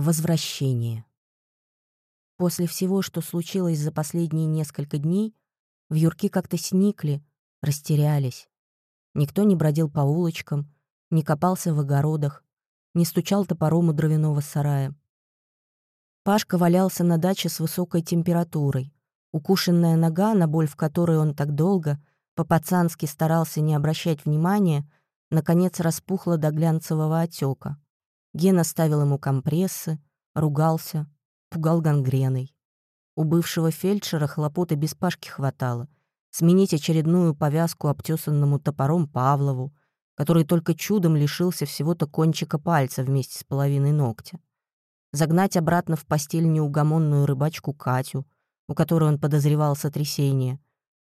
Возвращение. После всего, что случилось за последние несколько дней, в Юрке как-то сникли, растерялись. Никто не бродил по улочкам, не копался в огородах, не стучал топором у дровяного сарая. Пашка валялся на даче с высокой температурой. Укушенная нога, на боль в которой он так долго, по-пацански старался не обращать внимания, наконец распухла до глянцевого отека. Гена ставил ему компрессы, ругался, пугал гангреной. У бывшего фельдшера хлопоты без Пашки хватало. Сменить очередную повязку обтесанному топором Павлову, который только чудом лишился всего-то кончика пальца вместе с половиной ногтя. Загнать обратно в постель неугомонную рыбачку Катю, у которой он подозревал сотрясение.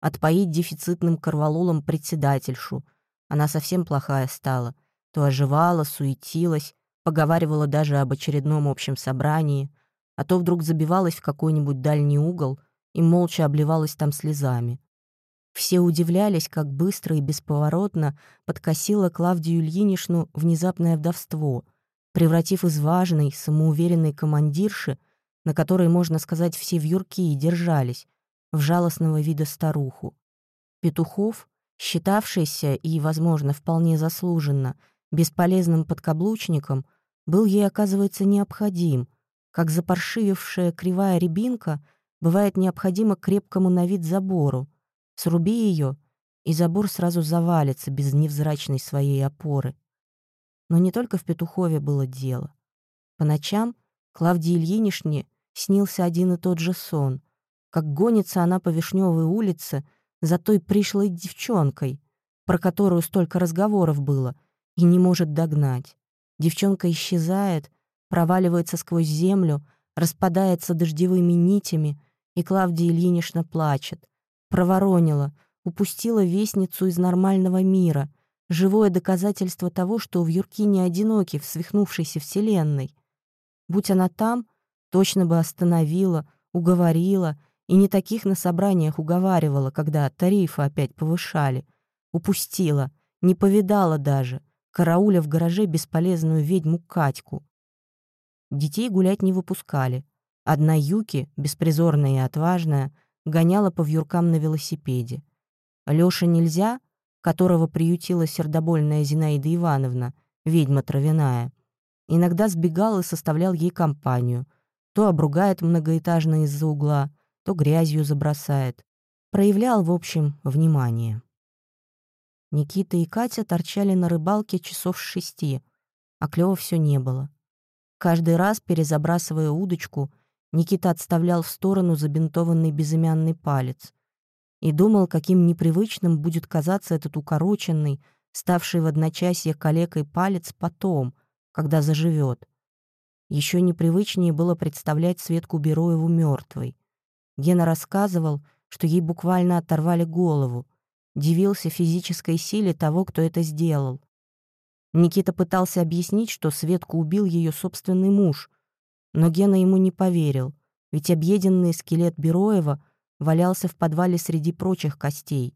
Отпоить дефицитным корвалолом председательшу. Она совсем плохая стала. То оживала, суетилась, поговаривала даже об очередном общем собрании, а то вдруг забивалась в какой-нибудь дальний угол и молча обливалась там слезами. Все удивлялись, как быстро и бесповоротно подкосило Клавдию Ильинишну внезапное вдовство, превратив из важной, самоуверенной командирши, на которой, можно сказать, все вьюрки и держались, в жалостного вида старуху. Петухов, считавшийся и, возможно, вполне заслуженно, бесполезным подкаблучником, был ей, оказывается, необходим, как запаршивившая кривая рябинка бывает необходима крепкому на вид забору. Сруби ее, и забор сразу завалится без невзрачной своей опоры. Но не только в Петухове было дело. По ночам Клавдии Ильинишне снился один и тот же сон, как гонится она по Вишневой улице за той пришлой девчонкой, про которую столько разговоров было, и не может догнать. Девчонка исчезает, проваливается сквозь землю, распадается дождевыми нитями, и Клавдия Ильинична плачет. Проворонила, упустила вестницу из нормального мира, живое доказательство того, что в Юрке не одиноки в свихнувшейся вселенной. Будь она там, точно бы остановила, уговорила, и не таких на собраниях уговаривала, когда тарифы опять повышали. Упустила, не повидала даже — карауля в гараже бесполезную ведьму Катьку. Детей гулять не выпускали. Одна Юки, беспризорная и отважная, гоняла по вьюркам на велосипеде. Лёше нельзя, которого приютила сердобольная Зинаида Ивановна, ведьма травяная, иногда сбегал и составлял ей компанию. То обругает многоэтажно из-за угла, то грязью забросает. Проявлял, в общем, внимание. Никита и Катя торчали на рыбалке часов шести, а клёва все не было. Каждый раз, перезабрасывая удочку, Никита отставлял в сторону забинтованный безымянный палец и думал, каким непривычным будет казаться этот укороченный, ставший в одночасье калекой палец потом, когда заживет. Еще непривычнее было представлять Светку Бероеву мертвой. Гена рассказывал, что ей буквально оторвали голову, дивился физической силе того, кто это сделал. Никита пытался объяснить, что Светку убил ее собственный муж, но Гена ему не поверил, ведь объеденный скелет Бероева валялся в подвале среди прочих костей.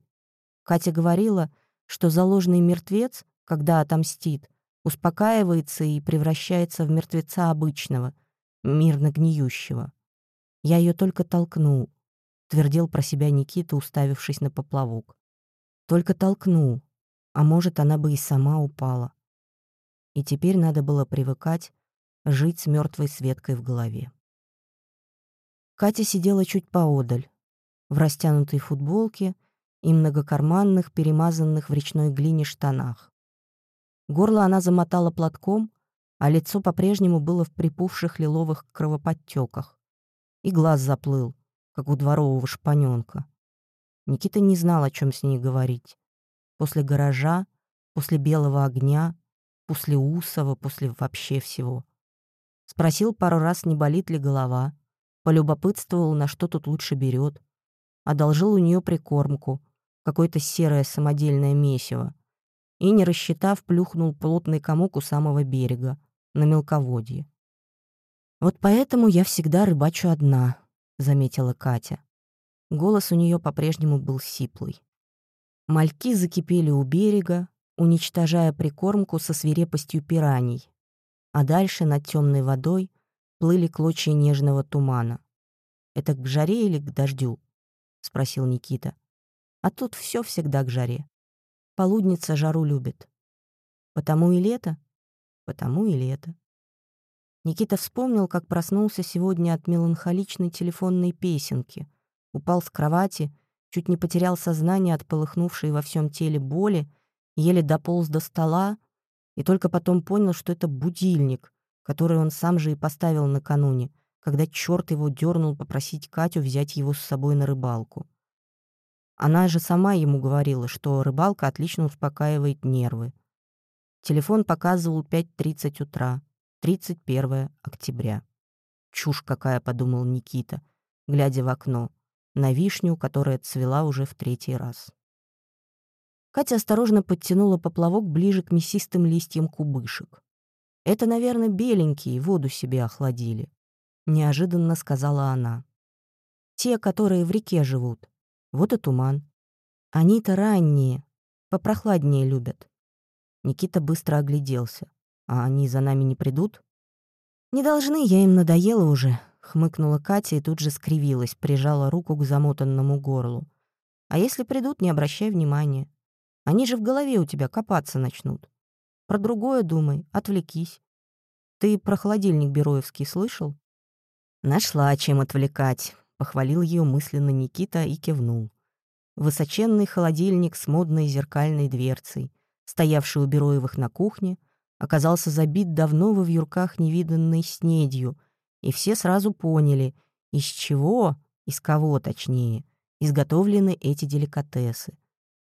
Катя говорила, что заложенный мертвец, когда отомстит, успокаивается и превращается в мертвеца обычного, мирно гниющего. Я ее только толкнул, твердил про себя Никита, уставившись на поплавок. Только толкнул, а может, она бы и сама упала. И теперь надо было привыкать жить с мертвой Светкой в голове. Катя сидела чуть поодаль, в растянутой футболке и многокарманных, перемазанных в речной глине штанах. Горло она замотала платком, а лицо по-прежнему было в припухших лиловых кровоподтеках. И глаз заплыл, как у дворового шпаненка. Никита не знал, о чем с ней говорить. После гаража, после белого огня, после Усова, после вообще всего. Спросил пару раз, не болит ли голова, полюбопытствовал, на что тут лучше берет. Одолжил у нее прикормку, какое-то серое самодельное месиво. И, не рассчитав, плюхнул плотный комок у самого берега, на мелководье. «Вот поэтому я всегда рыбачу одна», — заметила Катя. Голос у нее по-прежнему был сиплый. Мальки закипели у берега, уничтожая прикормку со свирепостью пираний. А дальше над темной водой плыли клочья нежного тумана. «Это к жаре или к дождю?» — спросил Никита. «А тут все всегда к жаре. Полудница жару любит. Потому и лето? Потому и лето». Никита вспомнил, как проснулся сегодня от меланхоличной телефонной песенки, упал с кровати, чуть не потерял сознание от полыхнувшей во всем теле боли, еле дополз до стола и только потом понял, что это будильник, который он сам же и поставил накануне, когда черт его дернул попросить Катю взять его с собой на рыбалку. Она же сама ему говорила, что рыбалка отлично успокаивает нервы. Телефон показывал 5.30 утра, 31 октября. «Чушь какая», — подумал Никита, глядя в окно, на вишню, которая цвела уже в третий раз. Катя осторожно подтянула поплавок ближе к мясистым листьям кубышек. «Это, наверное, беленькие, воду себе охладили», — неожиданно сказала она. «Те, которые в реке живут. Вот и туман. Они-то ранние, попрохладнее любят». Никита быстро огляделся. «А они за нами не придут?» «Не должны, я им надоела уже», — хмыкнула Катя и тут же скривилась, прижала руку к замотанному горлу. «А если придут, не обращай внимания. Они же в голове у тебя копаться начнут. Про другое думай, отвлекись. Ты про холодильник Бероевский слышал? Нашла чем отвлекать, похвалил ее мысленно Никита и кивнул. Высоченный холодильник с модной зеркальной дверцей, стоявший у Бероевых на кухне, оказался забит давно во вьюрках невиданной снедью, и все сразу поняли, из чего, из кого точнее, изготовлены эти деликатесы.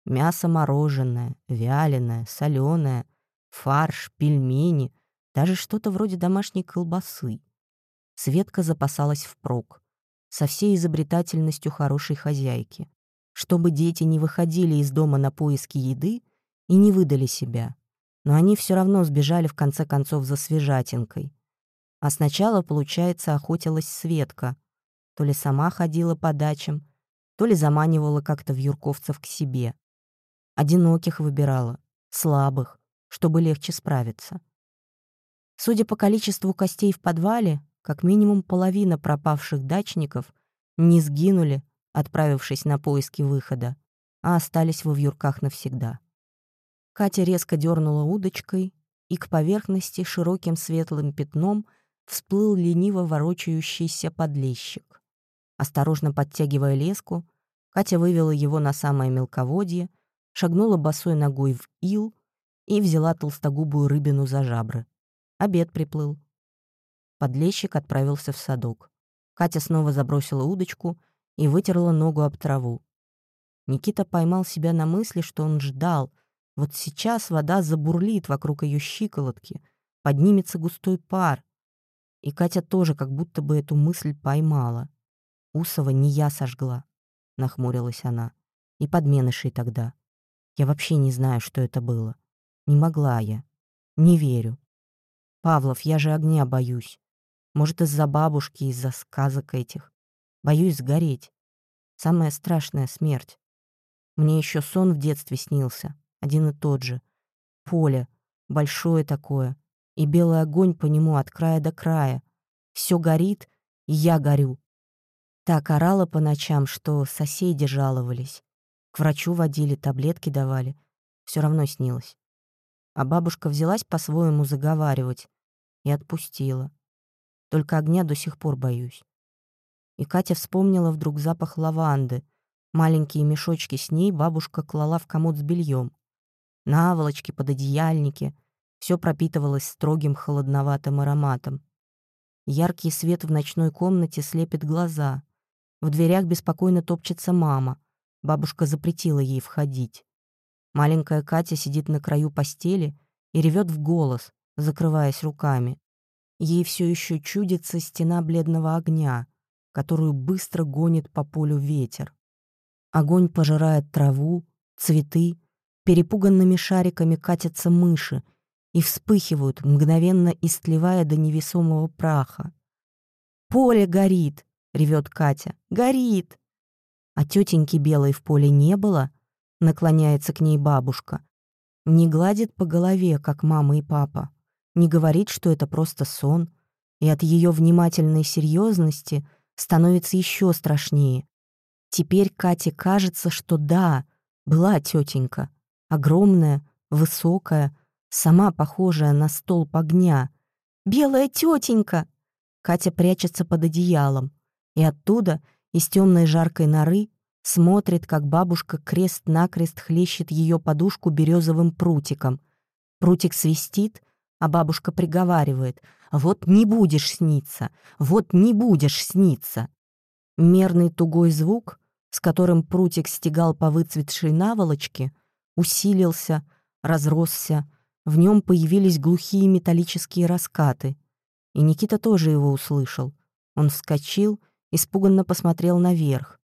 Мясо мороженое, вяленое, соленое, фарш, пельмени, даже что-то вроде домашней колбасы. Светка запасалась впрок, со всей изобретательностью хорошей хозяйки, чтобы дети не выходили из дома на поиски еды и не выдали себя. Но они все равно сбежали в конце концов за свежатинкой. А сначала, получается, охотилась Светка. То ли сама ходила по дачам, то ли заманивала как-то в юрковцев к себе. Одиноких выбирала, слабых, чтобы легче справиться. Судя по количеству костей в подвале, как минимум половина пропавших дачников не сгинули, отправившись на поиски выхода, а остались во вьюрках навсегда. Катя резко дернула удочкой, и к поверхности широким светлым пятном всплыл лениво ворочающийся подлещик. Осторожно подтягивая леску, Катя вывела его на самое мелководье, шагнула босой ногой в ил и взяла толстогубую рыбину за жабры. Обед приплыл. Подлещик отправился в садок. Катя снова забросила удочку и вытерла ногу об траву. Никита поймал себя на мысли, что он ждал. Вот сейчас вода забурлит вокруг ее щиколотки, поднимется густой пар. И Катя тоже как будто бы эту мысль поймала. «Усова не я сожгла», — нахмурилась она. «И подменышей тогда. Я вообще не знаю, что это было. Не могла я. Не верю. Павлов, я же огня боюсь. Может, из-за бабушки, из-за сказок этих. Боюсь сгореть. Самая страшная смерть. Мне еще сон в детстве снился, один и тот же. Поле, большое такое, и белый огонь по нему от края до края. Все горит, и я горю. Так орала по ночам, что соседи жаловались. К врачу водили, таблетки давали. Все равно снилось. А бабушка взялась по-своему заговаривать и отпустила. Только огня до сих пор боюсь. И Катя вспомнила вдруг запах лаванды. Маленькие мешочки с ней бабушка клала в комод с бельем. Наволочки, пододеяльники. Все пропитывалось строгим холодноватым ароматом. Яркий свет в ночной комнате слепит глаза. В дверях беспокойно топчется мама — Бабушка запретила ей входить. Маленькая Катя сидит на краю постели и ревет в голос, закрываясь руками. Ей все еще чудится стена бледного огня, которую быстро гонит по полю ветер. Огонь пожирает траву, цветы, перепуганными шариками катятся мыши и вспыхивают, мгновенно истлевая до невесомого праха. «Поле горит!» — ревет Катя. «Горит!» А тетеньки белой в поле не было, наклоняется к ней бабушка. Не гладит по голове, как мама и папа. Не говорит, что это просто сон. и от ее внимательной серьезности становится еще страшнее. Теперь Кате кажется, что да, была тетенька, огромная, высокая, сама похожая на столб огня. «Белая тетенька!» Катя прячется под одеялом, и оттуда, из темной жаркой норы, смотрит, как бабушка крест-накрест хлещет ее подушку березовым прутиком. Прутик свистит, а бабушка приговаривает «Вот не будешь сниться! Вот не будешь сниться!» Мерный тугой звук, с которым прутик стегал по выцветшей наволочке, усилился, разросся, в нем появились глухие металлические раскаты. И Никита тоже его услышал. Он вскочил, испуганно посмотрел наверх.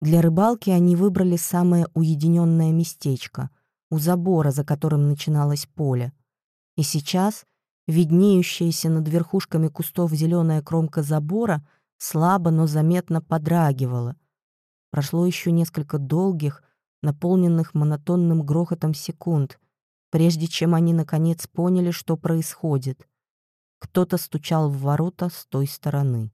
Для рыбалки они выбрали самое уединенное местечко, у забора, за которым начиналось поле. И сейчас виднеющаяся над верхушками кустов зеленая кромка забора слабо, но заметно подрагивала. Прошло еще несколько долгих, наполненных монотонным грохотом секунд, прежде чем они наконец поняли, что происходит. Кто-то стучал в ворота с той стороны.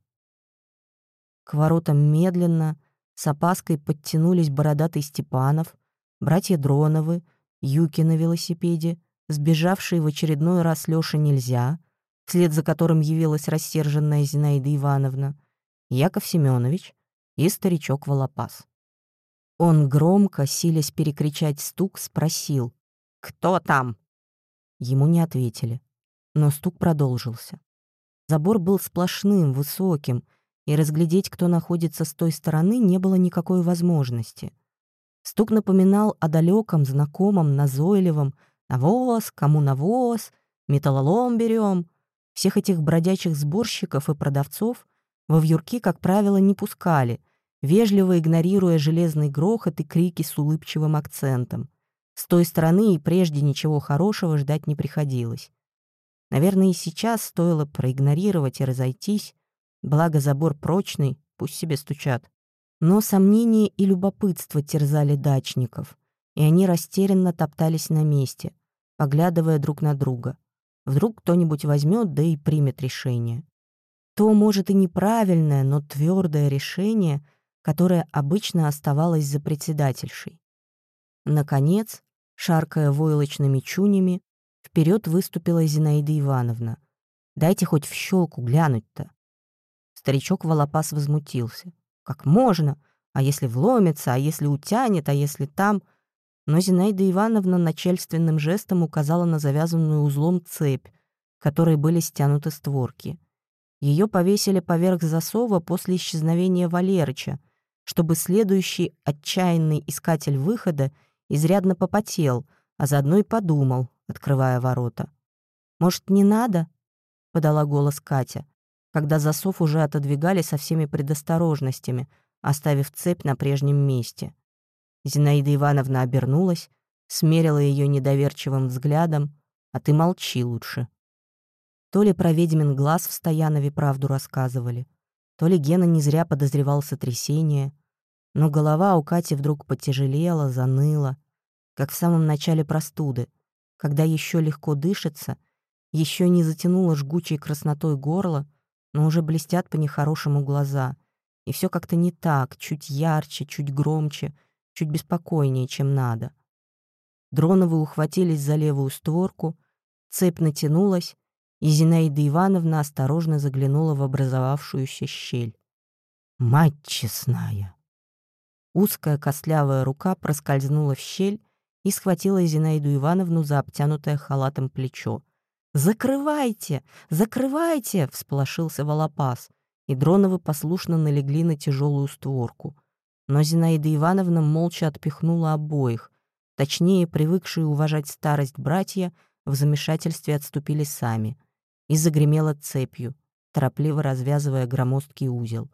К воротам медленно, с опаской подтянулись бородатый Степанов, братья Дроновы, Юки на велосипеде, сбежавший в очередной раз Лёша нельзя, вслед за которым явилась рассерженная Зинаида Ивановна, Яков Семенович и старичок Волопас. Он громко, силясь перекричать стук, спросил «Кто там?». Ему не ответили, но стук продолжился. Забор был сплошным, высоким, и разглядеть, кто находится с той стороны, не было никакой возможности. Стук напоминал о далеком, знакомом, назойливом «навоз, кому навоз», «металлолом берем». Всех этих бродячих сборщиков и продавцов во вьюрки, как правило, не пускали, вежливо игнорируя железный грохот и крики с улыбчивым акцентом. С той стороны и прежде ничего хорошего ждать не приходилось. Наверное, и сейчас стоило проигнорировать и разойтись, Благо забор прочный, пусть себе стучат. Но сомнения и любопытство терзали дачников, и они растерянно топтались на месте, поглядывая друг на друга. Вдруг кто-нибудь возьмет, да и примет решение. То, может, и неправильное, но твердое решение, которое обычно оставалось за председательшей. Наконец, шаркая войлочными чунями, вперед выступила Зинаида Ивановна. «Дайте хоть в щелку глянуть-то». Старичок Волопас возмутился. «Как можно? А если вломится? А если утянет? А если там...» Но Зинаида Ивановна начальственным жестом указала на завязанную узлом цепь, которой были стянуты створки. Ее повесили поверх засова после исчезновения Валерыча, чтобы следующий отчаянный искатель выхода изрядно попотел, а заодно и подумал, открывая ворота. «Может, не надо?» — подала голос Катя когда засов уже отодвигали со всеми предосторожностями, оставив цепь на прежнем месте. Зинаида Ивановна обернулась, смерила ее недоверчивым взглядом, «А ты молчи лучше». То ли про ведьмин глаз в Стоянове правду рассказывали, то ли Гена не зря подозревал сотрясение, но голова у Кати вдруг потяжелела, заныла, как в самом начале простуды, когда еще легко дышится, еще не затянуло жгучей краснотой горло, но уже блестят по нехорошему глаза. И все как-то не так, чуть ярче, чуть громче, чуть беспокойнее, чем надо. Дроновы ухватились за левую створку, цепь натянулась, и Зинаида Ивановна осторожно заглянула в образовавшуюся щель. «Мать честная!» Узкая костлявая рука проскользнула в щель и схватила Зинаиду Ивановну за обтянутое халатом плечо. «Закрывайте! Закрывайте!» — всполошился Волопас, и Дроновы послушно налегли на тяжелую створку. Но Зинаида Ивановна молча отпихнула обоих. Точнее, привыкшие уважать старость братья в замешательстве отступили сами. И загремела цепью, торопливо развязывая громоздкий узел.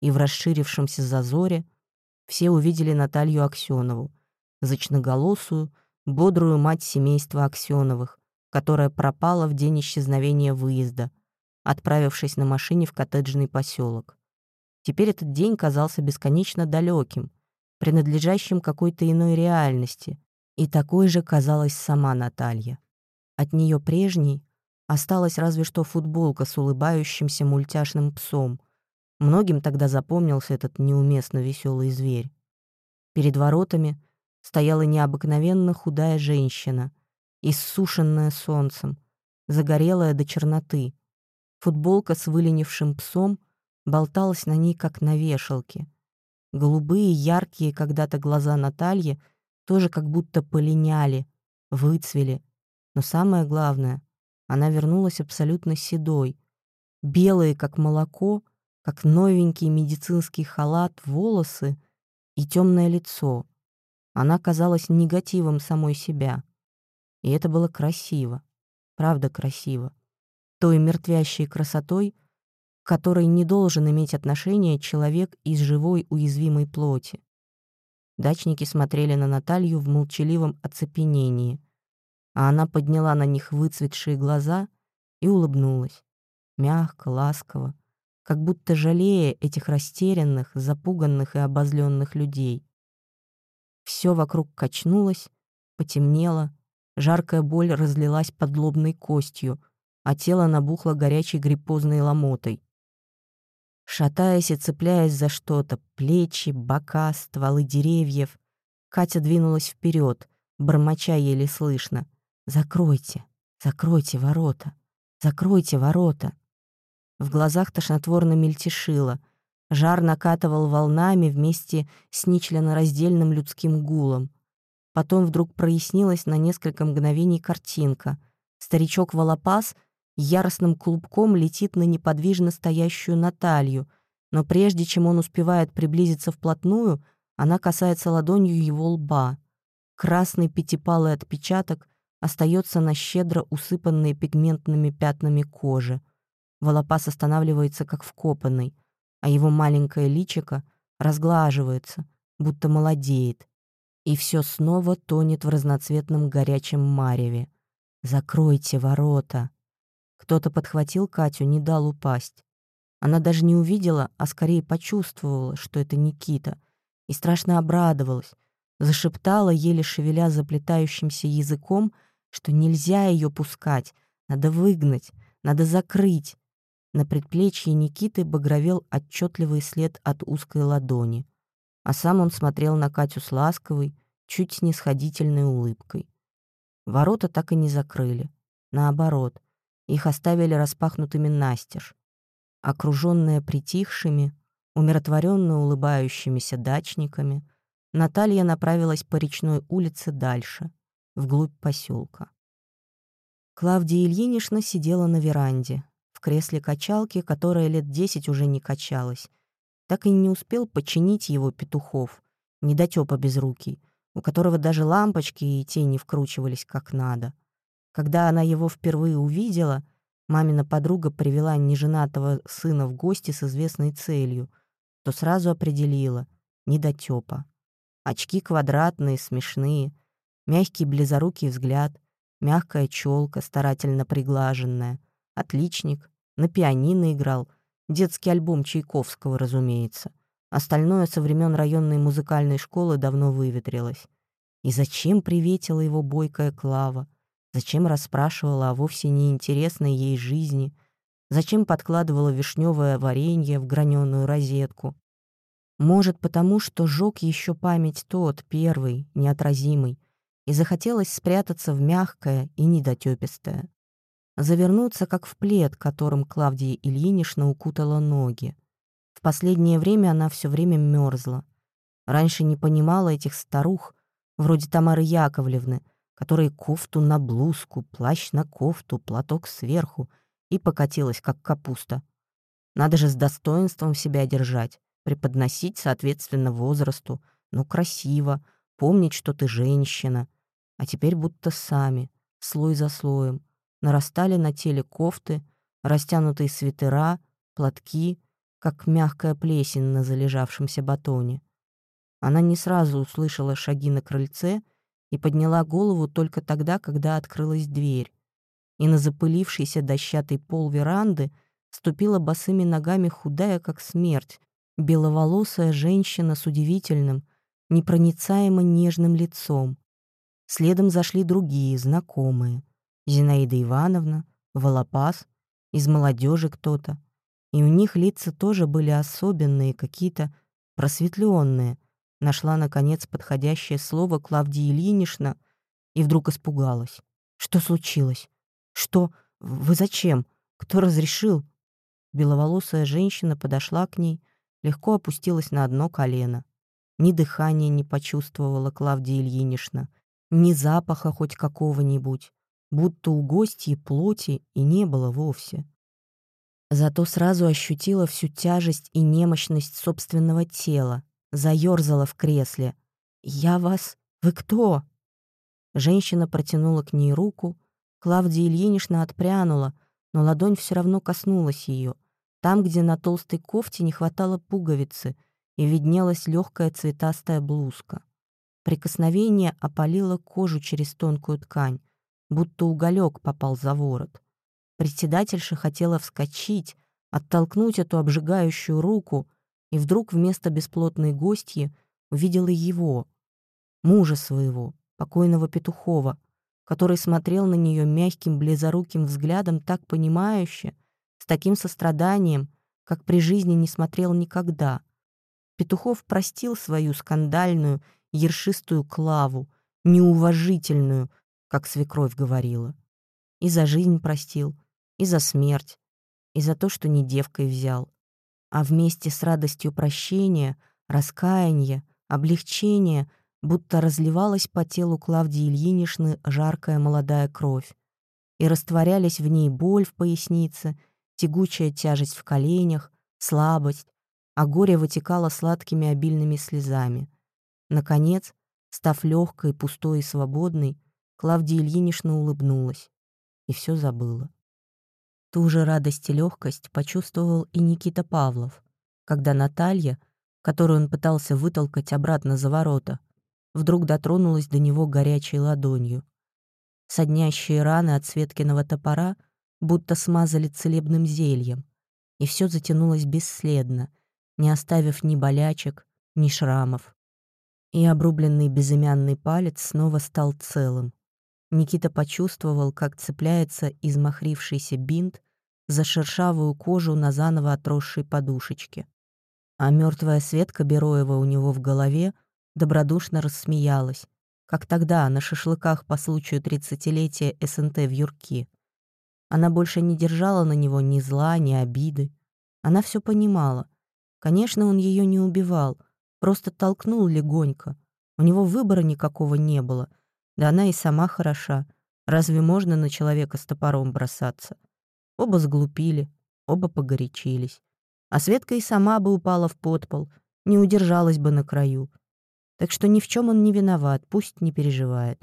И в расширившемся зазоре все увидели Наталью Аксенову, зычноголосую, бодрую мать семейства Аксеновых, которая пропала в день исчезновения выезда, отправившись на машине в коттеджный поселок. Теперь этот день казался бесконечно далеким, принадлежащим какой-то иной реальности, и такой же казалась сама Наталья. От нее прежней, Осталась разве что футболка с улыбающимся мультяшным псом. Многим тогда запомнился этот неуместно веселый зверь. Перед воротами стояла необыкновенно худая женщина, иссушенная солнцем, загорелая до черноты. Футболка с выленившим псом болталась на ней, как на вешалке. Голубые, яркие когда-то глаза Натальи тоже как будто полиняли, выцвели. Но самое главное, она вернулась абсолютно седой. Белые, как молоко, как новенький медицинский халат, волосы и темное лицо. Она казалась негативом самой себя. И это было красиво. Правда красиво. Той мертвящей красотой, к которой не должен иметь отношение человек из живой уязвимой плоти. Дачники смотрели на Наталью в молчаливом оцепенении, а она подняла на них выцветшие глаза и улыбнулась. Мягко, ласково, как будто жалея этих растерянных, запуганных и обозленных людей. Все вокруг качнулось, потемнело, жаркая боль разлилась под лобной костью, а тело набухло горячей гриппозной ломотой. Шатаясь и цепляясь за что-то, плечи, бока, стволы деревьев, Катя двинулась вперед, бормоча еле слышно. «Закройте, закройте ворота, закройте ворота». В глазах тошнотворно мельтешило. Жар накатывал волнами вместе с нечленораздельным людским гулом. Потом вдруг прояснилась на несколько мгновений картинка. Старичок Волопас яростным клубком летит на неподвижно стоящую Наталью, но прежде чем он успевает приблизиться вплотную, она касается ладонью его лба. Красный пятипалый отпечаток остается на щедро усыпанной пигментными пятнами кожи. Волопас останавливается как вкопанный, а его маленькое личико разглаживается, будто молодеет. И все снова тонет в разноцветном горячем мареве. «Закройте ворота!» Кто-то подхватил Катю, не дал упасть. Она даже не увидела, а скорее почувствовала, что это Никита, и страшно обрадовалась. Зашептала, еле шевеля заплетающимся языком, что нельзя ее пускать, надо выгнать, надо закрыть. На предплечье Никиты багровел отчетливый след от узкой ладони, а сам он смотрел на Катю с ласковой, чуть снисходительной улыбкой. Ворота так и не закрыли. Наоборот, их оставили распахнутыми настежь. Окруженная притихшими, умиротворенно улыбающимися дачниками, Наталья направилась по речной улице дальше, вглубь поселка. Клавдия Ильинична сидела на веранде, кресле качалки, которая лет десять уже не качалась. Так и не успел починить его Петухов, недотёпа безрукий, у которого даже лампочки и тени вкручивались как надо. Когда она его впервые увидела, мамина подруга привела неженатого сына в гости с известной целью, то сразу определила — недотёпа. Очки квадратные, смешные, мягкий близорукий взгляд, мягкая челка, старательно приглаженная, отличник, на пианино играл. Детский альбом Чайковского, разумеется. Остальное со времен районной музыкальной школы давно выветрилось. И зачем приветила его бойкая Клава? Зачем расспрашивала о вовсе неинтересной ей жизни? Зачем подкладывала вишневое варенье в граненую розетку? Может, потому что жёг еще память тот, первый, неотразимый, и захотелось спрятаться в мягкое и недотёпистое завернуться, как в плед, которым Клавдия Ильинична укутала ноги. В последнее время она все время мерзла. Раньше не понимала этих старух, вроде Тамары Яковлевны, которые кофту на блузку, плащ на кофту, платок сверху, и покатилась, как капуста. Надо же с достоинством себя держать, преподносить соответственно возрасту, но красиво, помнить, что ты женщина. А теперь будто сами, слой за слоем, нарастали на теле кофты, растянутые свитера, платки, как мягкая плесень на залежавшемся батоне. Она не сразу услышала шаги на крыльце и подняла голову только тогда, когда открылась дверь. И на запылившийся дощатый пол веранды ступила босыми ногами худая, как смерть, беловолосая женщина с удивительным, непроницаемо нежным лицом. Следом зашли другие, знакомые — Зинаида Ивановна, волопас, из молодежи кто-то. И у них лица тоже были особенные, какие-то просветленные. Нашла, наконец, подходящее слово Клавдия Ильинична и вдруг испугалась. Что случилось? Что? Вы зачем? Кто разрешил? Беловолосая женщина подошла к ней, легко опустилась на одно колено. Ни дыхания не почувствовала Клавдия Ильинична, ни запаха хоть какого-нибудь, будто у гостьи плоти и не было вовсе. Зато сразу ощутила всю тяжесть и немощность собственного тела, заёрзала в кресле. «Я вас... Вы кто?» Женщина протянула к ней руку, Клавдия Ильинична отпрянула, но ладонь все равно коснулась ее, там, где на толстой кофте не хватало пуговицы и виднелась легкая цветастая блузка. Прикосновение опалило кожу через тонкую ткань, будто уголек попал за ворот. Председательша хотела вскочить, оттолкнуть эту обжигающую руку, и вдруг вместо бесплотной гостьи увидела его, мужа своего, покойного Петухова, который смотрел на нее мягким, близоруким взглядом так понимающе, с таким состраданием, как при жизни не смотрел никогда. Петухов простил свою скандальную, ершистую клаву, неуважительную, как свекровь говорила. И за жизнь простил, и за смерть, и за то, что не девкой взял. А вместе с радостью прощения, раскаяния, облегчения будто разливалась по телу Клавдии Ильиничны жаркая молодая кровь, и растворялись в ней боль в пояснице, тягучая тяжесть в коленях, слабость, а горе вытекало сладкими обильными слезами. Наконец, став легкой, пустой и свободной, Клавдия Ильинична улыбнулась и все забыла. Ту же радость и легкость почувствовал и Никита Павлов, когда Наталья, которую он пытался вытолкать обратно за ворота, вдруг дотронулась до него горячей ладонью. Соднящие раны от Светкиного топора будто смазали целебным зельем, и все затянулось бесследно, не оставив ни болячек, ни шрамов. И обрубленный безымянный палец снова стал целым, Никита почувствовал, как цепляется измахрившийся бинт за шершавую кожу на заново отросшей подушечке. А мертвая Светка Бероева у него в голове добродушно рассмеялась, как тогда на шашлыках по случаю тридцатилетия СНТ в Юрки. Она больше не держала на него ни зла, ни обиды. Она все понимала. Конечно, он ее не убивал, просто толкнул легонько. У него выбора никакого не было — да она и сама хороша. Разве можно на человека с топором бросаться? Оба сглупили, оба погорячились. А Светка и сама бы упала в подпол, не удержалась бы на краю. Так что ни в чем он не виноват, пусть не переживает.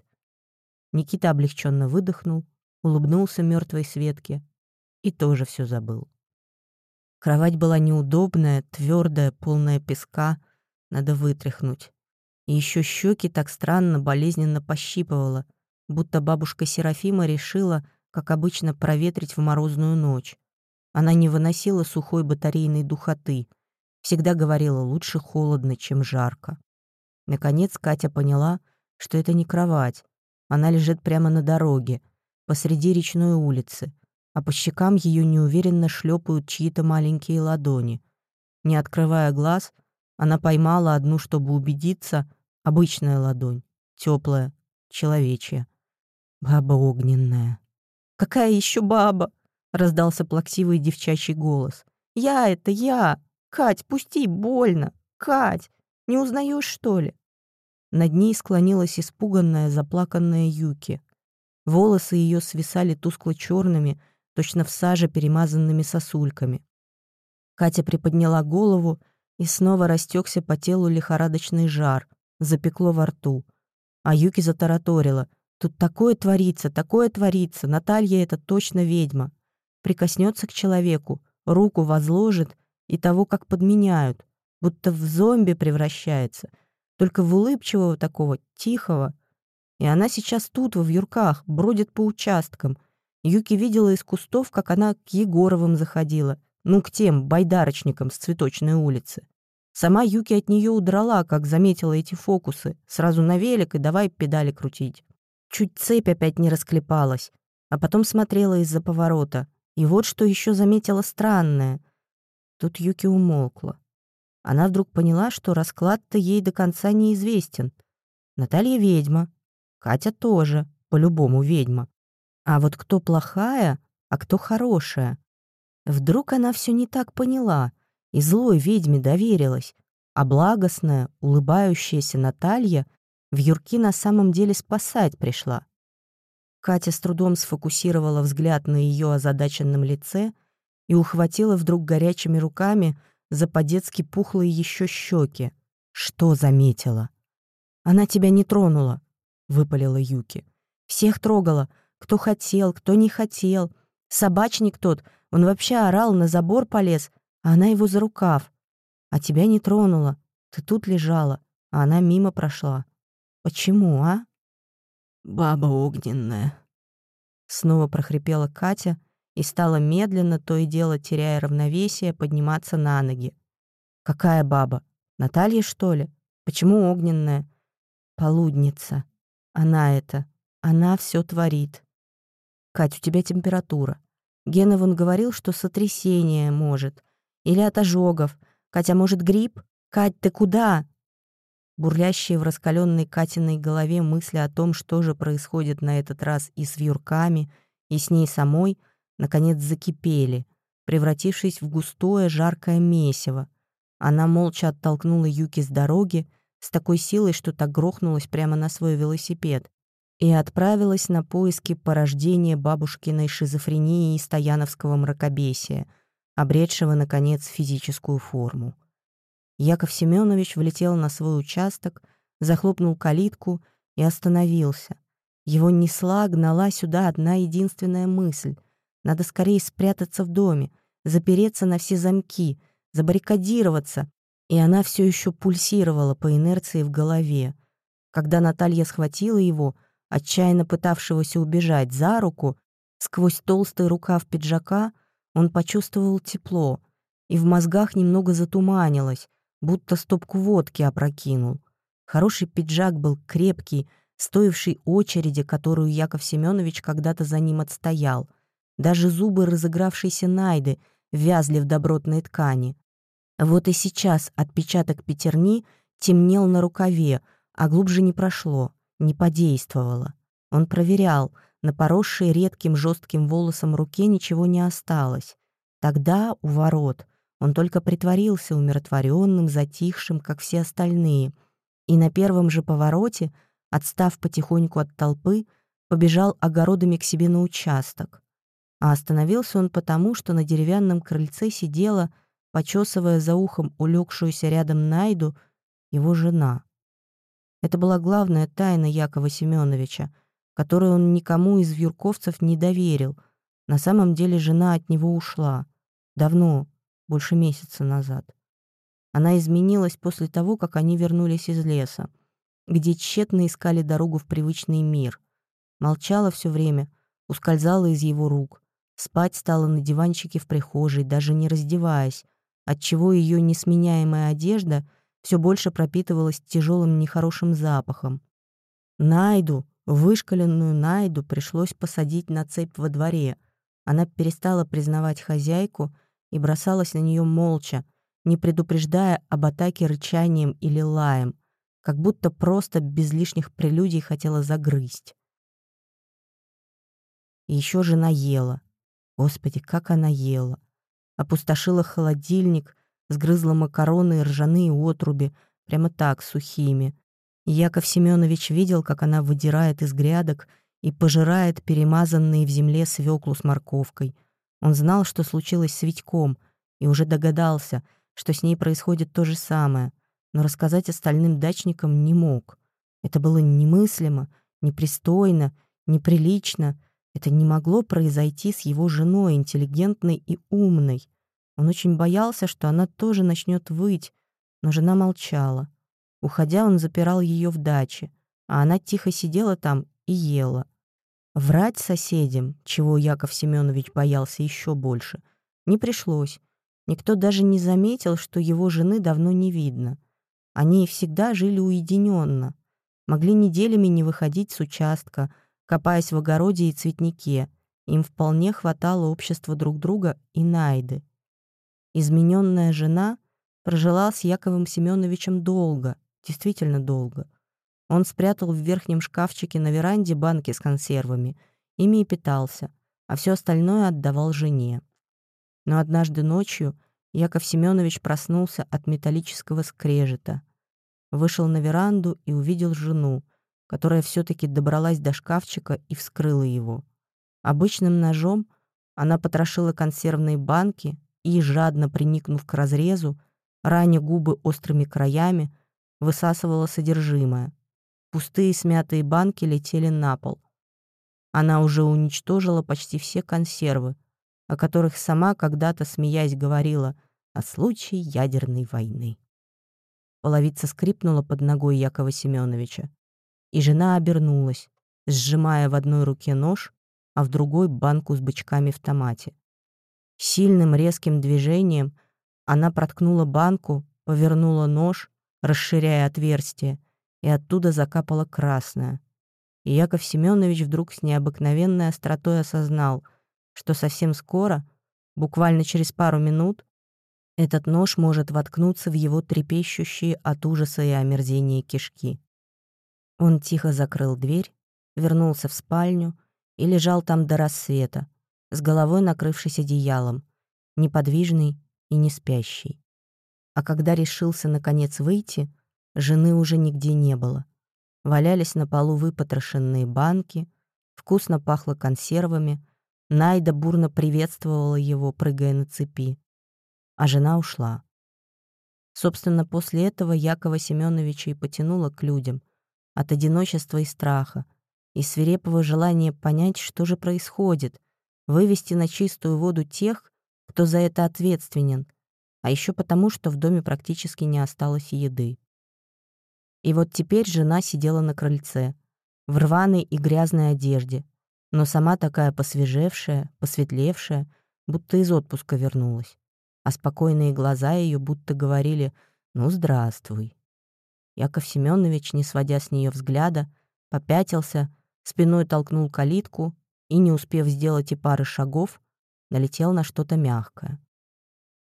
Никита облегченно выдохнул, улыбнулся мертвой Светке и тоже все забыл. Кровать была неудобная, твердая, полная песка, надо вытряхнуть. И еще щеки так странно, болезненно пощипывала, будто бабушка Серафима решила, как обычно, проветрить в морозную ночь. Она не выносила сухой батарейной духоты, всегда говорила лучше холодно, чем жарко. Наконец Катя поняла, что это не кровать. Она лежит прямо на дороге, посреди речной улицы, а по щекам ее неуверенно шлепают чьи-то маленькие ладони. Не открывая глаз, она поймала одну, чтобы убедиться, обычная ладонь, теплая, человечья. Баба огненная. «Какая еще баба?» — раздался плаксивый девчачий голос. «Я это я! Кать, пусти, больно! Кать, не узнаешь что ли?» Над ней склонилась испуганная, заплаканная Юки. Волосы ее свисали тускло черными, точно в саже перемазанными сосульками. Катя приподняла голову и снова растекся по телу лихорадочный жар, запекло во рту. А Юки затараторила. «Тут такое творится, такое творится, Наталья это точно ведьма. Прикоснется к человеку, руку возложит, и того как подменяют, будто в зомби превращается, только в улыбчивого такого, тихого. И она сейчас тут, в Юрках, бродит по участкам. Юки видела из кустов, как она к Егоровым заходила, ну, к тем байдарочникам с цветочной улицы. Сама Юки от нее удрала, как заметила эти фокусы. Сразу на велик и давай педали крутить. Чуть цепь опять не расклепалась. а потом смотрела из-за поворота. И вот что еще заметила странное. Тут Юки умолкла. Она вдруг поняла, что расклад-то ей до конца неизвестен. Наталья ведьма, Катя тоже, по-любому ведьма. А вот кто плохая, а кто хорошая? Вдруг она все не так поняла и злой ведьме доверилась, а благостная, улыбающаяся Наталья в Юрки на самом деле спасать пришла. Катя с трудом сфокусировала взгляд на ее озадаченном лице и ухватила вдруг горячими руками за по-детски пухлые еще щеки. Что заметила? «Она тебя не тронула», — выпалила Юки. «Всех трогала, кто хотел, кто не хотел. Собачник тот, он вообще орал, на забор полез, а она его за рукав. А тебя не тронула, ты тут лежала, а она мимо прошла. Почему, а?» «Баба огненная», — снова прохрипела Катя и стала медленно, то и дело теряя равновесие, подниматься на ноги. «Какая баба? Наталья, что ли? Почему огненная?» «Полудница. Она это. Она все творит». «Кать, у тебя температура. Гена вон говорил, что сотрясение может. Или от ожогов. Катя, может, грипп? Кать, ты куда?» Бурлящие в раскаленной Катиной голове мысли о том, что же происходит на этот раз и с вьюрками, и с ней самой, наконец закипели, превратившись в густое жаркое месиво. Она молча оттолкнула Юки с дороги с такой силой, что так грохнулась прямо на свой велосипед, и отправилась на поиски порождения бабушкиной шизофрении и стояновского мракобесия, обретшего, наконец, физическую форму. Яков Семенович влетел на свой участок, захлопнул калитку и остановился. Его несла, гнала сюда одна единственная мысль. Надо скорее спрятаться в доме, запереться на все замки, забаррикадироваться. И она все еще пульсировала по инерции в голове. Когда Наталья схватила его, отчаянно пытавшегося убежать, за руку, сквозь толстый рукав пиджака, он почувствовал тепло, и в мозгах немного затуманилось, будто стопку водки опрокинул. Хороший пиджак был крепкий, стоивший очереди, которую Яков Семенович когда-то за ним отстоял. Даже зубы разыгравшейся Найды вязли в добротной ткани. Вот и сейчас отпечаток пятерни темнел на рукаве, а глубже не прошло, не подействовало. Он проверял, на поросшей редким жестким волосом руке ничего не осталось. Тогда, у ворот, он только притворился умиротворенным, затихшим, как все остальные, и на первом же повороте, отстав потихоньку от толпы, побежал огородами к себе на участок. А остановился он потому, что на деревянном крыльце сидела, почесывая за ухом улегшуюся рядом Найду, его жена. Это была главная тайна Якова Семеновича, которую он никому из вьюрковцев не доверил. На самом деле жена от него ушла. Давно, больше месяца назад. Она изменилась после того, как они вернулись из леса, где тщетно искали дорогу в привычный мир. Молчала все время, ускользала из его рук. Спать стала на диванчике в прихожей, даже не раздеваясь, отчего ее несменяемая одежда все больше пропитывалась тяжелым нехорошим запахом. Найду, вышкаленную Найду, пришлось посадить на цепь во дворе. Она перестала признавать хозяйку и бросалась на нее молча, не предупреждая об атаке рычанием или лаем, как будто просто без лишних прелюдий хотела загрызть. Еще жена ела. Господи, как она ела. Опустошила холодильник, сгрызла макароны и ржаные отруби, прямо так, сухими. Яков Семенович видел, как она выдирает из грядок и пожирает перемазанные в земле свеклу с морковкой — он знал, что случилось с Витьком, и уже догадался, что с ней происходит то же самое, но рассказать остальным дачникам не мог. Это было немыслимо, непристойно, неприлично. Это не могло произойти с его женой, интеллигентной и умной. Он очень боялся, что она тоже начнет выть, но жена молчала. Уходя, он запирал ее в даче, а она тихо сидела там и ела. Врать соседям, чего Яков Семенович боялся еще больше, не пришлось. Никто даже не заметил, что его жены давно не видно. Они всегда жили уединенно, могли неделями не выходить с участка, копаясь в огороде и цветнике, им вполне хватало общества друг друга и Найды. Измененная жена прожила с Яковом Семеновичем долго, действительно долго. Он спрятал в верхнем шкафчике на веранде банки с консервами, ими и питался, а все остальное отдавал жене. Но однажды ночью Яков Семенович проснулся от металлического скрежета. Вышел на веранду и увидел жену, которая все таки добралась до шкафчика и вскрыла его. Обычным ножом она потрошила консервные банки и, жадно приникнув к разрезу, раня губы острыми краями, высасывала содержимое. Пустые смятые банки летели на пол. Она уже уничтожила почти все консервы, о которых сама когда-то, смеясь, говорила о случае ядерной войны. Половица скрипнула под ногой Якова Семеновича, и жена обернулась, сжимая в одной руке нож, а в другой — банку с бычками в томате. Сильным резким движением она проткнула банку, повернула нож, расширяя отверстие, и оттуда закапала красное. И Яков Семенович вдруг с необыкновенной остротой осознал, что совсем скоро, буквально через пару минут, этот нож может воткнуться в его трепещущие от ужаса и омерзения кишки. Он тихо закрыл дверь, вернулся в спальню и лежал там до рассвета, с головой накрывшись одеялом, неподвижный и не спящий. А когда решился наконец выйти, жены уже нигде не было. Валялись на полу выпотрошенные банки, вкусно пахло консервами, Найда бурно приветствовала его, прыгая на цепи. А жена ушла. Собственно, после этого Якова Семеновича и потянуло к людям, от одиночества и страха, и свирепого желания понять, что же происходит, вывести на чистую воду тех, кто за это ответственен, а еще потому, что в доме практически не осталось еды. И вот теперь жена сидела на крыльце, в рваной и грязной одежде, но сама такая посвежевшая, посветлевшая, будто из отпуска вернулась. А спокойные глаза ее будто говорили «Ну, здравствуй». Яков Семенович, не сводя с нее взгляда, попятился, спиной толкнул калитку и, не успев сделать и пары шагов, налетел на что-то мягкое.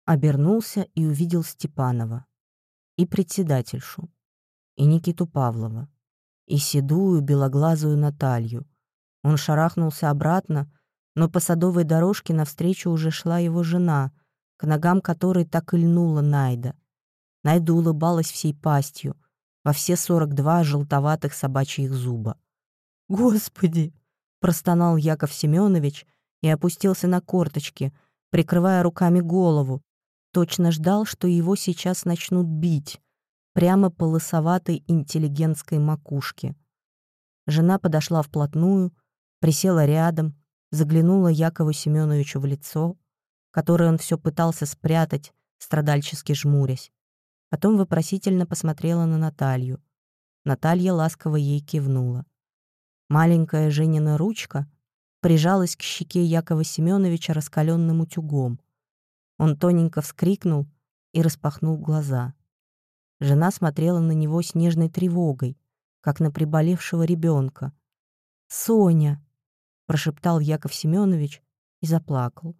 Обернулся и увидел Степанова, и председательшу, и Никиту Павлова, и седую белоглазую Наталью. Он шарахнулся обратно, но по садовой дорожке навстречу уже шла его жена, к ногам которой так и льнула Найда. Найда улыбалась всей пастью, во все сорок два желтоватых собачьих зуба. «Господи!» — простонал Яков Семенович и опустился на корточки, прикрывая руками голову. Точно ждал, что его сейчас начнут бить, прямо по лысоватой интеллигентской макушке. Жена подошла вплотную, присела рядом, заглянула Якову Семеновичу в лицо, которое он все пытался спрятать, страдальчески жмурясь. Потом вопросительно посмотрела на Наталью. Наталья ласково ей кивнула. Маленькая Женина ручка прижалась к щеке Якова Семеновича раскаленным утюгом. Он тоненько вскрикнул и распахнул глаза. Жена смотрела на него с нежной тревогой, как на приболевшего ребенка. «Соня!» — прошептал Яков Семенович и заплакал.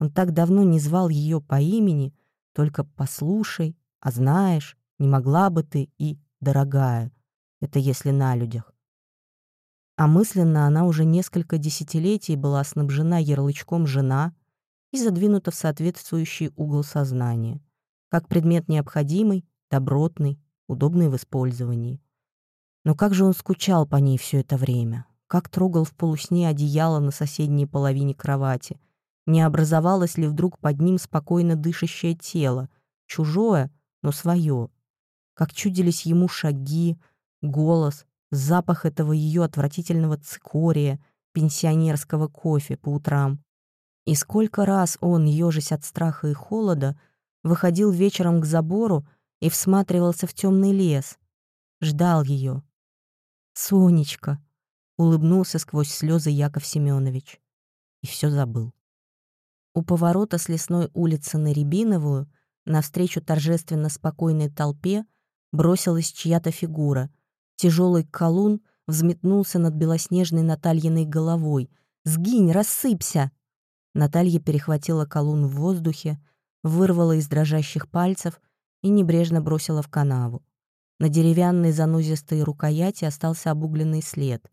Он так давно не звал ее по имени, только «послушай», «а знаешь», «не могла бы ты» и «дорогая». Это если на людях а мысленно она уже несколько десятилетий была снабжена ярлычком «жена» и задвинута в соответствующий угол сознания, как предмет необходимый, добротный, удобный в использовании. Но как же он скучал по ней все это время, как трогал в полусне одеяло на соседней половине кровати, не образовалось ли вдруг под ним спокойно дышащее тело, чужое, но свое, как чудились ему шаги, голос, запах этого ее отвратительного цикория, пенсионерского кофе по утрам. И сколько раз он, ежась от страха и холода, выходил вечером к забору и всматривался в темный лес, ждал ее. «Сонечка!» — улыбнулся сквозь слезы Яков Семенович. И все забыл. У поворота с лесной улицы на Рябиновую навстречу торжественно спокойной толпе бросилась чья-то фигура — Тяжелый колун взметнулся над белоснежной Натальиной головой, Сгинь, рассыпься!» Наталья перехватила колун в воздухе, вырвала из дрожащих пальцев и небрежно бросила в канаву. На деревянной занозистой рукояти остался обугленный след.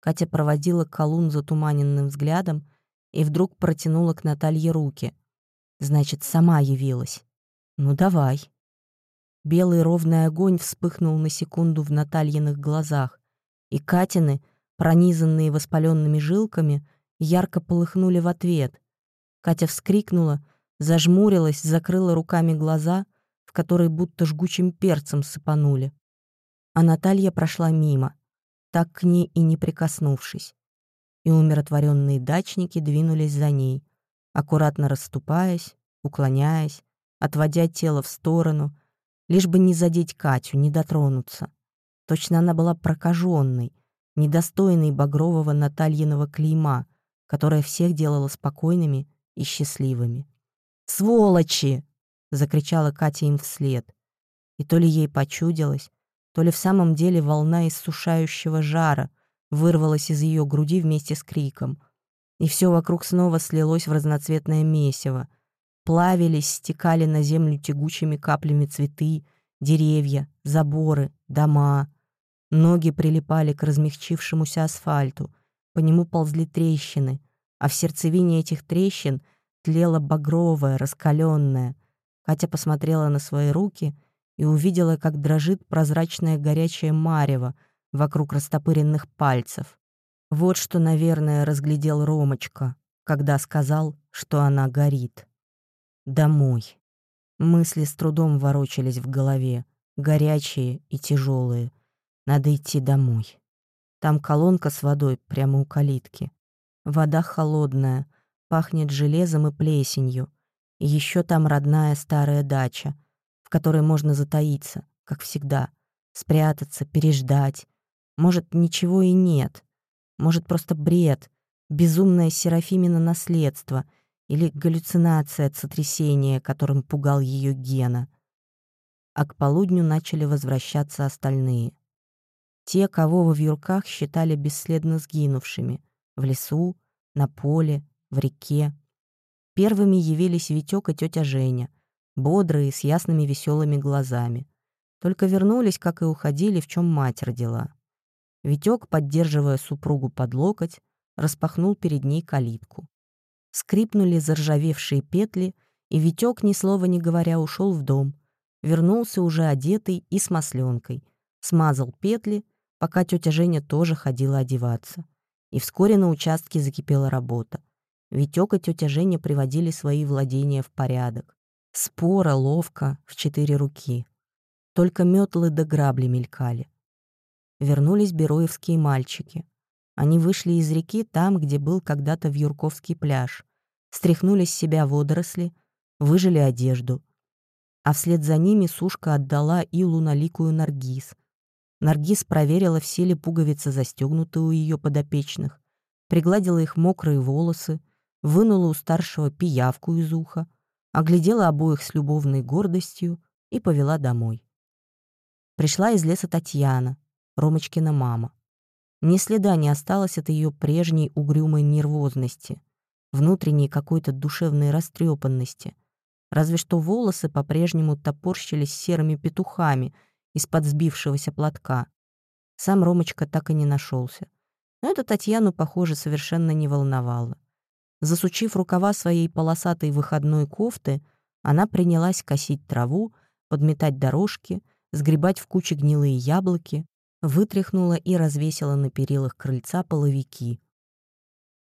Катя проводила колун затуманенным взглядом и вдруг протянула к Наталье руки. Значит, сама явилась. «Ну давай». Белый ровный огонь вспыхнул на секунду в Натальиных глазах, и Катины, пронизанные воспаленными жилками, ярко полыхнули в ответ. Катя вскрикнула, зажмурилась, закрыла руками глаза, в которые будто жгучим перцем сыпанули. А Наталья прошла мимо, так к ней и не прикоснувшись. И умиротворенные дачники двинулись за ней, аккуратно расступаясь, уклоняясь, отводя тело в сторону, лишь бы не задеть Катю, не дотронуться. Точно она была прокаженной, недостойной багрового Натальиного клейма, которое всех делало спокойными и счастливыми. «Сволочи!» — закричала Катя им вслед. И то ли ей почудилось, то ли в самом деле волна иссушающего жара вырвалась из ее груди вместе с криком. И все вокруг снова слилось в разноцветное месиво — Плавились, стекали на землю тягучими каплями цветы, деревья, заборы, дома. Ноги прилипали к размягчившемуся асфальту, по нему ползли трещины, а в сердцевине этих трещин тлела багровая, раскаленная. Катя посмотрела на свои руки и увидела, как дрожит прозрачное горячее марево вокруг растопыренных пальцев. Вот что, наверное, разглядел Ромочка, когда сказал, что она горит. Домой. Мысли с трудом ворочались в голове, горячие и тяжелые. Надо идти домой. Там колонка с водой прямо у калитки. Вода холодная, пахнет железом и плесенью. Еще там родная старая дача, в которой можно затаиться, как всегда, спрятаться, переждать. Может, ничего и нет. Может, просто бред, безумное Серафимино наследство — или галлюцинация от сотрясения, которым пугал ее Гена. А к полудню начали возвращаться остальные. Те, кого во вьюрках считали бесследно сгинувшими, в лесу, на поле, в реке. Первыми явились Витёк и тетя Женя, бодрые, с ясными веселыми глазами. Только вернулись, как и уходили, в чем мать родила. Витёк, поддерживая супругу под локоть, распахнул перед ней калитку. Скрипнули заржавевшие петли, и Витек, ни слова не говоря, ушел в дом. Вернулся уже одетый и с масленкой. Смазал петли, пока тетя Женя тоже ходила одеваться. И вскоре на участке закипела работа. Витек и тетя Женя приводили свои владения в порядок. Спора, ловко, в четыре руки. Только метлы да грабли мелькали. Вернулись бероевские мальчики. Они вышли из реки там, где был когда-то Вьюрковский пляж, стряхнули с себя водоросли, выжили одежду. А вслед за ними сушка отдала Илу наликую Наргиз. Наргиз проверила, все ли пуговицы застегнуты у ее подопечных, пригладила их мокрые волосы, вынула у старшего пиявку из уха, оглядела обоих с любовной гордостью и повела домой. Пришла из леса Татьяна, Ромочкина мама. Ни следа не осталось от ее прежней угрюмой нервозности, внутренней какой-то душевной растрепанности. Разве что волосы по-прежнему топорщились серыми петухами из-под сбившегося платка. Сам Ромочка так и не нашелся. Но это Татьяну, похоже, совершенно не волновало. Засучив рукава своей полосатой выходной кофты, она принялась косить траву, подметать дорожки, сгребать в куче гнилые яблоки, вытряхнула и развесила на перилах крыльца половики.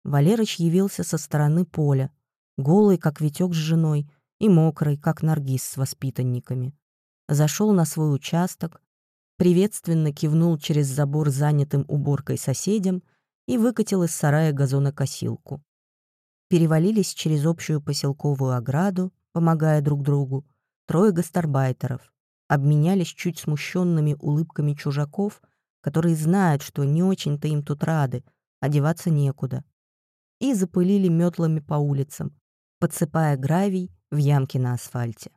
Валерыч явился со стороны поля, голый, как Витек с женой, и мокрый, как Наргиз с воспитанниками. Зашел на свой участок, приветственно кивнул через забор занятым уборкой соседям и выкатил из сарая газонокосилку. Перевалились через общую поселковую ограду, помогая друг другу, трое гастарбайтеров, обменялись чуть смущенными улыбками чужаков которые знают, что не очень-то им тут рады, одеваться некуда. И запылили метлами по улицам, подсыпая гравий в ямки на асфальте.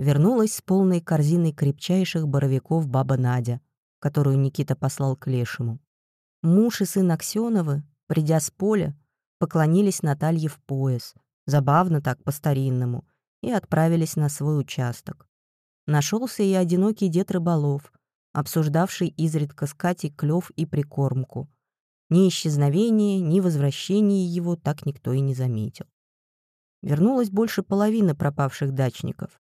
Вернулась с полной корзиной крепчайших боровиков баба Надя, которую Никита послал к Лешему. Муж и сын Аксёновы, Придя с поля, поклонились Наталье в пояс, забавно так, по-старинному, и отправились на свой участок. Нашелся и одинокий дед рыболов, обсуждавший изредка с Катей клёв и прикормку. Ни исчезновения, ни возвращения его так никто и не заметил. Вернулось больше половины пропавших дачников,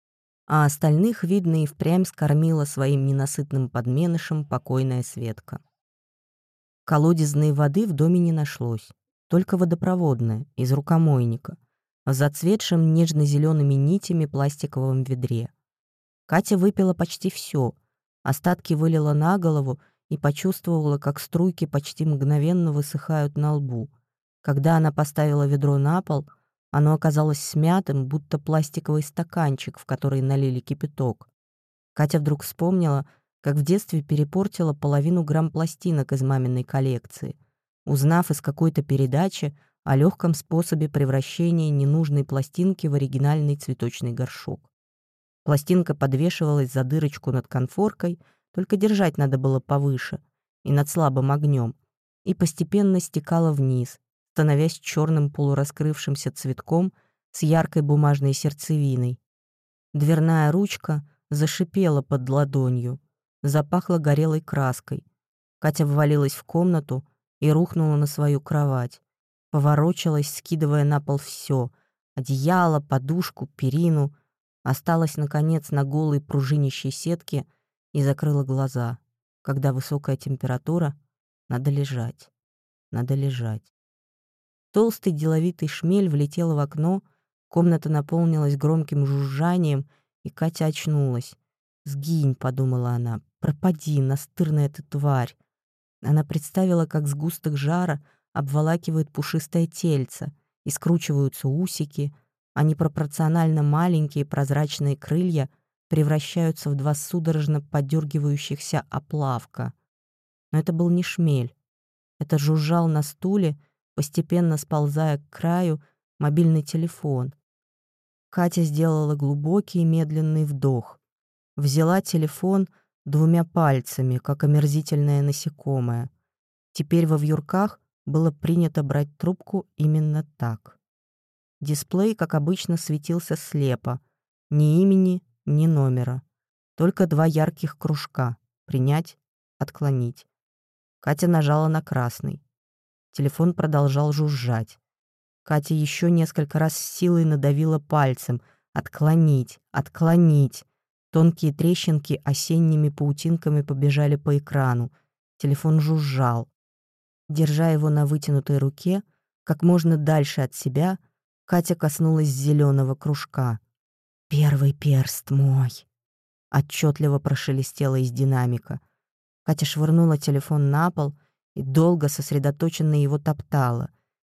а остальных, видно, и впрямь скормила своим ненасытным подменышем покойная Светка. Колодезной воды в доме не нашлось, только водопроводная, из рукомойника, в зацветшем нежно зелеными нитями пластиковом ведре. Катя выпила почти все, остатки вылила на голову и почувствовала, как струйки почти мгновенно высыхают на лбу. Когда она поставила ведро на пол — оно оказалось смятым, будто пластиковый стаканчик, в который налили кипяток. Катя вдруг вспомнила, как в детстве перепортила половину грамм пластинок из маминой коллекции, узнав из какой-то передачи о легком способе превращения ненужной пластинки в оригинальный цветочный горшок. Пластинка подвешивалась за дырочку над конфоркой, только держать надо было повыше и над слабым огнем, и постепенно стекала вниз, становясь черным полураскрывшимся цветком с яркой бумажной сердцевиной. Дверная ручка зашипела под ладонью, запахла горелой краской. Катя ввалилась в комнату и рухнула на свою кровать. Поворочилась, скидывая на пол все — одеяло, подушку, перину. Осталась, наконец, на голой пружинищей сетке и закрыла глаза. Когда высокая температура, надо лежать. Надо лежать. Толстый деловитый шмель влетел в окно, комната наполнилась громким жужжанием, и Катя очнулась. «Сгинь», — подумала она, — «пропади, настырная ты тварь». Она представила, как сгусток жара обволакивает пушистое тельце, и скручиваются усики, а непропорционально маленькие прозрачные крылья превращаются в два судорожно подергивающихся оплавка. Но это был не шмель. Это жужжал на стуле — постепенно сползая к краю, мобильный телефон. Катя сделала глубокий медленный вдох. Взяла телефон двумя пальцами, как омерзительное насекомое. Теперь во вьюрках было принято брать трубку именно так. Дисплей, как обычно, светился слепо. Ни имени, ни номера. Только два ярких кружка. Принять, отклонить. Катя нажала на красный. Телефон продолжал жужжать. Катя еще несколько раз с силой надавила пальцем. «Отклонить! Отклонить!» Тонкие трещинки осенними паутинками побежали по экрану. Телефон жужжал. Держа его на вытянутой руке, как можно дальше от себя, Катя коснулась зеленого кружка. «Первый перст мой!» Отчетливо прошелестело из динамика. Катя швырнула телефон на пол и долго сосредоточенно его топтала.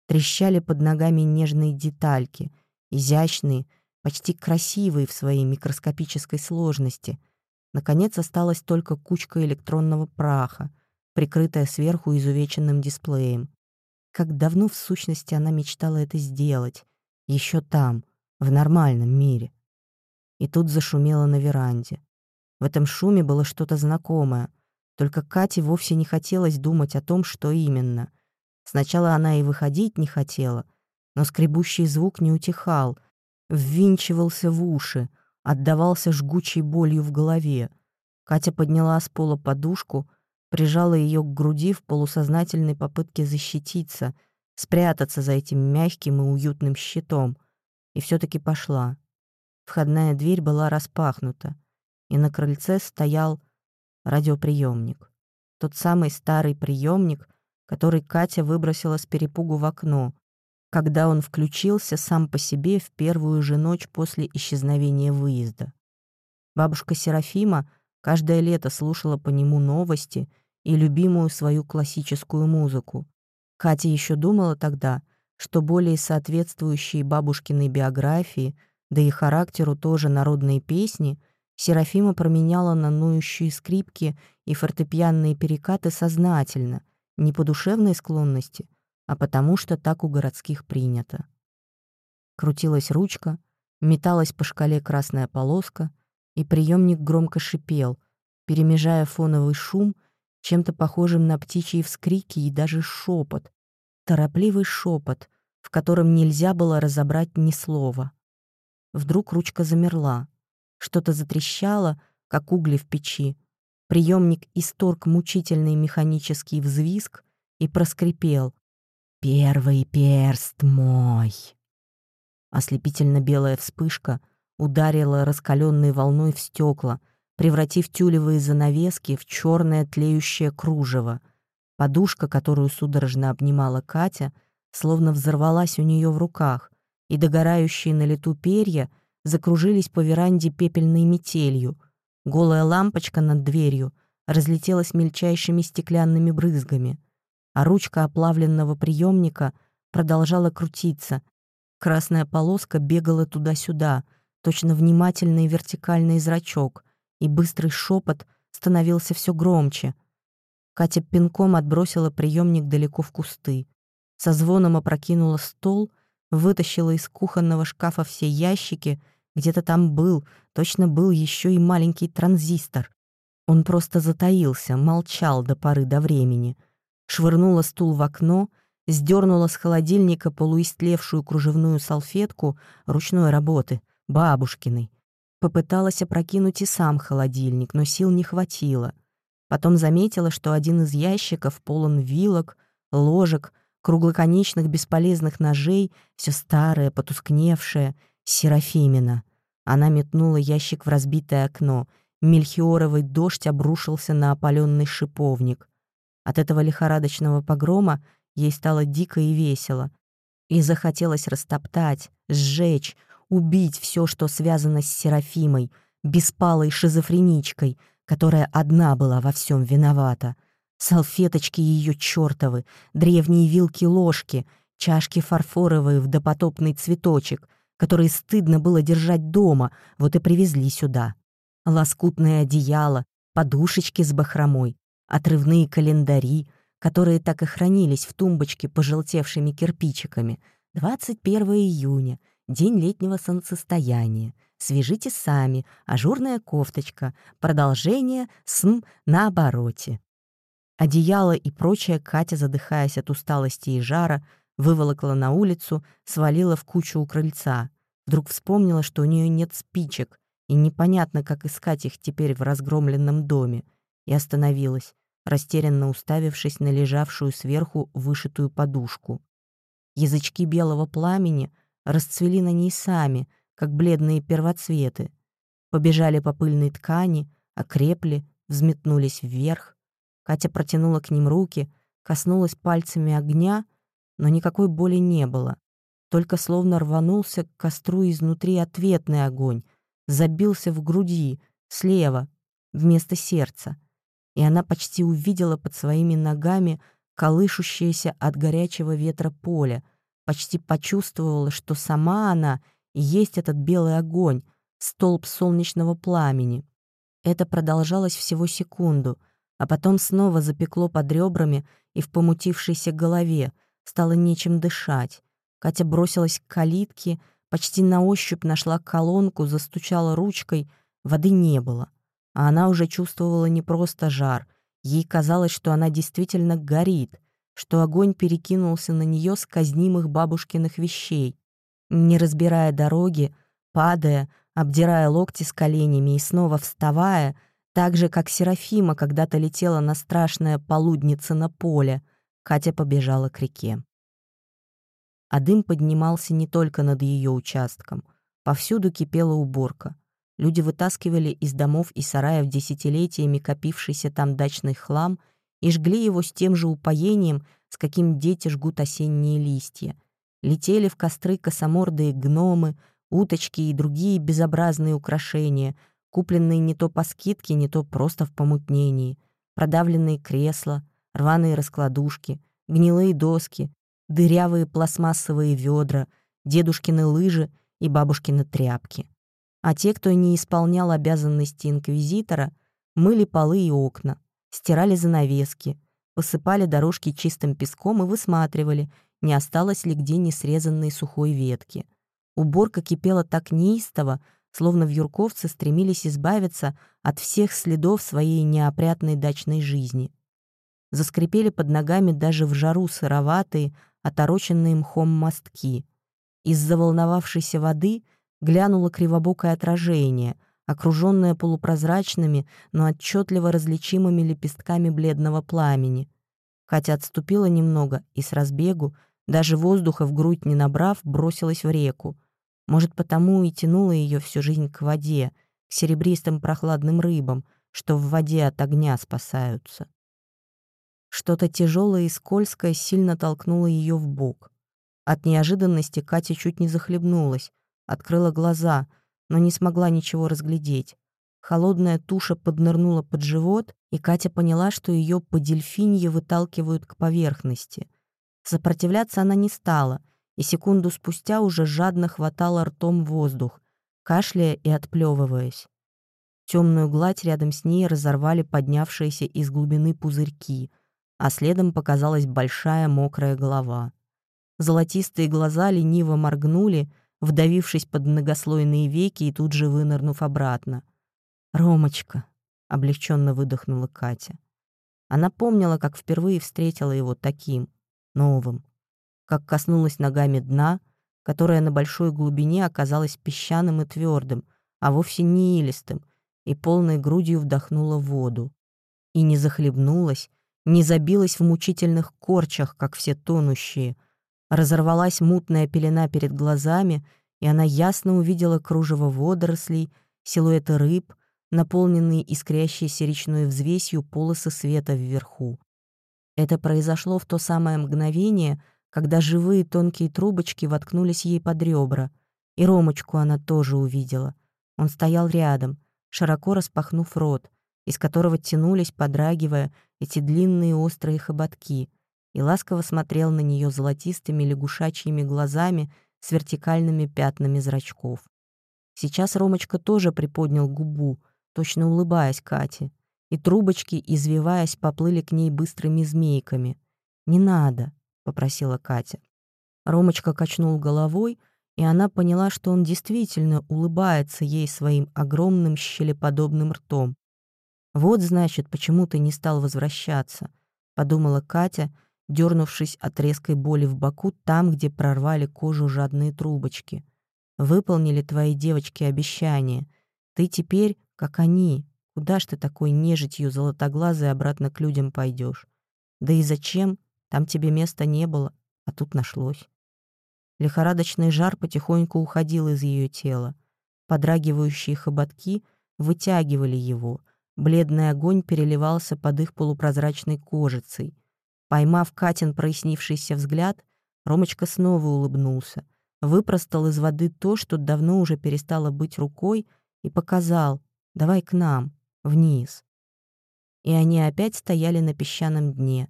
Трещали под ногами нежные детальки, изящные, почти красивые в своей микроскопической сложности. Наконец осталась только кучка электронного праха, прикрытая сверху изувеченным дисплеем. Как давно в сущности она мечтала это сделать, еще там, в нормальном мире. И тут зашумело на веранде. В этом шуме было что-то знакомое — только Кате вовсе не хотелось думать о том, что именно. Сначала она и выходить не хотела, но скребущий звук не утихал, ввинчивался в уши, отдавался жгучей болью в голове. Катя подняла с пола подушку, прижала ее к груди в полусознательной попытке защититься, спрятаться за этим мягким и уютным щитом, и все таки пошла. Входная дверь была распахнута, и на крыльце стоял радиоприемник. Тот самый старый приемник, который Катя выбросила с перепугу в окно, когда он включился сам по себе в первую же ночь после исчезновения выезда. Бабушка Серафима каждое лето слушала по нему новости и любимую свою классическую музыку. Катя еще думала тогда, что более соответствующие бабушкиной биографии, да и характеру тоже народные песни — Серафима променяла на ноющие скрипки и фортепианные перекаты сознательно, не по душевной склонности, а потому что так у городских принято. Крутилась ручка, металась по шкале красная полоска, и приемник громко шипел, перемежая фоновый шум чем-то похожим на птичьи вскрики и даже шепот. торопливый шепот, в котором нельзя было разобрать ни слова. Вдруг ручка замерла. Что-то затрещало, как угли в печи. Приемник исторг мучительный механический взвизг и проскрипел. «Первый перст мой!» Ослепительно белая вспышка ударила раскаленной волной в стекла, превратив тюлевые занавески в черное тлеющее кружево. Подушка, которую судорожно обнимала Катя, словно взорвалась у нее в руках, и догорающие на лету перья закружились по веранде пепельной метелью. Голая лампочка над дверью разлетелась мельчайшими стеклянными брызгами, а ручка оплавленного приемника продолжала крутиться. Красная полоска бегала туда-сюда, точно внимательный вертикальный зрачок, и быстрый шепот становился все громче. Катя пинком отбросила приемник далеко в кусты. Со звоном опрокинула стол, вытащила из кухонного шкафа все ящики, где-то там был, точно был еще и маленький транзистор. Он просто затаился, молчал до поры до времени. Швырнула стул в окно, сдернула с холодильника полуистлевшую кружевную салфетку ручной работы, бабушкиной. Попыталась опрокинуть и сам холодильник, но сил не хватило. Потом заметила, что один из ящиков полон вилок, ложек, круглоконечных бесполезных ножей, все старое, потускневшее, Серафимина. Она метнула ящик в разбитое окно. Мельхиоровый дождь обрушился на опаленный шиповник. От этого лихорадочного погрома ей стало дико и весело. И захотелось растоптать, сжечь, убить все, что связано с Серафимой, беспалой шизофреничкой, которая одна была во всем виновата — Салфеточки ее чертовы, древние вилки-ложки, чашки фарфоровые в допотопный цветочек, которые стыдно было держать дома, вот и привезли сюда. Лоскутное одеяло, подушечки с бахромой, отрывные календари, которые так и хранились в тумбочке пожелтевшими кирпичиками. 21 июня, день летнего солнцестояния. Свяжите сами, ажурная кофточка, продолжение «см» на обороте. Одеяло и прочее Катя, задыхаясь от усталости и жара, выволокла на улицу, свалила в кучу у крыльца. Вдруг вспомнила, что у нее нет спичек, и непонятно, как искать их теперь в разгромленном доме, и остановилась, растерянно уставившись на лежавшую сверху вышитую подушку. Язычки белого пламени расцвели на ней сами, как бледные первоцветы. Побежали по пыльной ткани, окрепли, взметнулись вверх, Катя протянула к ним руки, коснулась пальцами огня, но никакой боли не было. Только словно рванулся к костру изнутри ответный огонь, забился в груди, слева, вместо сердца. И она почти увидела под своими ногами колышущееся от горячего ветра поле, почти почувствовала, что сама она и есть этот белый огонь, столб солнечного пламени. Это продолжалось всего секунду — а потом снова запекло под ребрами и в помутившейся голове, стало нечем дышать. Катя бросилась к калитке, почти на ощупь нашла колонку, застучала ручкой, воды не было. А она уже чувствовала не просто жар, ей казалось, что она действительно горит, что огонь перекинулся на нее с казнимых бабушкиных вещей. Не разбирая дороги, падая, обдирая локти с коленями и снова вставая — так же, как Серафима когда-то летела на страшное полуднице на поле, Катя побежала к реке. А дым поднимался не только над ее участком. Повсюду кипела уборка. Люди вытаскивали из домов и сараев десятилетиями копившийся там дачный хлам и жгли его с тем же упоением, с каким дети жгут осенние листья. Летели в костры косомордые гномы, уточки и другие безобразные украшения — купленные не то по скидке, не то просто в помутнении, продавленные кресла, рваные раскладушки, гнилые доски, дырявые пластмассовые ведра, дедушкины лыжи и бабушкины тряпки. А те, кто не исполнял обязанности инквизитора, мыли полы и окна, стирали занавески, посыпали дорожки чистым песком и высматривали, не осталось ли где несрезанной сухой ветки. Уборка кипела так неистово, словно вьюрковцы стремились избавиться от всех следов своей неопрятной дачной жизни. Заскрипели под ногами даже в жару сыроватые, отороченные мхом мостки. Из заволновавшейся воды глянуло кривобокое отражение, окруженное полупрозрачными, но отчетливо различимыми лепестками бледного пламени. Катя отступила немного и с разбегу, даже воздуха в грудь не набрав, бросилась в реку. Может, потому и тянула ее всю жизнь к воде, к серебристым прохладным рыбам, что в воде от огня спасаются. Что-то тяжелое и скользкое сильно толкнуло ее в бок. От неожиданности Катя чуть не захлебнулась, открыла глаза, но не смогла ничего разглядеть. Холодная туша поднырнула под живот, и Катя поняла, что ее по дельфинье выталкивают к поверхности. Сопротивляться она не стала, и секунду спустя уже жадно хватала ртом воздух, кашляя и отплевываясь. Темную гладь рядом с ней разорвали поднявшиеся из глубины пузырьки, а следом показалась большая мокрая голова. Золотистые глаза лениво моргнули, вдавившись под многослойные веки и тут же вынырнув обратно. «Ромочка», — облегченно выдохнула Катя. Она помнила, как впервые встретила его таким, новым, как коснулась ногами дна, которое на большой глубине оказалось песчаным и твердым, а вовсе не илистым, и полной грудью вдохнула воду. И не захлебнулась, не забилась в мучительных корчах, как все тонущие. Разорвалась мутная пелена перед глазами, и она ясно увидела кружево водорослей, силуэты рыб, наполненные искрящейся речной взвесью полосы света вверху. Это произошло в то самое мгновение, когда живые тонкие трубочки воткнулись ей под ребра, и Ромочку она тоже увидела. Он стоял рядом, широко распахнув рот, из которого тянулись, подрагивая, эти длинные острые хоботки, и ласково смотрел на нее золотистыми лягушачьими глазами с вертикальными пятнами зрачков. Сейчас Ромочка тоже приподнял губу, точно улыбаясь Кате, и трубочки, извиваясь, поплыли к ней быстрыми змейками. «Не надо», — попросила Катя. Ромочка качнул головой, и она поняла, что он действительно улыбается ей своим огромным щелеподобным ртом. «Вот, значит, почему ты не стал возвращаться», — подумала Катя, дернувшись от резкой боли в боку там, где прорвали кожу жадные трубочки. «Выполнили твои девочки обещание. Ты теперь, как они. Куда ж ты такой нежитью золотоглазой обратно к людям пойдешь? Да и зачем? Там тебе места не было, а тут нашлось». Лихорадочный жар потихоньку уходил из ее тела. Подрагивающие хоботки вытягивали его — Бледный огонь переливался под их полупрозрачной кожицей. Поймав Катин прояснившийся взгляд, Ромочка снова улыбнулся, выпростал из воды то, что давно уже перестало быть рукой, и показал «давай к нам, вниз». И они опять стояли на песчаном дне,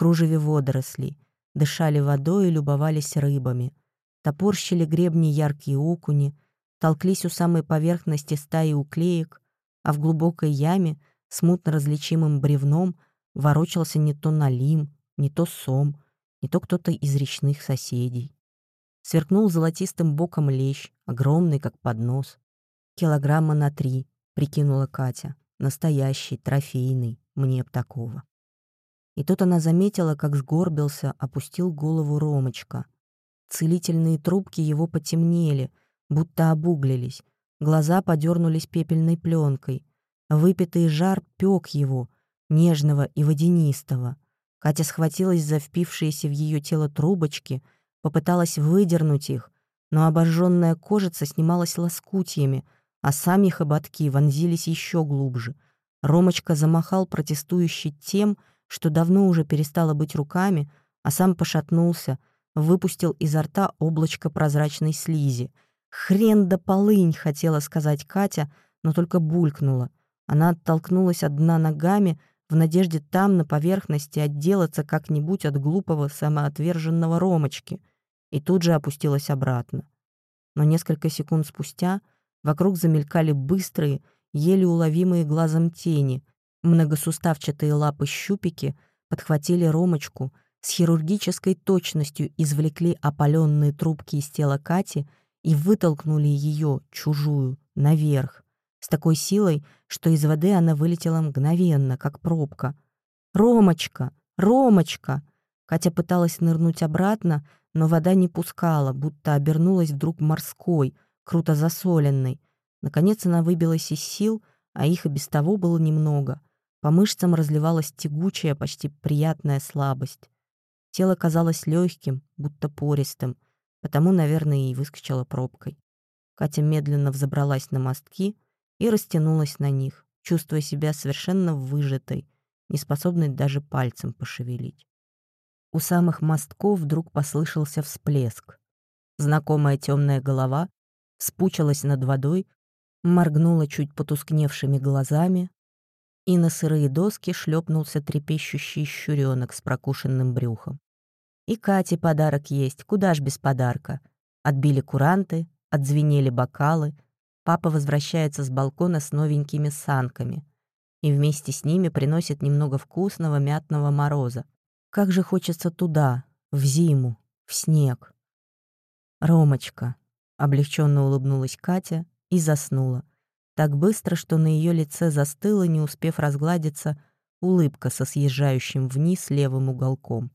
кружеве водорослей, дышали водой и любовались рыбами. Топорщили гребни яркие окуни, толклись у самой поверхности стаи уклеек, а в глубокой яме, смутно различимым бревном, ворочался не то налим, не то сом, не то кто-то из речных соседей. Сверкнул золотистым боком лещ, огромный, как поднос. Килограмма на три, прикинула Катя. Настоящий, трофейный, мне б такого. И тут она заметила, как сгорбился, опустил голову Ромочка. Целительные трубки его потемнели, будто обуглились, Глаза подернулись пепельной пленкой. Выпитый жар пек его, нежного и водянистого. Катя схватилась за впившиеся в ее тело трубочки, попыталась выдернуть их, но обожженная кожица снималась лоскутьями, а сами хоботки вонзились еще глубже. Ромочка замахал протестующий тем, что давно уже перестало быть руками, а сам пошатнулся, выпустил изо рта облачко прозрачной слизи — «Хрен да полынь!» — хотела сказать Катя, но только булькнула. Она оттолкнулась от дна ногами в надежде там, на поверхности, отделаться как-нибудь от глупого самоотверженного Ромочки, и тут же опустилась обратно. Но несколько секунд спустя вокруг замелькали быстрые, еле уловимые глазом тени, многосуставчатые лапы-щупики подхватили Ромочку, с хирургической точностью извлекли опаленные трубки из тела Кати — и вытолкнули ее, чужую, наверх, с такой силой, что из воды она вылетела мгновенно, как пробка. «Ромочка! Ромочка!» Катя пыталась нырнуть обратно, но вода не пускала, будто обернулась вдруг морской, круто засоленной. Наконец она выбилась из сил, а их и без того было немного. По мышцам разливалась тягучая, почти приятная слабость. Тело казалось легким, будто пористым, потому, наверное, и выскочила пробкой. Катя медленно взобралась на мостки и растянулась на них, чувствуя себя совершенно выжатой, неспособной даже пальцем пошевелить. У самых мостков вдруг послышался всплеск. Знакомая темная голова спучилась над водой, моргнула чуть потускневшими глазами, и на сырые доски шлепнулся трепещущий щуренок с прокушенным брюхом. И Кате подарок есть, куда ж без подарка. Отбили куранты, отзвенели бокалы, папа возвращается с балкона с новенькими санками и вместе с ними приносит немного вкусного мятного мороза, как же хочется туда, в зиму, в снег. «Ромочка», — облегченно улыбнулась Катя и заснула. Так быстро, что на ее лице застыла, не успев разгладиться, улыбка со съезжающим вниз левым уголком.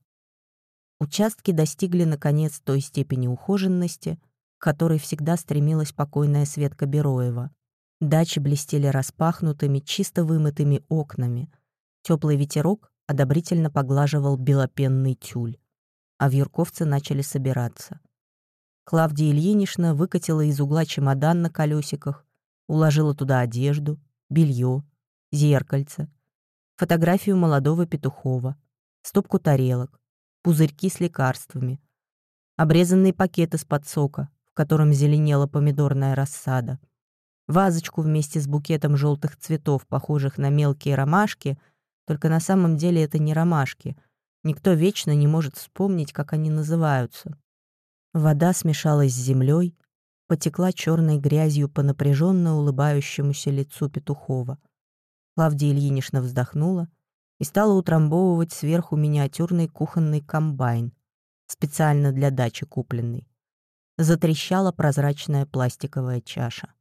Участки достигли, наконец, той степени ухоженности, к которой всегда стремилась покойная Светка Бероева. Дачи блестели распахнутыми, чисто вымытыми окнами. Теплый ветерок одобрительно поглаживал белопенный тюль, а вьюрковцы начали собираться. Клавдия Ильинична выкатила из угла чемодан на колесиках, уложила туда одежду, белье, зеркальце, фотографию молодого Петухова, стопку тарелок, пузырьки с лекарствами, обрезанные пакеты с-под сока, в котором зеленела помидорная рассада, вазочку вместе с букетом желтых цветов, похожих на мелкие ромашки — только на самом деле это не ромашки. Никто вечно не может вспомнить, как они называются. Вода смешалась с землей, потекла черной грязью по напряженно улыбающемуся лицу Петухова. Клавдия Ильинична вздохнула и стала утрамбовывать сверху миниатюрный кухонный комбайн, специально для дачи купленный. Затрещала прозрачная пластиковая чаша.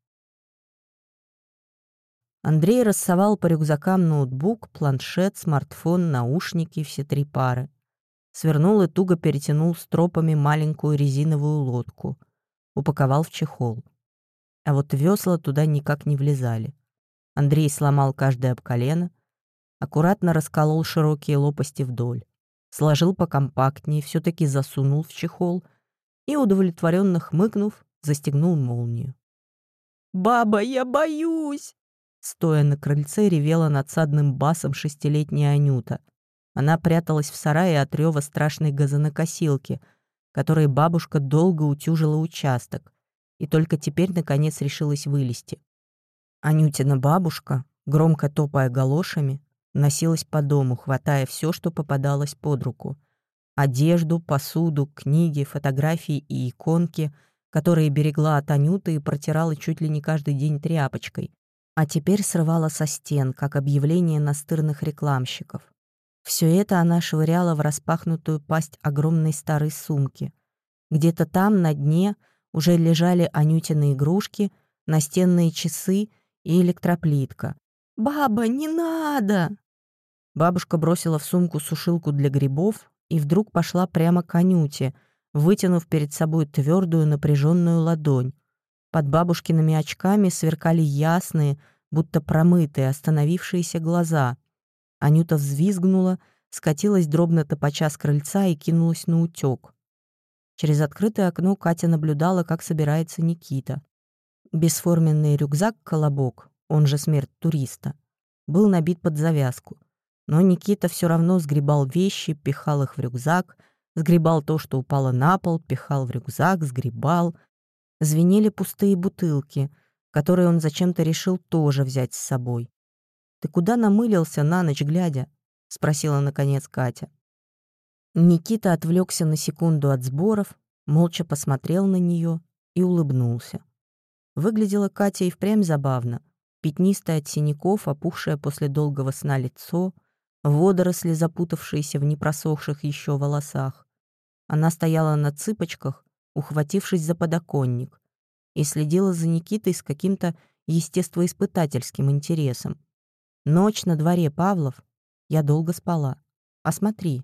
Андрей рассовал по рюкзакам ноутбук, планшет, смартфон, наушники, все три пары. Свернул и туго перетянул стропами маленькую резиновую лодку. Упаковал в чехол. А вот весла туда никак не влезали. Андрей сломал каждое об колено, аккуратно расколол широкие лопасти вдоль, сложил покомпактнее, все таки засунул в чехол и, удовлетворенно хмыкнув, застегнул молнию. «Баба, я боюсь!» Стоя на крыльце, ревела надсадным басом шестилетняя Анюта. Она пряталась в сарае от рёва страшной газонокосилки, которой бабушка долго утюжила участок, и только теперь, наконец, решилась вылезти. Анютина бабушка, громко топая галошами, носилась по дому, хватая все, что попадалось под руку. Одежду, посуду, книги, фотографии и иконки, которые берегла от Анюты и протирала чуть ли не каждый день тряпочкой, а теперь срывала со стен, как объявление настырных рекламщиков. Все это она швыряла в распахнутую пасть огромной старой сумки. Где-то там, на дне, уже лежали Анютины игрушки, настенные часы и электроплитка. «Баба, не надо!» Бабушка бросила в сумку сушилку для грибов и вдруг пошла прямо к Анюте, вытянув перед собой твердую напряженную ладонь. Под бабушкиными очками сверкали ясные, будто промытые, остановившиеся глаза. Анюта взвизгнула, скатилась дробно топача с крыльца и кинулась на утёк. Через открытое окно Катя наблюдала, как собирается Никита. Бесформенный рюкзак-колобок, он же смерть туриста, был набит под завязку. Но Никита все равно сгребал вещи, пихал их в рюкзак, сгребал то, что упало на пол, пихал в рюкзак, сгребал, звенели пустые бутылки, которые он зачем-то решил тоже взять с собой. «Ты куда намылился на ночь глядя?» — спросила наконец Катя. Никита отвлекся на секунду от сборов, молча посмотрел на нее и улыбнулся. Выглядела Катя и впрямь забавно. Пятнистая от синяков, опухшее после долгого сна лицо, водоросли, запутавшиеся в непросохших еще волосах. Она стояла на цыпочках, ухватившись за подоконник, и следила за Никитой с каким-то естествоиспытательским интересом. Ночь на дворе, Павлов. Я долго спала. А смотри.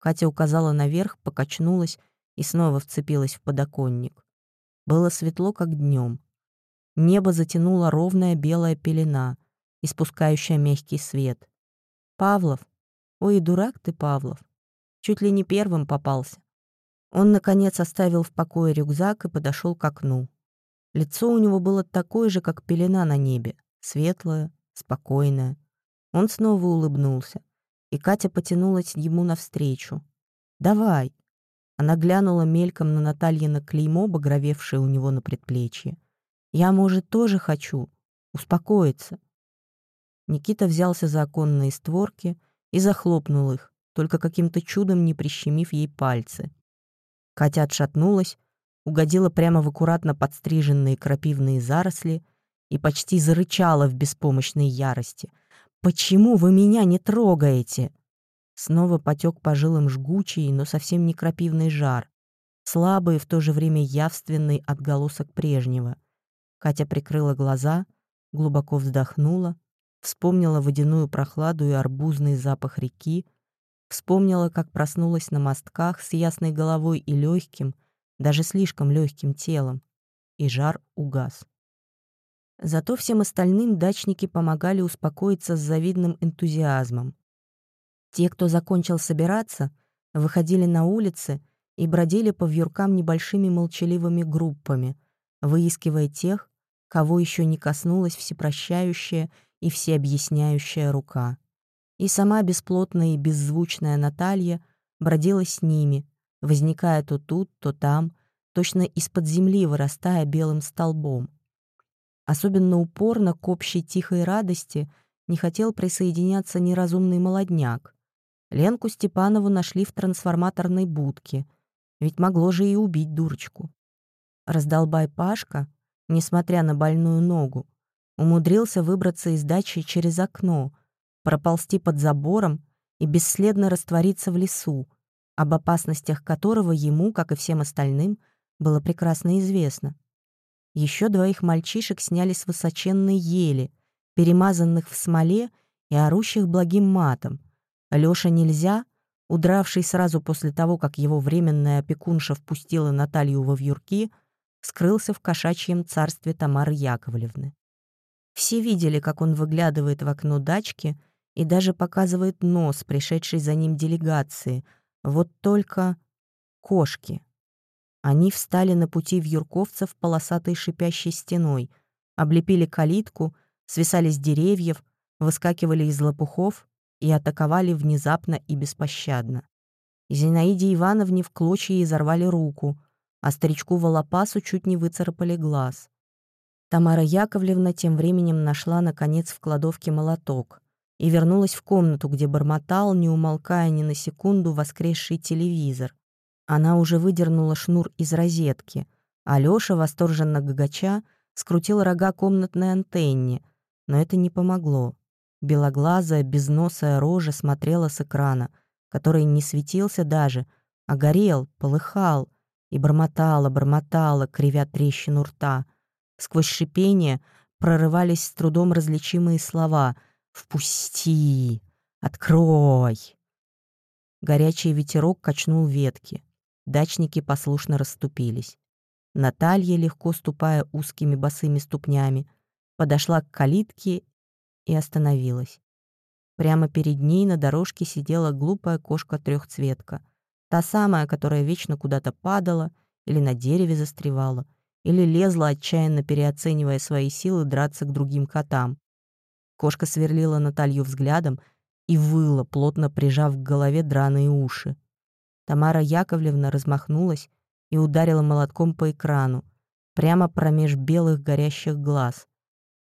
Катя указала наверх, покачнулась и снова вцепилась в подоконник. Было светло, как днем. Небо затянула ровная белая пелена, испускающая мягкий свет. «Павлов! Ой, дурак ты, Павлов! Чуть ли не первым попался». Он, наконец, оставил в покое рюкзак и подошел к окну. Лицо у него было такое же, как пелена на небе, светлое, спокойное. Он снова улыбнулся, и Катя потянулась ему навстречу. «Давай!» Она глянула мельком на Натальина клеймо, багровевшее у него на предплечье. «Я, может, тоже хочу. Успокоиться». Никита взялся за оконные створки и захлопнул их, только каким-то чудом не прищемив ей пальцы. Катя отшатнулась, угодила прямо в аккуратно подстриженные крапивные заросли и почти зарычала в беспомощной ярости. «Почему вы меня не трогаете?» Снова потек по жилам жгучий, но совсем не крапивный жар, слабый и в то же время явственный отголосок прежнего. Катя прикрыла глаза, глубоко вздохнула, вспомнила водяную прохладу и арбузный запах реки, вспомнила, как проснулась на мостках с ясной головой и легким, даже слишком легким телом, и жар угас. Зато всем остальным дачники помогали успокоиться с завидным энтузиазмом. Те, кто закончил собираться, выходили на улицы и бродили по вьюркам небольшими молчаливыми группами, выискивая тех, кого еще не коснулась всепрощающая и всеобъясняющая рука. И сама бесплотная и беззвучная Наталья бродила с ними, возникая то тут, то там, точно из-под земли вырастая белым столбом. Особенно упорно к общей тихой радости не хотел присоединяться неразумный молодняк. Ленку Степанову нашли в трансформаторной будке, ведь могло же и убить дурочку. Раздолбай Пашка, несмотря на больную ногу, умудрился выбраться из дачи через окно, проползти под забором и бесследно раствориться в лесу, об опасностях которого ему, как и всем остальным, было прекрасно известно. Еще двоих мальчишек сняли с высоченной ели, перемазанных в смоле и орущих благим матом. Лёша нельзя, удравший сразу после того, как его временная опекунша впустила Наталью во вьюрки, скрылся в кошачьем царстве Тамары Яковлевны. Все видели, как он выглядывает в окно дачки и даже показывает нос пришедшей за ним делегации — вот только кошки. Они встали на пути вьюрковцев полосатой шипящей стеной, облепили калитку, свисали с деревьев, выскакивали из лопухов и атаковали внезапно и беспощадно. Зинаиде Ивановне в клочья изорвали руку, а старичку Волопасу чуть не выцарапали глаз. Тамара Яковлевна тем временем нашла, наконец, в кладовке молоток и вернулась в комнату, где бормотал, не умолкая ни на секунду, воскресший телевизор. Она уже выдернула шнур из розетки, а Лёша, восторженно гагача, скрутил рога комнатной антенне, но это не помогло. Белоглазая, безносая рожа смотрела с экрана, который не светился даже, а горел, полыхал, и бормотала, бормотала, кривя трещину рта. Сквозь шипение прорывались с трудом различимые слова — «Впусти! Открой!» Горячий ветерок качнул ветки. Дачники послушно расступились. Наталья, легко ступая узкими босыми ступнями, подошла к калитке и остановилась. Прямо перед ней на дорожке сидела глупая кошка-трехцветка. Та самая, которая вечно куда-то падала или на дереве застревала, или лезла, отчаянно переоценивая свои силы драться к другим котам. Кошка сверлила Наталью взглядом и выла, плотно прижав к голове драные уши. Тамара Яковлевна размахнулась и ударила молотком по экрану, прямо промеж белых горящих глаз.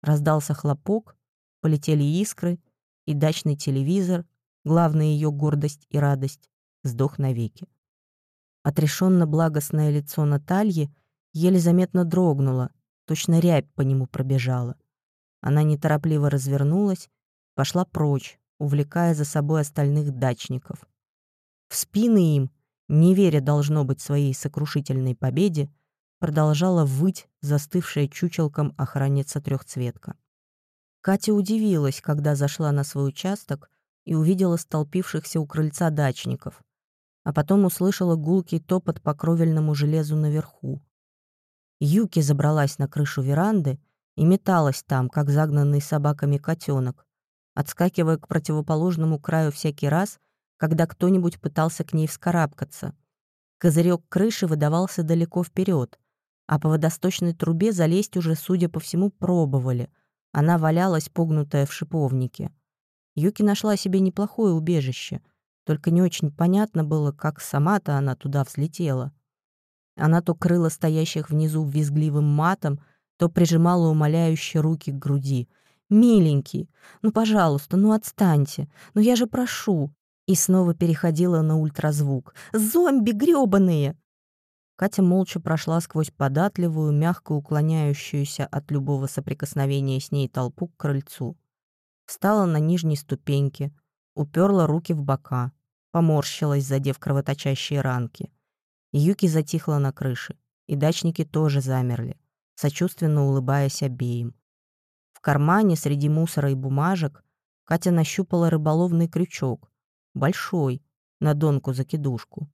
Раздался хлопок, полетели искры, и дачный телевизор, главная ее гордость и радость, сдох навеки. Отрешенно благостное лицо Натальи еле заметно дрогнуло, точно рябь по нему пробежала. Она неторопливо развернулась, пошла прочь, увлекая за собой остальных дачников. В спины им, не веря должно быть своей сокрушительной победе, продолжала выть застывшая чучелком охранница трехцветка. Катя удивилась, когда зашла на свой участок и увидела столпившихся у крыльца дачников. а потом услышала гулкий топот по кровельному железу наверху. Юки забралась на крышу веранды и металась там, как загнанный собаками котенок, отскакивая к противоположному краю всякий раз, когда кто-нибудь пытался к ней вскарабкаться. Козырек крыши выдавался далеко вперед, а по водосточной трубе залезть уже, судя по всему, пробовали. Она валялась, погнутая в шиповнике. Юки нашла себе неплохое убежище, только не очень понятно было, как сама-то она туда взлетела. Она то крыла стоящих внизу визгливым матом, то прижимала умоляющие руки к груди. «Миленький, ну, пожалуйста, ну отстаньте, ну я же прошу!» И снова переходила на ультразвук. «Зомби грёбаные!» Катя молча прошла сквозь податливую, мягко уклоняющуюся от любого соприкосновения с ней толпу к крыльцу. Встала на нижней ступеньке, уперла руки в бока, поморщилась, задев кровоточащие ранки. Юки затихла на крыше, и дачники тоже замерли, сочувственно улыбаясь обеим. В кармане среди мусора и бумажек Катя нащупала рыболовный крючок, большой, на донку-закидушку.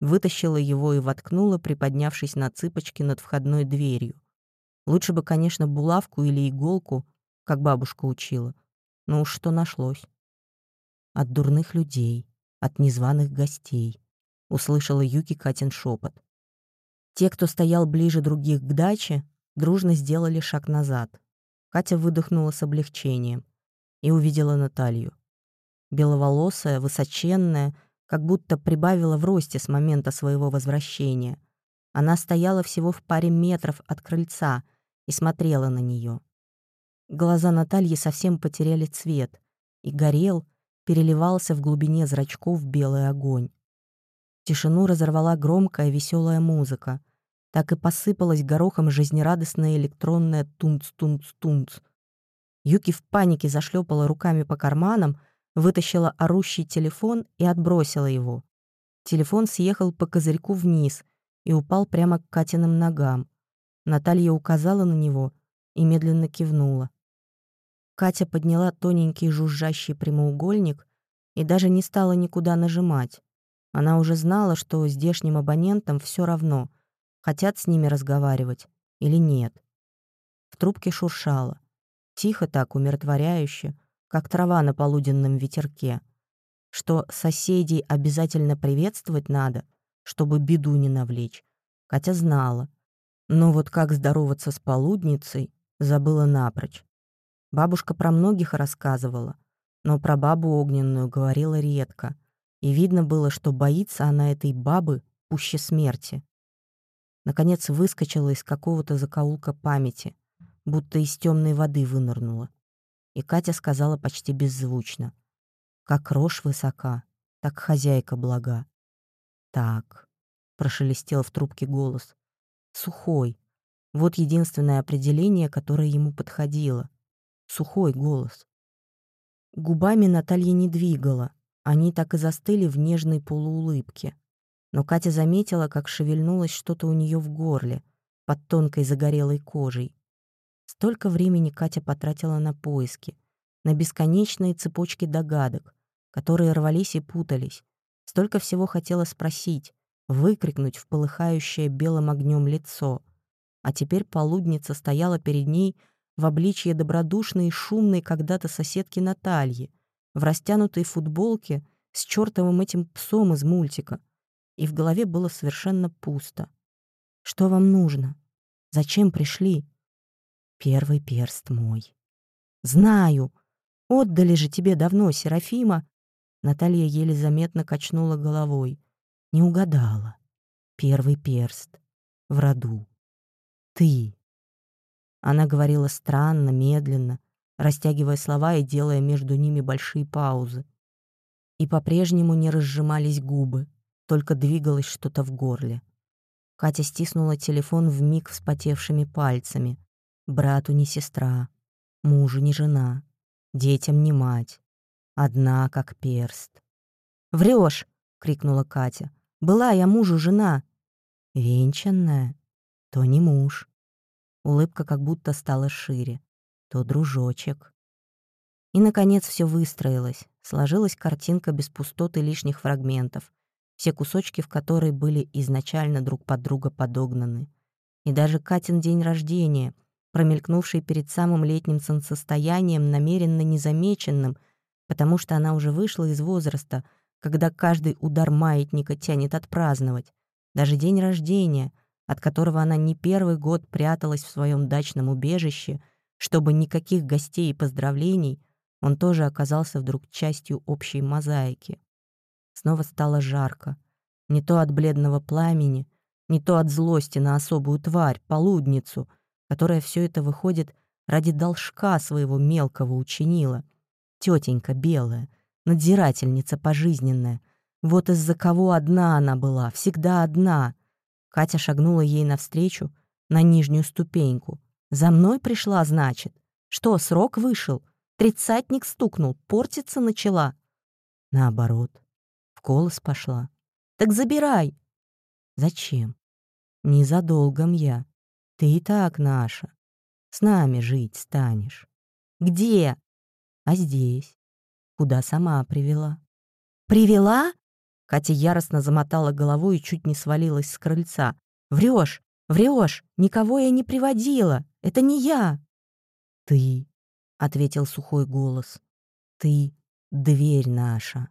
Вытащила его и воткнула, приподнявшись на цыпочки над входной дверью. Лучше бы, конечно, булавку или иголку, как бабушка учила, но уж что нашлось. От дурных людей, от незваных гостей, услышала Юки Катин шепот. Те, кто стоял ближе других к даче, дружно сделали шаг назад. Катя выдохнула с облегчением и увидела Наталью. Беловолосая, высоченная, как будто прибавила в росте с момента своего возвращения. Она стояла всего в паре метров от крыльца и смотрела на нее. Глаза Натальи совсем потеряли цвет, и горел, переливался в глубине зрачков белый огонь. Тишину разорвала громкая веселая музыка. Так и посыпалась горохом жизнерадостная электронная тунц-тунц-тунц. Юки в панике зашлепала руками по карманам, вытащила орущий телефон и отбросила его. Телефон съехал по козырьку вниз и упал прямо к Катиным ногам. Наталья указала на него и медленно кивнула. Катя подняла тоненький жужжащий прямоугольник и даже не стала никуда нажимать. Она уже знала, что здешним абонентам все равно, хотят с ними разговаривать или нет. В трубке шуршало. Тихо так, умиротворяюще, как трава на полуденном ветерке. Что соседей обязательно приветствовать надо, чтобы беду не навлечь. Катя знала. Но вот как здороваться с полудницей, забыла напрочь. Бабушка про многих рассказывала, но про бабу огненную говорила редко — и видно было, что боится она этой бабы пуще смерти. Наконец выскочила из какого-то закоулка памяти, будто из темной воды вынырнула. И Катя сказала почти беззвучно. «Как рожь высока, так хозяйка блага». «Так», — прошелестел в трубке голос, — «сухой». Вот единственное определение, которое ему подходило. Сухой голос. Губами Наталья не двигала, они так и застыли в нежной полуулыбке. Но Катя заметила, как шевельнулось что-то у нее в горле, под тонкой загорелой кожей. Столько времени Катя потратила на поиски, на бесконечные цепочки догадок, которые рвались и путались. Столько всего хотела спросить, выкрикнуть в полыхающее белым огнем лицо. А теперь полудница стояла перед ней в обличье добродушной и шумной когда-то соседки Натальи, в растянутой футболке с чертовым этим псом из мультика, и в голове было совершенно пусто. «Что вам нужно? Зачем пришли?» «Первый перст мой». «Знаю! Отдали же тебе давно, Серафима!» Наталья еле заметно качнула головой. «Не угадала. Первый перст. В роду. Ты». Она говорила странно, медленно, растягивая слова и делая между ними большие паузы. И по-прежнему не разжимались губы, только двигалось что-то в горле. Катя стиснула телефон в миг вспотевшими пальцами. Брату не сестра, мужу не жена, детям не мать. Одна, как перст. Врешь! крикнула Катя. «Была я мужу жена!» «Венчанная? То не муж». Улыбка как будто стала шире то дружочек. И, наконец, все выстроилось. Сложилась картинка без пустоты лишних фрагментов. все кусочки в которой были изначально друг под друга подогнаны. И даже Катин день рождения, промелькнувший перед самым летним солнцестоянием, намеренно незамеченным, потому что она уже вышла из возраста, когда каждый удар маятника тянет отпраздновать. Даже день рождения, от которого она не первый год пряталась в своем дачном убежище, чтобы никаких гостей и поздравлений, он тоже оказался вдруг частью общей мозаики. Снова стало жарко. Не то от бледного пламени, не то от злости на особую тварь, полудницу, которая все это выходит ради должка своего мелкого учинила. Тетенька белая, надзирательница пожизненная. Вот из-за кого одна она была, всегда одна. Катя шагнула ей навстречу на нижнюю ступеньку. «За мной пришла, значит? Что, срок вышел? Тридцатник стукнул, портиться начала?» Наоборот, в колос пошла. «Так забирай!» «Зачем? Не за долгом я. Ты и так наша. С нами жить станешь. Где? А здесь. Куда сама привела. Привела? Катя яростно замотала головой и чуть не свалилась с крыльца. Врешь, врешь, никого я не приводила. Это не я. Ты, ответил сухой голос. Ты — дверь наша.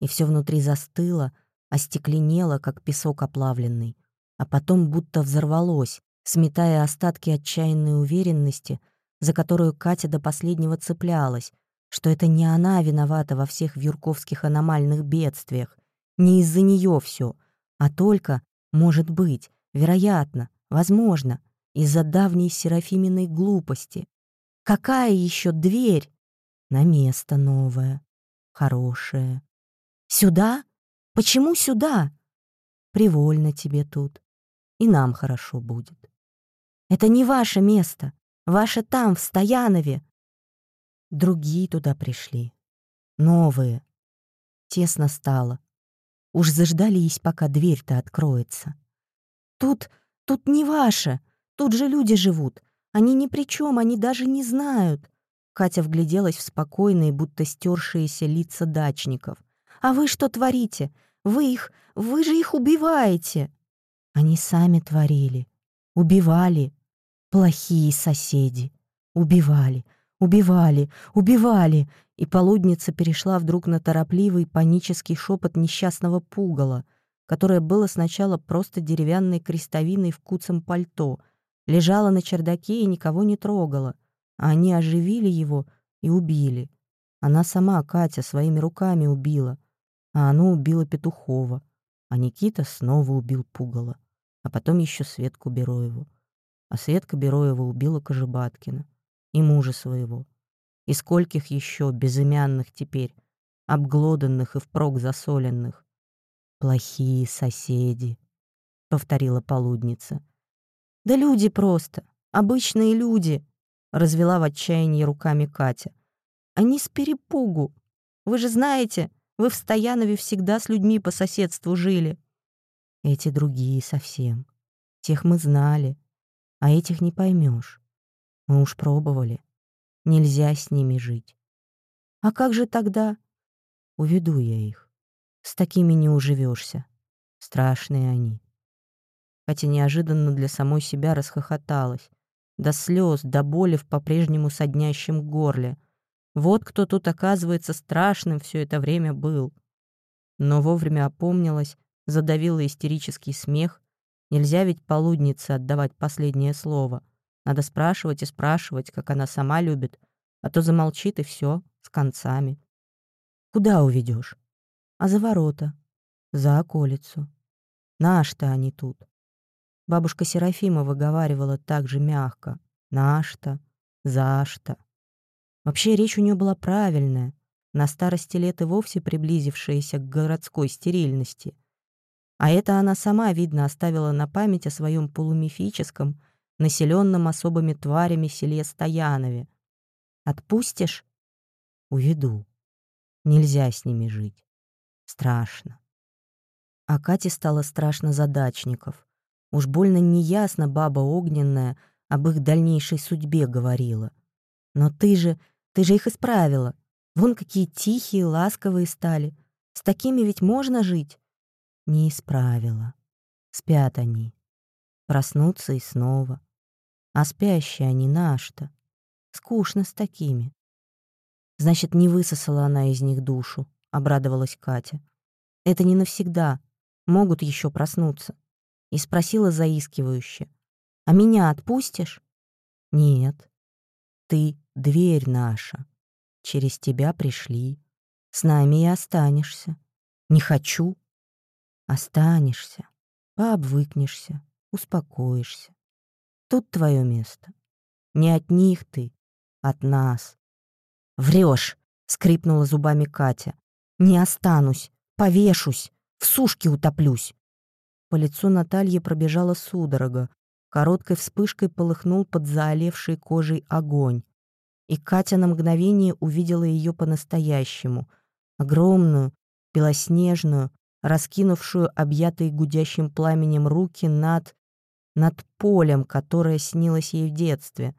И все внутри застыло, остекленело, как песок оплавленный а потом будто взорвалось, сметая остатки отчаянной уверенности, за которую Катя до последнего цеплялась, что это не она виновата во всех вьюрковских аномальных бедствиях, не из-за нее все, а только, может быть, вероятно, возможно, из-за давней Серафиминой глупости. Какая еще дверь? На место новое, хорошее. Сюда? Почему сюда? Привольно тебе тут и нам хорошо будет. Это не ваше место, ваше там, в Стоянове. Другие туда пришли, новые. Тесно стало. Уж заждались, пока дверь-то откроется. Тут, тут не ваше, тут же люди живут. Они ни при чем, они даже не знают. Катя вгляделась в спокойные, будто стершиеся лица дачников. «А вы что творите? Вы их, вы же их убиваете!» Они сами творили, убивали. Плохие соседи. Убивали, убивали, убивали. И полудница перешла вдруг на торопливый панический шепот несчастного пугала, которое было сначала просто деревянной крестовиной в куцем пальто, лежала на чердаке и никого не трогала, а они оживили его и убили. Она сама, Катя, своими руками убила, а оно убило Петухова, а Никита снова убил пугала а потом еще Светку Бероеву. А Светка Бероева убила Кожебаткина и мужа своего. И скольких еще безымянных теперь, обглоданных и впрок засоленных. «Плохие соседи», — повторила полудница. «Да люди просто, обычные люди», — развела в отчаянии руками Катя. «Они с перепугу. Вы же знаете, вы в Стоянове всегда с людьми по соседству жили. Эти другие совсем. Тех мы знали, а этих не поймешь. Мы уж пробовали. Нельзя с ними жить. А как же тогда? Уведу я их. С такими не уживешься. Страшные они. Хотя неожиданно для самой себя расхохоталась. До слез, до боли в по-прежнему соднящем горле. Вот кто тут, оказывается, страшным все это время был. Но вовремя опомнилась задавила истерический смех. Нельзя ведь полуднице отдавать последнее слово. Надо спрашивать и спрашивать, как она сама любит, а то замолчит и все, с концами. Куда уведешь? А за ворота, за околицу. Наш-то они тут. Бабушка Серафима выговаривала так же мягко. Наш-то, за-что. Вообще речь у нее была правильная, на старости лет и вовсе приблизившаяся к городской стерильности — а это она сама, видно, оставила на память о своем полумифическом, населенном особыми тварями селе Стоянове. Отпустишь? Уведу. Нельзя с ними жить. Страшно. А Кате стало страшно задачников. Уж больно неясно баба огненная об их дальнейшей судьбе говорила. Но ты же, ты же их исправила. Вон какие тихие, ласковые стали. С такими ведь можно жить. Не исправила. Спят они. Проснутся и снова. А спящие они наш-то. Скучно с такими. Значит, не высосала она из них душу, обрадовалась Катя. Это не навсегда. Могут еще проснуться. И спросила заискивающе. А меня отпустишь? Нет. Ты — дверь наша. Через тебя пришли. С нами и останешься. Не хочу. Останешься. Пообвыкнешься. Успокоишься. Тут твое место. Не от них ты, от нас. Врешь, скрипнула зубами Катя. Не останусь, повешусь, в сушке утоплюсь. По лицу Натальи пробежала судорога. Короткой вспышкой полыхнул под заолевшей кожей огонь. И Катя на мгновение увидела ее по-настоящему. Огромную, белоснежную, раскинувшую объятые гудящим пламенем руки над... над полем, которое снилось ей в детстве.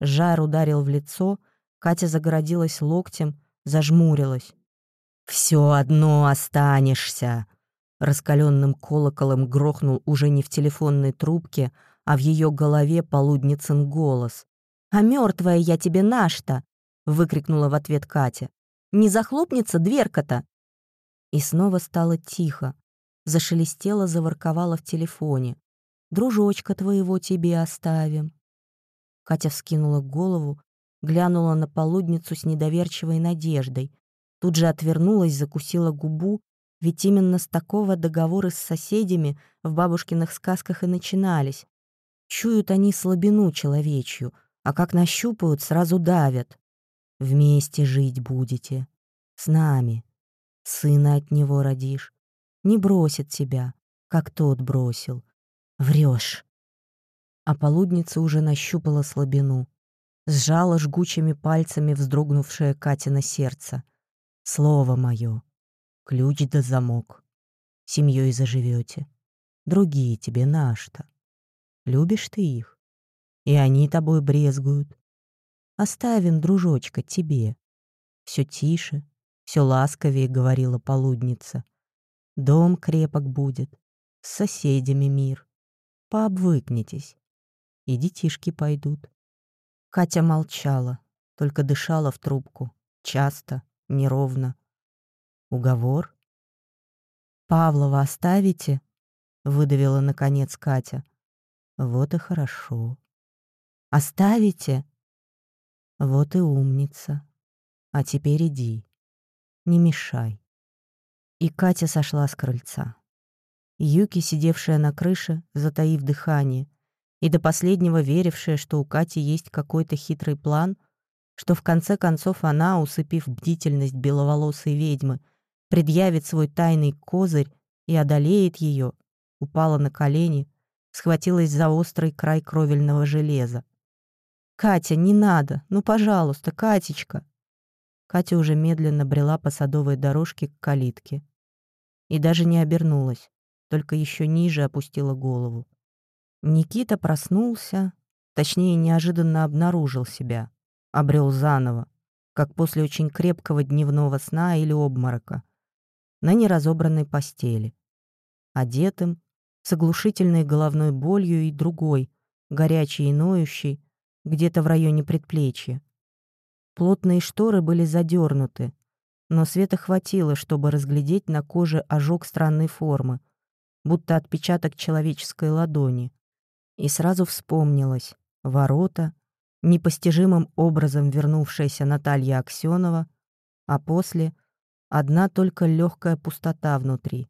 Жар ударил в лицо, Катя загородилась локтем, зажмурилась. «Все одно останешься!» Раскаленным колоколом грохнул уже не в телефонной трубке, а в ее голове полудницын голос. «А мертвая я тебе наш-то!» — выкрикнула в ответ Катя. «Не захлопнется дверка-то?» И снова стало тихо. Зашелестело, заворковало в телефоне. «Дружочка твоего тебе оставим». Катя вскинула голову, глянула на полудницу с недоверчивой надеждой. Тут же отвернулась, закусила губу, ведь именно с такого договора с соседями в бабушкиных сказках и начинались. Чуют они слабину человечью, а как нащупают, сразу давят. Вместе жить будете. С нами. Сына от него родишь. Не бросит тебя, как тот бросил. Врешь. А полудница уже нащупала слабину. Сжала жгучими пальцами вздрогнувшее Катина сердце. Слово мое. Ключ да замок. Семьей заживете. Другие тебе наш-то. Любишь ты их? И они тобой брезгуют. Оставим, дружочка, тебе. Все тише, все ласковее, говорила полудница. Дом крепок будет, с соседями мир. Пообвыкнетесь, и детишки пойдут. Катя молчала, только дышала в трубку, часто, неровно. Уговор? «Павлова оставите?» — выдавила, наконец, Катя. «Вот и хорошо. Оставите?» «Вот и умница. А теперь иди. Не мешай». И Катя сошла с крыльца. Юки, сидевшая на крыше, затаив дыхание, и до последнего верившая, что у Кати есть какой-то хитрый план, что в конце концов она, усыпив бдительность беловолосой ведьмы, предъявит свой тайный козырь и одолеет ее, упала на колени, схватилась за острый край кровельного железа. «Катя, не надо! Ну, пожалуйста, Катечка!» Катя уже медленно брела по садовой дорожке к калитке. И даже не обернулась, только еще ниже опустила голову. Никита проснулся, точнее, неожиданно обнаружил себя, обрел заново, как после очень крепкого дневного сна или обморока, на неразобранной постели, одетым, с оглушительной головной болью и другой, горячей и ноющей, где-то в районе предплечья. Плотные шторы были задернуты, но света хватило, чтобы разглядеть на коже ожог странной формы, будто отпечаток человеческой ладони. И сразу вспомнилось ворота, непостижимым образом вернувшаяся Наталья Аксенова, а после — одна только легкая пустота внутри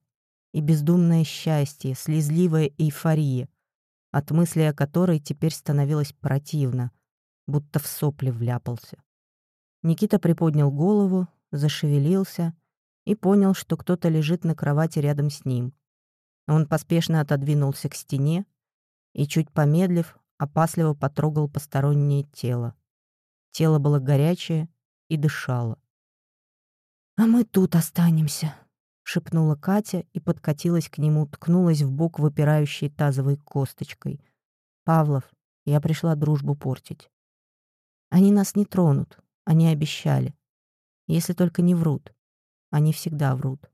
и бездумное счастье, слезливая эйфория, от мысли о которой теперь становилось противно, будто в сопли вляпался. Никита приподнял голову, зашевелился и понял, что кто-то лежит на кровати рядом с ним. Он поспешно отодвинулся к стене, и, чуть помедлив, опасливо потрогал постороннее тело. Тело было горячее и дышало. «А мы тут останемся», — шепнула Катя и подкатилась к нему, ткнулась в бок выпирающей тазовой косточкой. «Павлов, я пришла дружбу портить. Они нас не тронут, они обещали. Если только не врут. Они всегда врут.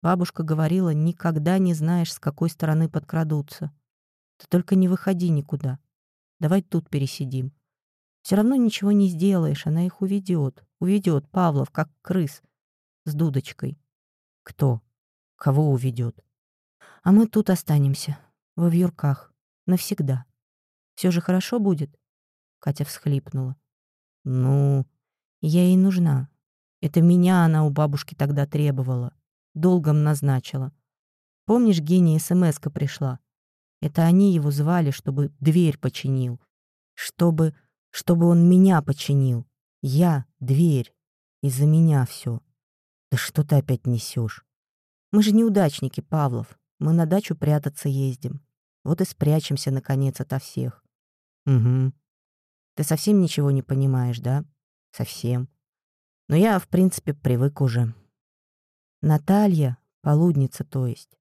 Бабушка говорила, никогда не знаешь, с какой стороны подкрадутся. Ты только не выходи никуда. Давай тут пересидим. Все равно ничего не сделаешь, она их уведет. Уведет Павлов, как крыс, с дудочкой. Кто? Кого уведет? А мы тут останемся, во вьюрках, навсегда. Все же хорошо будет? Катя всхлипнула. Ну, я ей нужна. Это меня она у бабушки тогда требовала. Долгом назначила. Помнишь, гений СМС-ка пришла? Это они его звали, чтобы дверь починил. Чтобы... чтобы он меня починил. Я — дверь. Из-за меня все. Да что ты опять несешь? Мы же неудачники, Павлов. Мы на дачу прятаться ездим. Вот и спрячемся, наконец, ото всех. Угу. Ты совсем ничего не понимаешь, да? Совсем. Но я, в принципе, привык уже. Наталья, полудница то есть,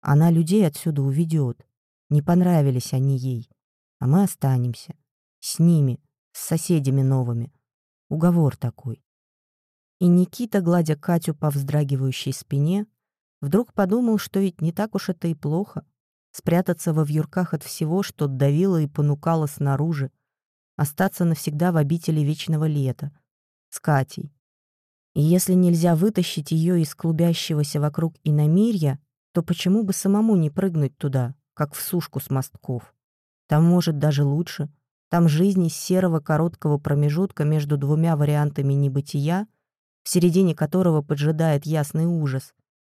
она людей отсюда уведет. Не понравились они ей. А мы останемся. С ними, с соседями новыми. Уговор такой. И Никита, гладя Катю по вздрагивающей спине, вдруг подумал, что ведь не так уж это и плохо. Спрятаться во вьюрках от всего, что давило и понукало снаружи, остаться навсегда в обители вечного лета, с Катей. И если нельзя вытащить ее из клубящегося вокруг иномирья, то почему бы самому не прыгнуть туда, как в сушку с мостков? Там, может, даже лучше. Там жизнь из серого короткого промежутка между двумя вариантами небытия, в середине которого поджидает ясный ужас,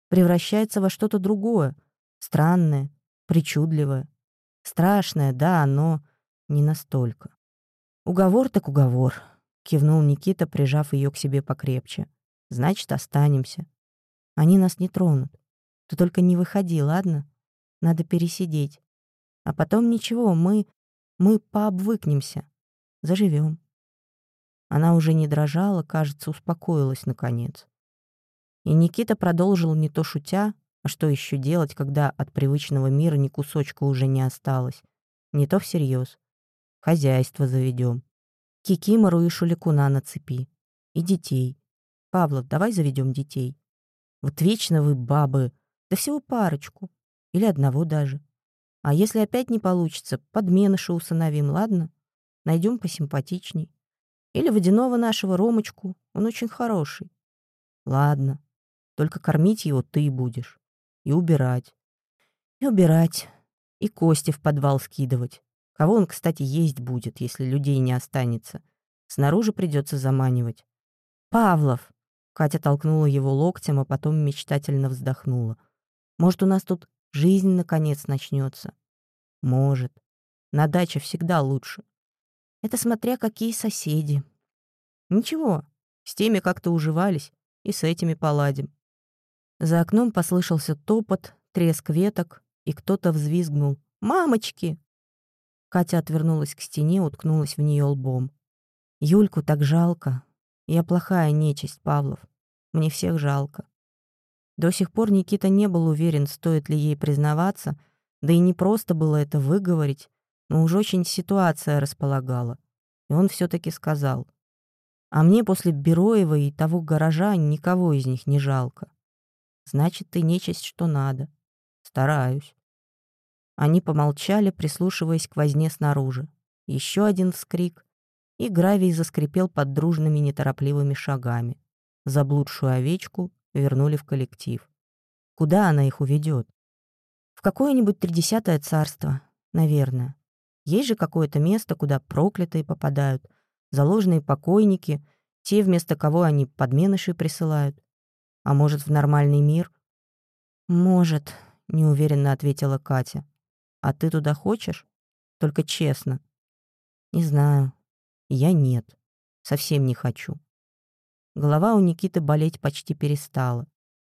превращается во что-то другое, странное, причудливое. Страшное, да, но не настолько. Уговор так уговор. — кивнул Никита, прижав ее к себе покрепче. «Значит, останемся. Они нас не тронут. Ты только не выходи, ладно? Надо пересидеть. А потом ничего, мы... мы пообвыкнемся. Заживем». Она уже не дрожала, кажется, успокоилась наконец. И Никита продолжил не то шутя, а что еще делать, когда от привычного мира ни кусочка уже не осталось, не то всерьез. Хозяйство заведем. Кикимору и Шуликуна на цепи. И детей. Павлов, давай заведем детей. Вот вечно вы, бабы, да всего парочку. Или одного даже. А если опять не получится, подменыша усыновим, ладно? Найдем посимпатичней. Или водяного нашего Ромочку, он очень хороший. Ладно, только кормить его ты будешь. И убирать. И убирать. И кости в подвал скидывать. Кого он, кстати, есть будет, если людей не останется? Снаружи придется заманивать. «Павлов!» Катя толкнула его локтем, а потом мечтательно вздохнула. «Может, у нас тут жизнь наконец начнется? «Может. На даче всегда лучше. Это смотря какие соседи. Ничего, с теми как-то уживались, и с этими поладим». За окном послышался топот, треск веток, и кто-то взвизгнул. «Мамочки!» Катя отвернулась к стене, уткнулась в нее лбом. «Юльку так жалко. Я плохая нечисть, Павлов. Мне всех жалко». До сих пор Никита не был уверен, стоит ли ей признаваться, да и не просто было это выговорить, но уж очень ситуация располагала. И он все таки сказал. «А мне после Бероева и того гаража никого из них не жалко. Значит, ты нечисть, что надо. Стараюсь». Они помолчали, прислушиваясь к возне снаружи. Еще один вскрик, и гравий заскрипел под дружными неторопливыми шагами. Заблудшую овечку вернули в коллектив. Куда она их уведет? В какое-нибудь тридесятое царство, наверное. Есть же какое-то место, куда проклятые попадают, заложенные покойники, те, вместо кого они подменыши присылают. А может, в нормальный мир? «Может», — неуверенно ответила Катя. А ты туда хочешь? Только честно. Не знаю. Я нет. Совсем не хочу. Голова у Никиты болеть почти перестала.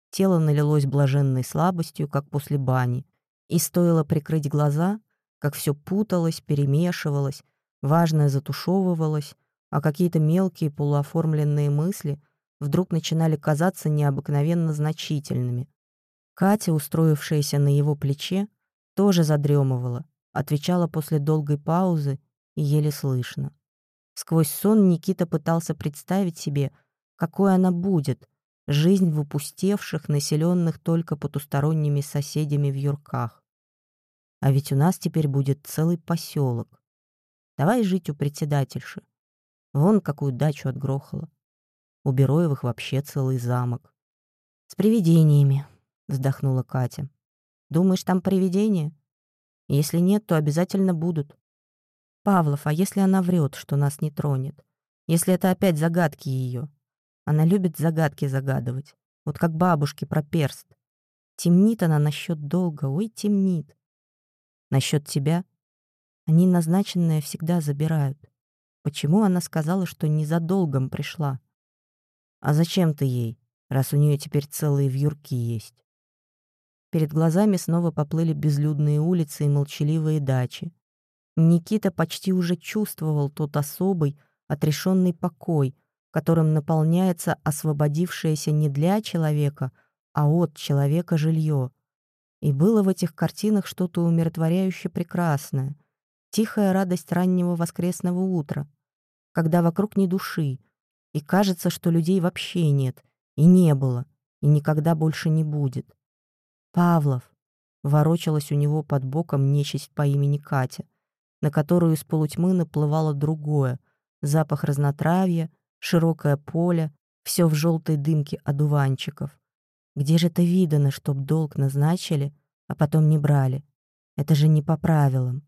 Тело налилось блаженной слабостью, как после бани. И стоило прикрыть глаза, как все путалось, перемешивалось, важное затушевывалось, а какие-то мелкие полуоформленные мысли вдруг начинали казаться необыкновенно значительными. Катя, устроившаяся на его плече, тоже задремывала, отвечала после долгой паузы и еле слышно. Сквозь сон Никита пытался представить себе, какой она будет, жизнь в упустевших, населенных только потусторонними соседями в юрках. А ведь у нас теперь будет целый поселок. Давай жить у председательши. Вон какую дачу отгрохала. У Бероевых вообще целый замок. С привидениями, вздохнула Катя. Думаешь, там привидения? Если нет, то обязательно будут. Павлов, а если она врет, что нас не тронет? Если это опять загадки ее? Она любит загадки загадывать. Вот как бабушки про перст. Темнит она насчет долга, ой, темнит. Насчет тебя? Они назначенное всегда забирают. Почему она сказала, что не за долгом пришла? А зачем ты ей, раз у нее теперь целые вьюрки есть? Перед глазами снова поплыли безлюдные улицы и молчаливые дачи. Никита почти уже чувствовал тот особый, отрешенный покой, которым наполняется освободившееся не для человека, а от человека жилье. И было в этих картинах что-то умиротворяюще прекрасное, тихая радость раннего воскресного утра, когда вокруг ни души, и кажется, что людей вообще нет, и не было, и никогда больше не будет. Павлов. Ворочалась у него под боком нечисть по имени Катя, на которую из полутьмы наплывало другое, запах разнотравья, широкое поле, все в желтой дымке одуванчиков. Где же это видано, чтоб долг назначили, а потом не брали? Это же не по правилам.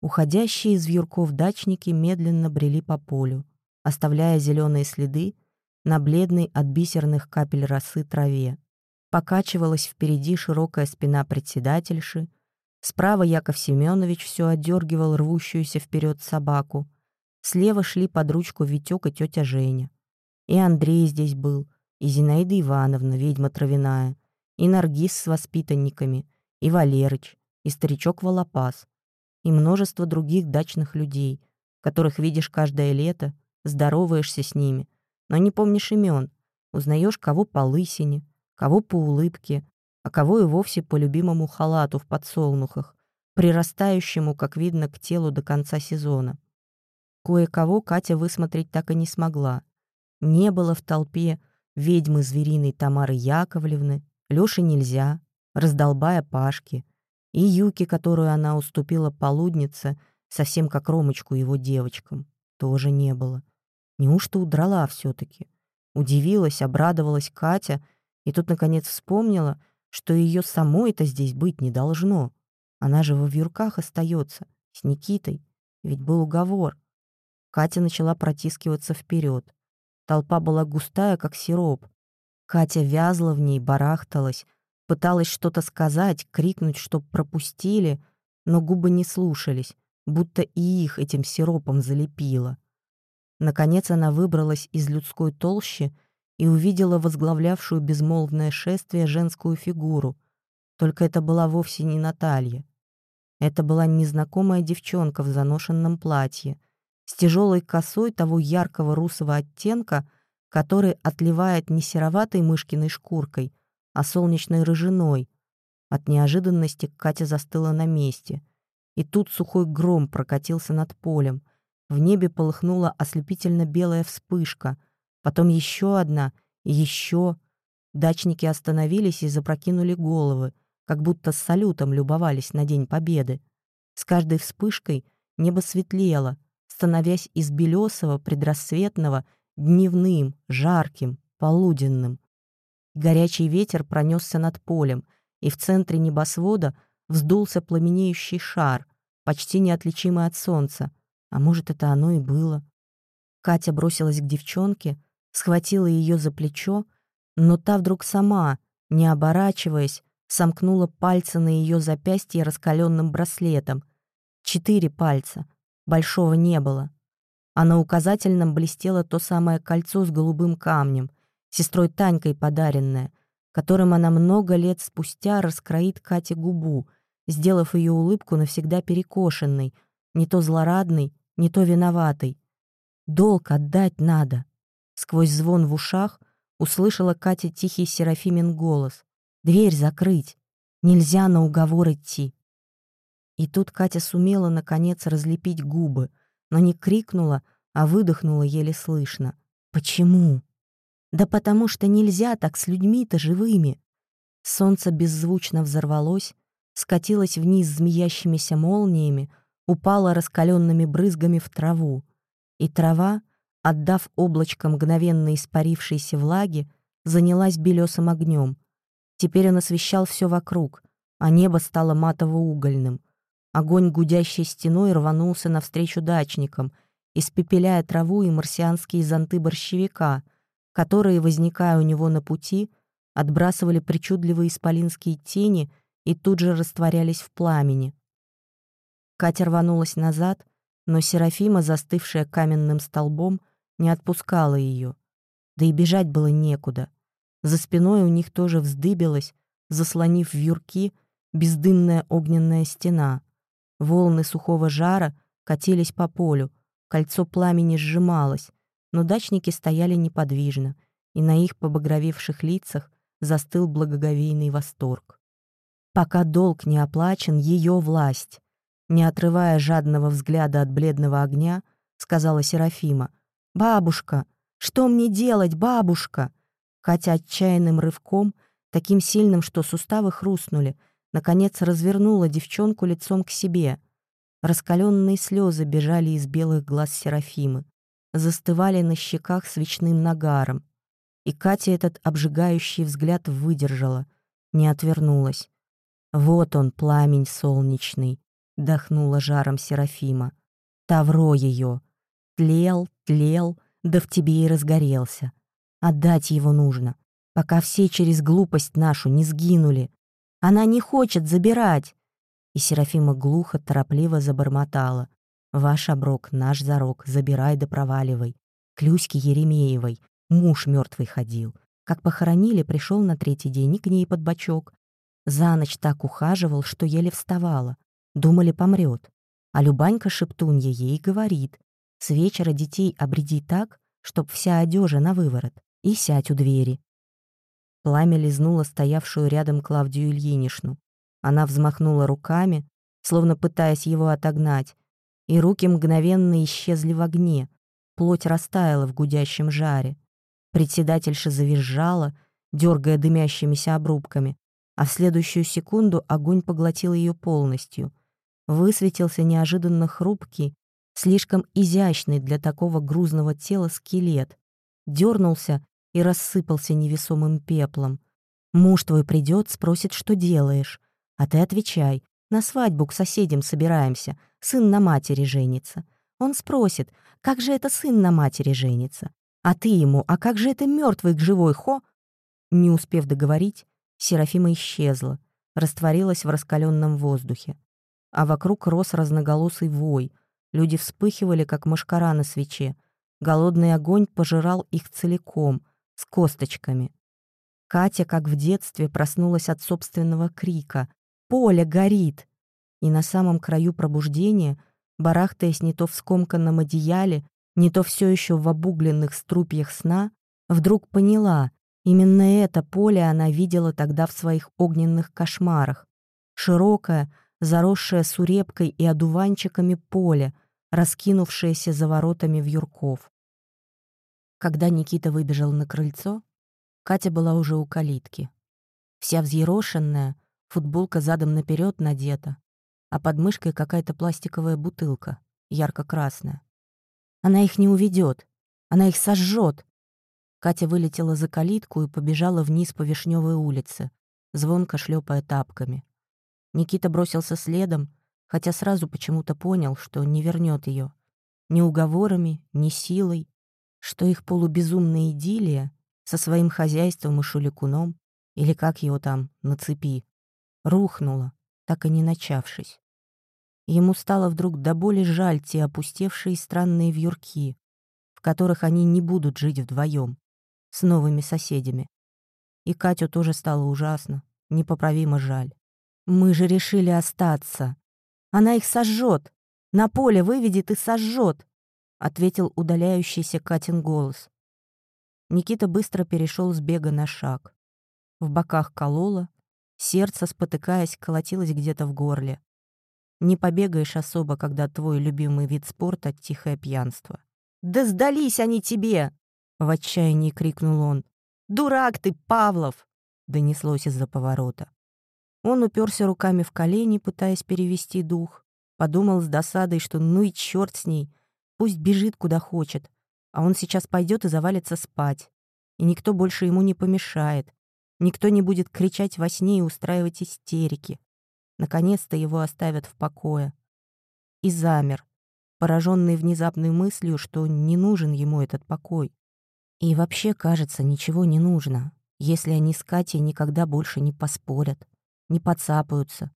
Уходящие из вьюрков дачники медленно брели по полю, оставляя зеленые следы на бледной от бисерных капель росы траве. Покачивалась впереди широкая спина председательши, справа Яков Семенович все отдергивал рвущуюся вперед собаку, Слева шли под ручку Витёк и тетя Женя. И Андрей здесь был, и Зинаида Ивановна, ведьма травяная, и Наргиз с воспитанниками, и Валерыч, и старичок Волопас, и множество других дачных людей, которых видишь каждое лето, здороваешься с ними, но не помнишь имен, узнаешь кого по лысине, кого по улыбке, а кого и вовсе по любимому халату в подсолнухах, прирастающему, как видно, к телу до конца сезона. Кое-кого Катя высмотреть так и не смогла. Не было в толпе ведьмы звериной Тамары Яковлевны, Лёши нельзя, раздолбая Пашки, и Юки, которую она уступила полуднице, совсем как Ромочку его девочкам, тоже не было. Неужто удрала все таки Удивилась, обрадовалась Катя, и тут, наконец, вспомнила, что ее самой-то здесь быть не должно. Она же во вьюрках остается с Никитой, ведь был уговор. Катя начала протискиваться вперед. Толпа была густая, как сироп. Катя вязла в ней, барахталась, пыталась что-то сказать, крикнуть, чтоб пропустили, но губы не слушались, будто и их этим сиропом залепило. Наконец она выбралась из людской толщи и увидела возглавлявшую безмолвное шествие женскую фигуру. Только это была вовсе не Наталья. Это была незнакомая девчонка в заношенном платье, с тяжелой косой того яркого русого оттенка, который отливает не сероватой мышкиной шкуркой, а солнечной рыжиной. От неожиданности Катя застыла на месте. И тут сухой гром прокатился над полем. В небе полыхнула ослепительно белая вспышка, потом еще одна еще. Дачники остановились и запрокинули головы, как будто с салютом любовались на День Победы. С каждой вспышкой небо светлело, становясь из белесого предрассветного дневным, жарким, полуденным. Горячий ветер пронесся над полем, и в центре небосвода вздулся пламенеющий шар, почти неотличимый от солнца. А может, это оно и было. Катя бросилась к девчонке, схватила ее за плечо, но та вдруг сама, не оборачиваясь, сомкнула пальцы на ее запястье раскаленным браслетом. Четыре пальца, Большого не было. А на указательном блестело то самое кольцо с голубым камнем, сестрой Танькой подаренное, которым она много лет спустя раскроит Кате губу, сделав ее улыбку навсегда перекошенной, не то злорадной, не то виноватой. «Долг отдать надо!» Сквозь звон в ушах услышала Катя тихий Серафимин голос. «Дверь закрыть! Нельзя на уговор идти!» И тут Катя сумела, наконец, разлепить губы, но не крикнула, а выдохнула еле слышно. «Почему?» Да потому что нельзя так с людьми-то живыми. Солнце беззвучно взорвалось, скатилось вниз змеящимися молниями, упало раскаленными брызгами в траву. И трава, отдав облачко мгновенно испарившейся влаги, занялась белесым огнем. Теперь он освещал все вокруг, а небо стало матово-угольным. Огонь гудящей стеной рванулся навстречу дачникам, испепеляя траву и марсианские зонты борщевика, которые, возникая у него на пути, отбрасывали причудливые исполинские тени и тут же растворялись в пламени. Катя рванулась назад, но Серафима, застывшая каменным столбом, не отпускала ее. Да и бежать было некуда. За спиной у них тоже вздыбилась, заслонив вьюрки, бездымная огненная стена. Волны сухого жара катились по полю, кольцо пламени сжималось, но дачники стояли неподвижно, и на их побагровевших лицах застыл благоговейный восторг. Пока долг не оплачен, ее власть. Не отрывая жадного взгляда от бледного огня, сказала Серафима. «Бабушка! Что мне делать, бабушка?» Катя отчаянным рывком, таким сильным, что суставы хрустнули, наконец развернула девчонку лицом к себе. Раскаленные слезы бежали из белых глаз Серафимы, застывали на щеках свечным нагаром. И Катя этот обжигающий взгляд выдержала, не отвернулась. «Вот он, пламень солнечный», — дохнула жаром Серафима. «Тавро ее! Тлел, тлел, да в тебе и разгорелся. Отдать его нужно, пока все через глупость нашу не сгинули. Она не хочет забирать!» И Серафима глухо, торопливо забормотала. «Ваш оброк, наш зарок, забирай да проваливай. Клюськи Еремеевой, муж мертвый ходил. Как похоронили, пришел на третий день и к ней под бочок. За ночь так ухаживал, что еле вставала. Думали, помрет. А Любанька шептунья ей говорит. С вечера детей обреди так, чтоб вся одежа на выворот, и сядь у двери. Пламя лизнуло стоявшую рядом Клавдию Ильинишну. Она взмахнула руками, словно пытаясь его отогнать, и руки мгновенно исчезли в огне, плоть растаяла в гудящем жаре. Председательша завизжала, дергая дымящимися обрубками, а в следующую секунду огонь поглотил ее полностью. Высветился неожиданно хрупкий, слишком изящный для такого грузного тела скелет, дернулся и рассыпался невесомым пеплом. Муж твой придет, спросит, что делаешь, а ты отвечай, на свадьбу к соседям собираемся, сын на матери женится. Он спросит, как же это сын на матери женится? А ты ему, а как же это мертвый к живой хо? Не успев договорить, Серафима исчезла, растворилась в раскаленном воздухе. А вокруг рос разноголосый вой. Люди вспыхивали, как мошкара на свече. Голодный огонь пожирал их целиком, с косточками. Катя, как в детстве, проснулась от собственного крика «Поле горит!» И на самом краю пробуждения, барахтаясь не то в скомканном одеяле, не то все еще в обугленных струпьях сна, вдруг поняла, Именно это поле она видела тогда в своих огненных кошмарах. Широкое, заросшее сурепкой и одуванчиками поле, раскинувшееся за воротами вьюрков. Когда Никита выбежал на крыльцо, Катя была уже у калитки. Вся взъерошенная, футболка задом наперед надета, а под мышкой какая-то пластиковая бутылка, ярко-красная. Она их не уведет, она их сожжет, Катя вылетела за калитку и побежала вниз по Вишневой улице, звонко шлепая тапками. Никита бросился следом, хотя сразу почему-то понял, что не вернет ее. Ни уговорами, ни силой, что их полубезумная идиллия со своим хозяйством и шуликуном, или как его там, на цепи, рухнула, так и не начавшись. Ему стало вдруг до боли жаль те опустевшие странные вьюрки, в которых они не будут жить вдвоем с новыми соседями. И Катю тоже стало ужасно, непоправимо жаль. Мы же решили остаться. Она их сожжет, на поле выведет и сожжет, ответил удаляющийся Катин голос. Никита быстро перешел с бега на шаг. В боках кололо, сердце, спотыкаясь, колотилось где-то в горле. Не побегаешь особо, когда твой любимый вид спорта — тихое пьянство. «Да сдались они тебе!» — в отчаянии крикнул он. «Дурак ты, Павлов!» — донеслось из-за поворота. Он уперся руками в колени, пытаясь перевести дух. Подумал с досадой, что ну и черт с ней, пусть бежит куда хочет, а он сейчас пойдет и завалится спать. И никто больше ему не помешает. Никто не будет кричать во сне и устраивать истерики. Наконец-то его оставят в покое. И замер, пораженный внезапной мыслью, что не нужен ему этот покой. И вообще, кажется, ничего не нужно, если они с Катей никогда больше не поспорят, не подцапаются.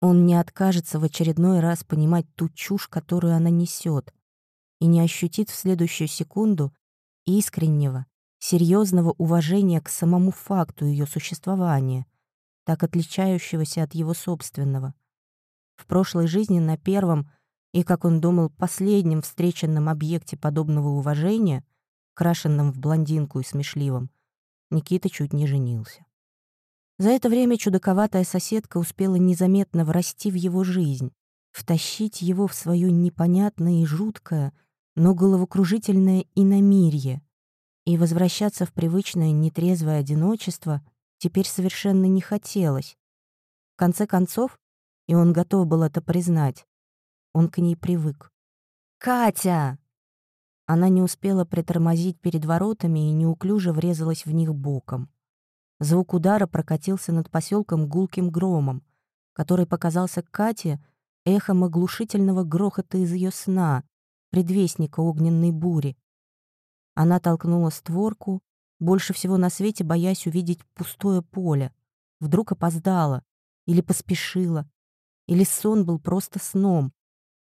Он не откажется в очередной раз понимать ту чушь, которую она несет, и не ощутит в следующую секунду искреннего, серьезного уважения к самому факту ее существования, так отличающегося от его собственного. В прошлой жизни на первом и, как он думал, последнем встреченном объекте подобного уважения, крашенном в блондинку и смешливом, Никита чуть не женился. За это время чудаковатая соседка успела незаметно врасти в его жизнь, втащить его в свое непонятное и жуткое, но головокружительное иномирье, и возвращаться в привычное нетрезвое одиночество теперь совершенно не хотелось. В конце концов, и он готов был это признать, он к ней привык. «Катя!» Она не успела притормозить перед воротами и неуклюже врезалась в них боком. Звук удара прокатился над поселком гулким громом, который показался Кате эхом оглушительного грохота из ее сна, предвестника огненной бури. Она толкнула створку, больше всего на свете боясь увидеть пустое поле. Вдруг опоздала, или поспешила, или сон был просто сном,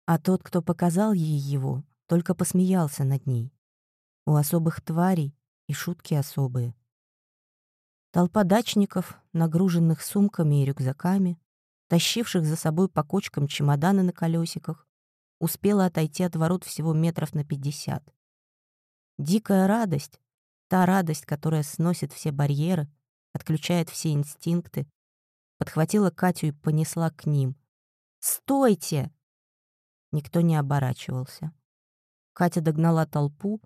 а тот, кто показал ей его, только посмеялся над ней. У особых тварей и шутки особые. Толпа дачников, нагруженных сумками и рюкзаками, тащивших за собой по кочкам чемоданы на колесиках, успела отойти от ворот всего метров на пятьдесят. Дикая радость, та радость, которая сносит все барьеры, отключает все инстинкты, подхватила Катю и понесла к ним. «Стойте!» Никто не оборачивался. Катя догнала толпу,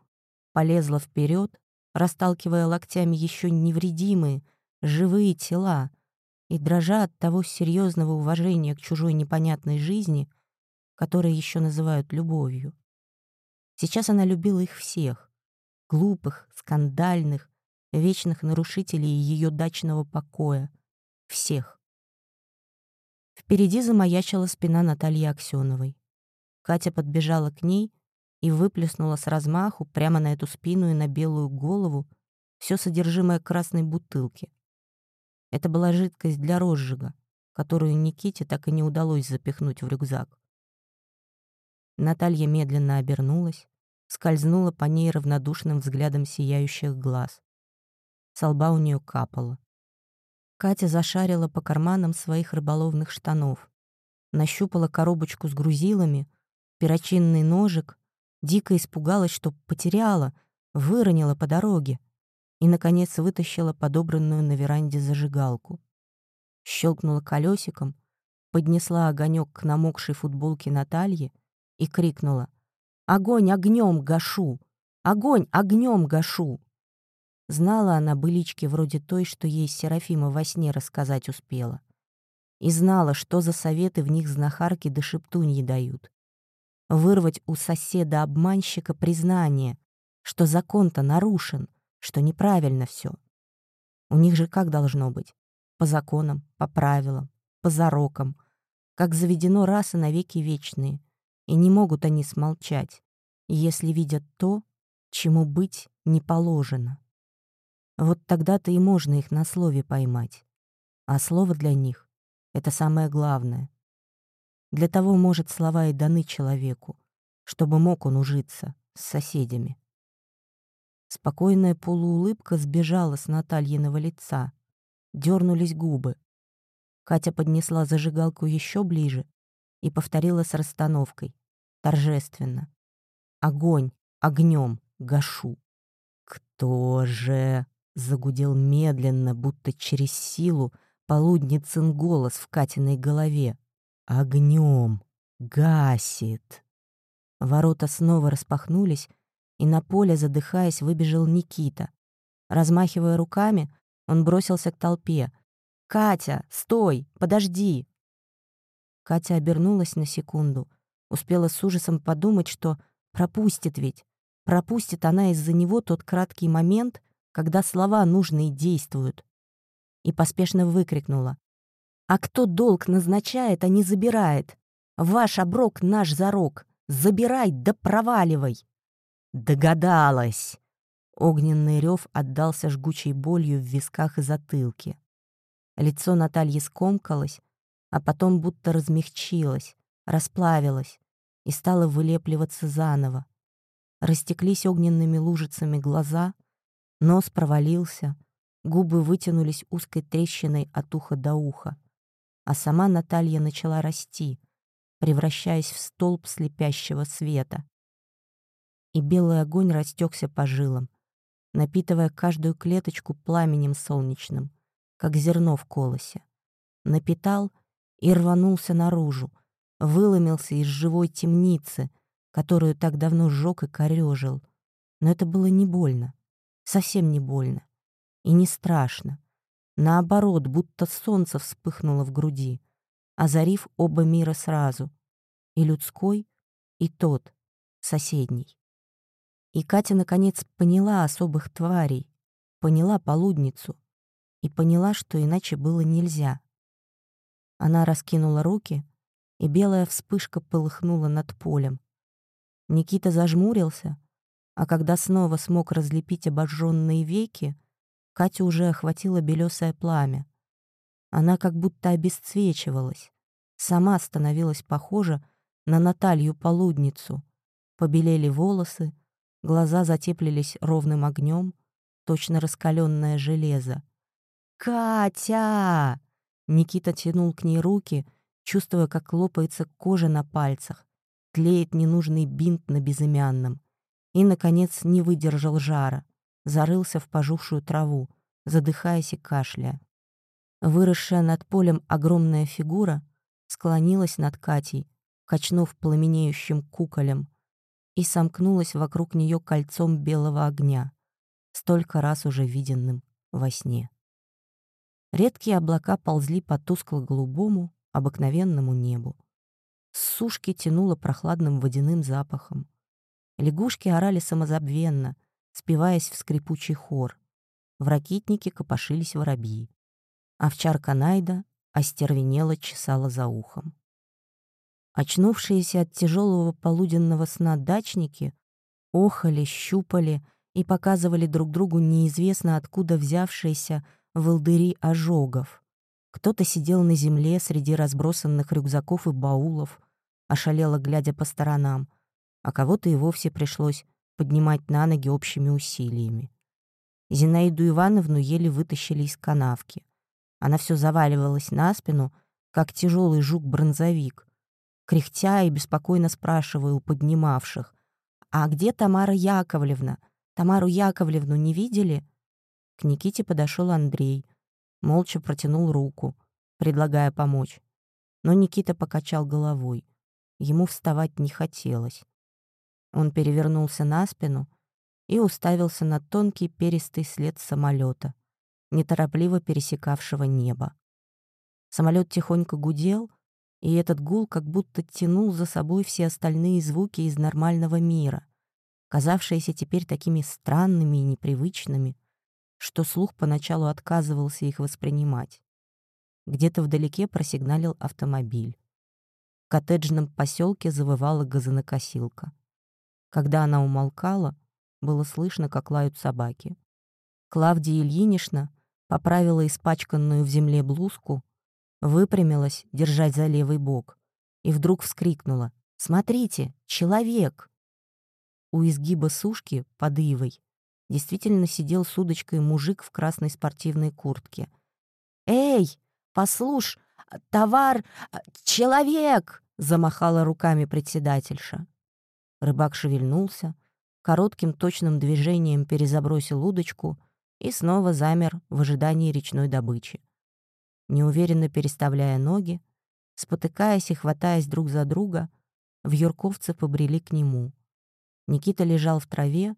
полезла вперед, расталкивая локтями еще невредимые, живые тела, и дрожа от того серьезного уважения к чужой непонятной жизни, которое еще называют любовью. Сейчас она любила их всех, глупых, скандальных, вечных нарушителей ее дачного покоя. Всех. Впереди замаячила спина Натальи Аксеновой. Катя подбежала к ней и выплеснула с размаху прямо на эту спину и на белую голову все содержимое красной бутылки. Это была жидкость для розжига, которую Никите так и не удалось запихнуть в рюкзак. Наталья медленно обернулась, скользнула по ней равнодушным взглядом сияющих глаз. Со лба у нее капало. Катя зашарила по карманам своих рыболовных штанов, нащупала коробочку с грузилами, перочинный ножик, дико испугалась, что потеряла, выронила по дороге и, наконец, вытащила подобранную на веранде зажигалку. Щелкнула колесиком, поднесла огонек к намокшей футболке Натальи и крикнула — Огонь огнем гашу! Огонь огнем гашу!» Знала она былички вроде той, что ей Серафима во сне рассказать успела. И знала, что за советы в них знахарки да шептуньи дают. Вырвать у соседа-обманщика признание, что закон-то нарушен, что неправильно все. У них же как должно быть? По законам, по правилам, по зарокам, как заведено раз и навеки вечные — и не могут они смолчать, если видят то, чему быть не положено. Вот тогда-то и можно их на слове поймать. А слово для них — это самое главное. Для того, может, слова и даны человеку, чтобы мог он ужиться с соседями. Спокойная полуулыбка сбежала с Натальиного лица. Дернулись губы. Катя поднесла зажигалку еще ближе и повторила с расстановкой торжественно. Огонь, огнем, гашу. Кто же? Загудел медленно, будто через силу, полудницын голос в Катиной голове. Огнем, гасит. Ворота снова распахнулись, и на поле, задыхаясь, выбежал Никита. Размахивая руками, он бросился к толпе. «Катя, стой! Подожди!» Катя обернулась на секунду, успела с ужасом подумать, что пропустит ведь. Пропустит она из-за него тот краткий момент, когда слова нужные действуют. И поспешно выкрикнула. «А кто долг назначает, а не забирает? Ваш оброк — наш зарок. Забирай да проваливай!» «Догадалась!» Огненный рев отдался жгучей болью в висках и затылке. Лицо Натальи скомкалось, а потом будто размягчилось, расплавилось и стало вылепливаться заново. Растеклись огненными лужицами глаза, нос провалился, губы вытянулись узкой трещиной от уха до уха, а сама Наталья начала расти, превращаясь в столб слепящего света. И белый огонь растекся по жилам, напитывая каждую клеточку пламенем солнечным, как зерно в колосе. Напитал и рванулся наружу, выломился из живой темницы, которую так давно сжег и корежил. Но это было не больно, совсем не больно. И не страшно. Наоборот, будто солнце вспыхнуло в груди, озарив оба мира сразу. И людской, и тот, соседний. И Катя, наконец, поняла особых тварей, поняла полудницу и поняла, что иначе было нельзя. Она раскинула руки, и белая вспышка полыхнула над полем. Никита зажмурился, а когда снова смог разлепить обожженные веки, Катя уже охватила белесое пламя. Она как будто обесцвечивалась, сама становилась похожа на Наталью Полудницу. Побелели волосы, Глаза затеплились ровным огнем, точно раскаленное железо. «Катя!» Никита тянул к ней руки, чувствуя, как лопается кожа на пальцах, тлеет ненужный бинт на безымянном. И, наконец, не выдержал жара, зарылся в пожухшую траву, задыхаясь и кашляя. Выросшая над полем огромная фигура склонилась над Катей, качнув пламенеющим куколем, и сомкнулась вокруг нее кольцом белого огня, столько раз уже виденным во сне. Редкие облака ползли по тускло-голубому, обыкновенному небу. С сушки тянуло прохладным водяным запахом. Лягушки орали самозабвенно, спиваясь в скрипучий хор. В ракитнике копошились воробьи. Овчарка Найда остервенело чесала за ухом. Очнувшиеся от тяжелого полуденного сна дачники охали, щупали и показывали друг другу неизвестно откуда взявшиеся волдыри ожогов. Кто-то сидел на земле среди разбросанных рюкзаков и баулов, ошалело глядя по сторонам, а кого-то и вовсе пришлось поднимать на ноги общими усилиями. Зинаиду Ивановну еле вытащили из канавки. Она все заваливалась на спину, как тяжелый жук-бронзовик, кряхтя и беспокойно спрашиваю у поднимавших. «А где Тамара Яковлевна? Тамару Яковлевну не видели?» К Никите подошел Андрей, молча протянул руку, предлагая помочь. Но Никита покачал головой. Ему вставать не хотелось. Он перевернулся на спину и уставился на тонкий перистый след самолета, неторопливо пересекавшего небо. Самолет тихонько гудел, и этот гул как будто тянул за собой все остальные звуки из нормального мира, казавшиеся теперь такими странными и непривычными, что слух поначалу отказывался их воспринимать. Где-то вдалеке просигналил автомобиль. В коттеджном поселке завывала газонокосилка. Когда она умолкала, было слышно, как лают собаки. Клавдия Ильинична поправила испачканную в земле блузку выпрямилась, держать за левый бок, и вдруг вскрикнула «Смотрите, человек!» У изгиба сушки под ивой действительно сидел с удочкой мужик в красной спортивной куртке. «Эй, послушь, товар, человек!» — замахала руками председательша. Рыбак шевельнулся, коротким точным движением перезабросил удочку и снова замер в ожидании речной добычи неуверенно переставляя ноги, спотыкаясь и хватаясь друг за друга, вьюрковцы побрели к нему. Никита лежал в траве,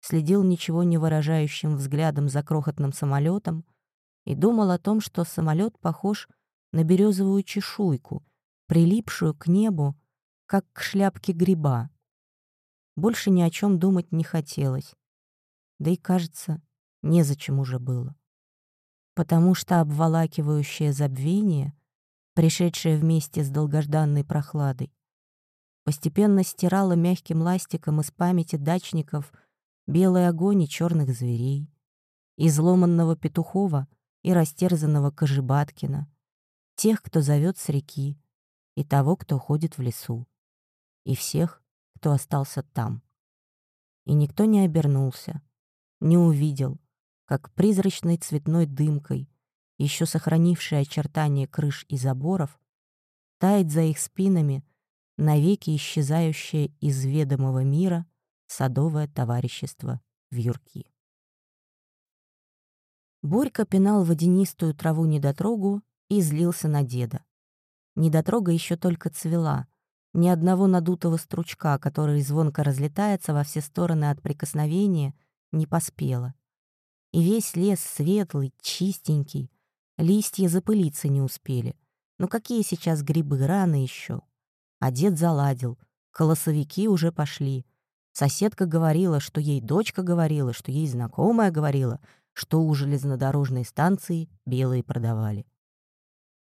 следил ничего не выражающим взглядом за крохотным самолетом и думал о том, что самолет похож на березовую чешуйку, прилипшую к небу, как к шляпке гриба. Больше ни о чем думать не хотелось. Да и, кажется, незачем уже было. Потому что обволакивающее забвение, пришедшее вместе с долгожданной прохладой, постепенно стирало мягким ластиком из памяти дачников белый огонь и черных зверей, изломанного Петухова и растерзанного Кожебаткина, тех, кто зовет с реки, и того, кто ходит в лесу, и всех, кто остался там. И никто не обернулся, не увидел, как призрачной цветной дымкой, еще сохранившие очертания крыш и заборов, тает за их спинами навеки исчезающее из ведомого мира садовое товарищество в юрки. Борька пинал водянистую траву недотрогу и злился на деда. Недотрога еще только цвела, ни одного надутого стручка, который звонко разлетается во все стороны от прикосновения, не поспела. И весь лес светлый, чистенький, листья запылиться не успели. Ну какие сейчас грибы, рано еще. А дед заладил, колосовики уже пошли. Соседка говорила, что ей дочка говорила, что ей знакомая говорила, что у железнодорожной станции белые продавали.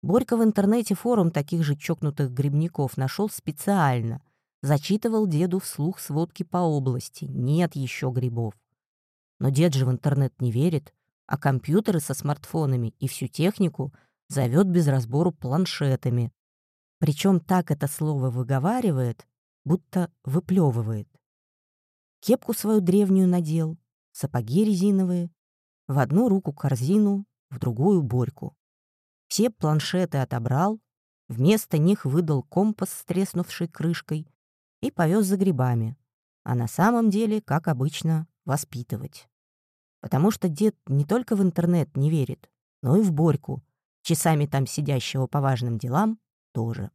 Борька в интернете форум таких же чокнутых грибников нашел специально. Зачитывал деду вслух сводки по области. Нет еще грибов. Но дед же в интернет не верит, а компьютеры со смартфонами и всю технику зовет без разбору планшетами. Причем так это слово выговаривает, будто выплевывает. Кепку свою древнюю надел, сапоги резиновые, в одну руку корзину, в другую — борьку. Все планшеты отобрал, вместо них выдал компас с треснувшей крышкой и повез за грибами, а на самом деле, как обычно, воспитывать. Потому что дед не только в интернет не верит, но и в Борьку, часами там сидящего по важным делам, тоже.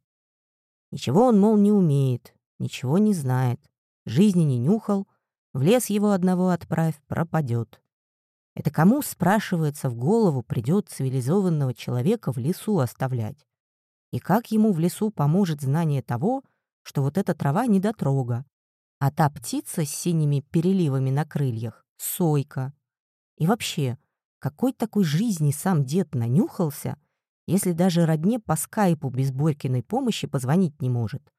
Ничего он, мол, не умеет, ничего не знает, жизни не нюхал, в лес его одного отправь, пропадет. Это кому, спрашивается, в голову придет цивилизованного человека в лесу оставлять? И как ему в лесу поможет знание того, что вот эта трава недотрога, а та птица с синими переливами на крыльях — сойка? И вообще, какой такой жизни сам дед нанюхался, если даже родне по скайпу без Борькиной помощи позвонить не может?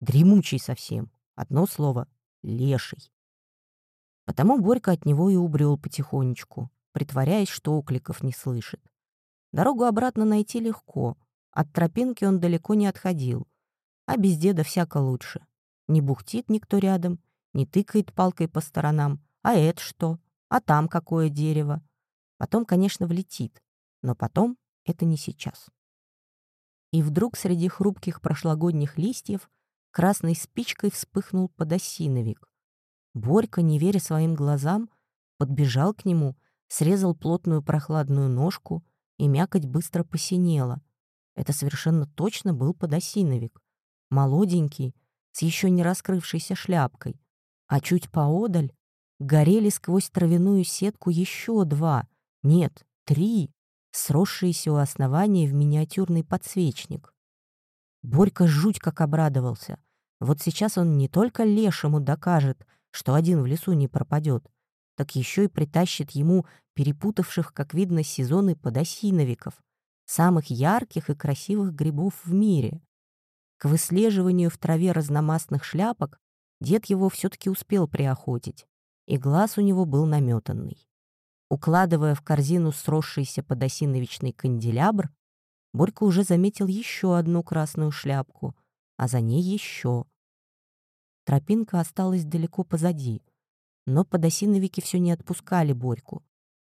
Дремучий совсем. Одно слово — леший. Потому Борька от него и убрел потихонечку, притворяясь, что окликов не слышит. Дорогу обратно найти легко. От тропинки он далеко не отходил. А без деда всяко лучше. Не бухтит никто рядом, не тыкает палкой по сторонам. А это что? А там какое дерево? Потом, конечно, влетит. Но потом это не сейчас. И вдруг среди хрупких прошлогодних листьев красной спичкой вспыхнул подосиновик. Борька, не веря своим глазам, подбежал к нему, срезал плотную прохладную ножку, и мякоть быстро посинела. Это совершенно точно был подосиновик. Молоденький, с еще не раскрывшейся шляпкой. А чуть поодаль горели сквозь травяную сетку еще два, нет, три, сросшиеся у основания в миниатюрный подсвечник. Борька жуть как обрадовался. Вот сейчас он не только лешему докажет — что один в лесу не пропадет, так еще и притащит ему перепутавших, как видно, сезоны подосиновиков, самых ярких и красивых грибов в мире. К выслеживанию в траве разномастных шляпок дед его все-таки успел приохотить, и глаз у него был наметанный. Укладывая в корзину сросшийся подосиновичный канделябр, Борька уже заметил еще одну красную шляпку, а за ней еще. Тропинка осталась далеко позади, но подосиновики все не отпускали Борьку.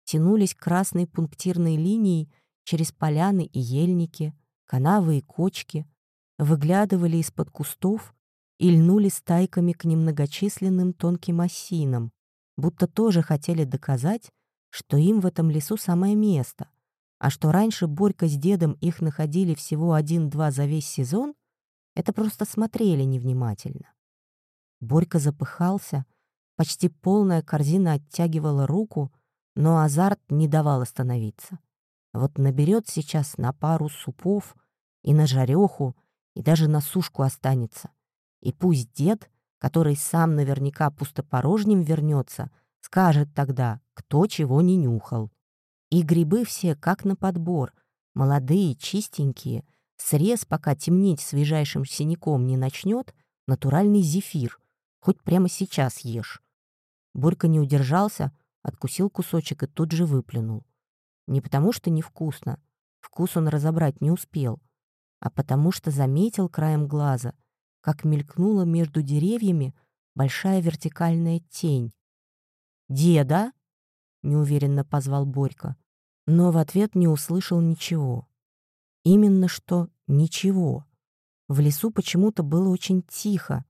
Тянулись красные пунктирные линии через поляны и ельники, канавы и кочки, выглядывали из-под кустов и льнули стайками к немногочисленным тонким осинам, будто тоже хотели доказать, что им в этом лесу самое место, а что раньше Борька с дедом их находили всего один-два за весь сезон, это просто смотрели невнимательно. Борька запыхался, почти полная корзина оттягивала руку, но азарт не давал остановиться. Вот наберет сейчас на пару супов и на жареху, и даже на сушку останется. И пусть дед, который сам наверняка пустопорожним вернется, скажет тогда, кто чего не нюхал. И грибы все как на подбор, молодые, чистенькие, срез, пока темнеть свежайшим синяком не начнет, натуральный зефир, хоть прямо сейчас ешь. Борька не удержался, откусил кусочек и тут же выплюнул. Не потому что невкусно, вкус он разобрать не успел, а потому что заметил краем глаза, как мелькнула между деревьями большая вертикальная тень. «Деда!» — неуверенно позвал Борька, но в ответ не услышал ничего. Именно что ничего. В лесу почему-то было очень тихо,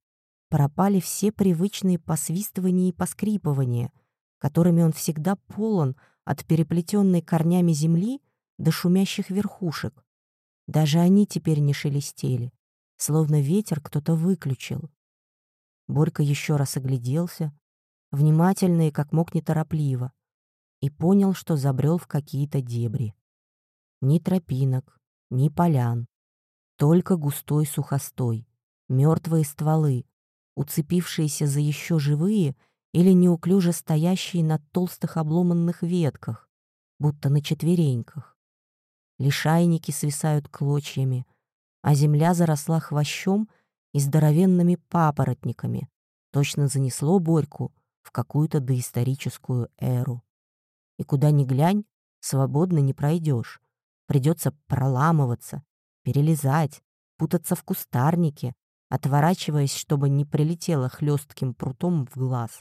пропали все привычные посвистывания и поскрипывания, которыми он всегда полон от переплетенной корнями земли до шумящих верхушек. Даже они теперь не шелестели, словно ветер кто-то выключил. Борька еще раз огляделся, внимательно и как мог неторопливо, и понял, что забрел в какие-то дебри. Ни тропинок, ни полян, только густой сухостой, мертвые стволы, уцепившиеся за еще живые или неуклюже стоящие на толстых обломанных ветках, будто на четвереньках. Лишайники свисают клочьями, а земля заросла хвощом и здоровенными папоротниками. Точно занесло Борьку в какую-то доисторическую эру. И куда ни глянь, свободно не пройдешь. Придется проламываться, перелезать, путаться в кустарнике, отворачиваясь, чтобы не прилетело хлестким прутом в глаз.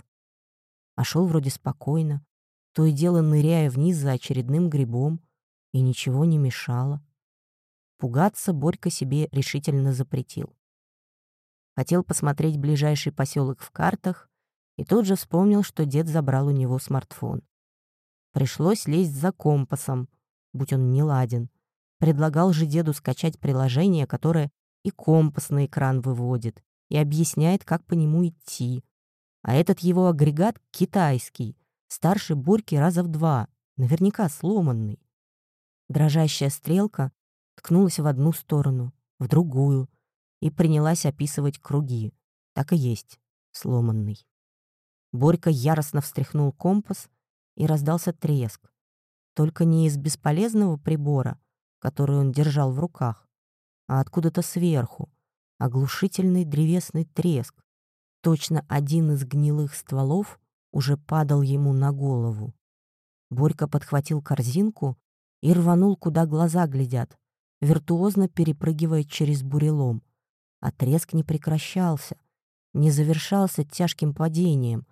А шел вроде спокойно, то и дело ныряя вниз за очередным грибом, и ничего не мешало. Пугаться Борька себе решительно запретил. Хотел посмотреть ближайший поселок в картах и тут же вспомнил, что дед забрал у него смартфон. Пришлось лезть за компасом, будь он не ладен. Предлагал же деду скачать приложение, которое и компас на экран выводит, и объясняет, как по нему идти. А этот его агрегат китайский, старше Борьки раза в два, наверняка сломанный. Дрожащая стрелка ткнулась в одну сторону, в другую, и принялась описывать круги. Так и есть, сломанный. Борька яростно встряхнул компас, и раздался треск. Только не из бесполезного прибора, который он держал в руках, а откуда-то сверху. Оглушительный древесный треск. Точно один из гнилых стволов уже падал ему на голову. Борька подхватил корзинку и рванул, куда глаза глядят, виртуозно перепрыгивая через бурелом. А треск не прекращался, не завершался тяжким падением.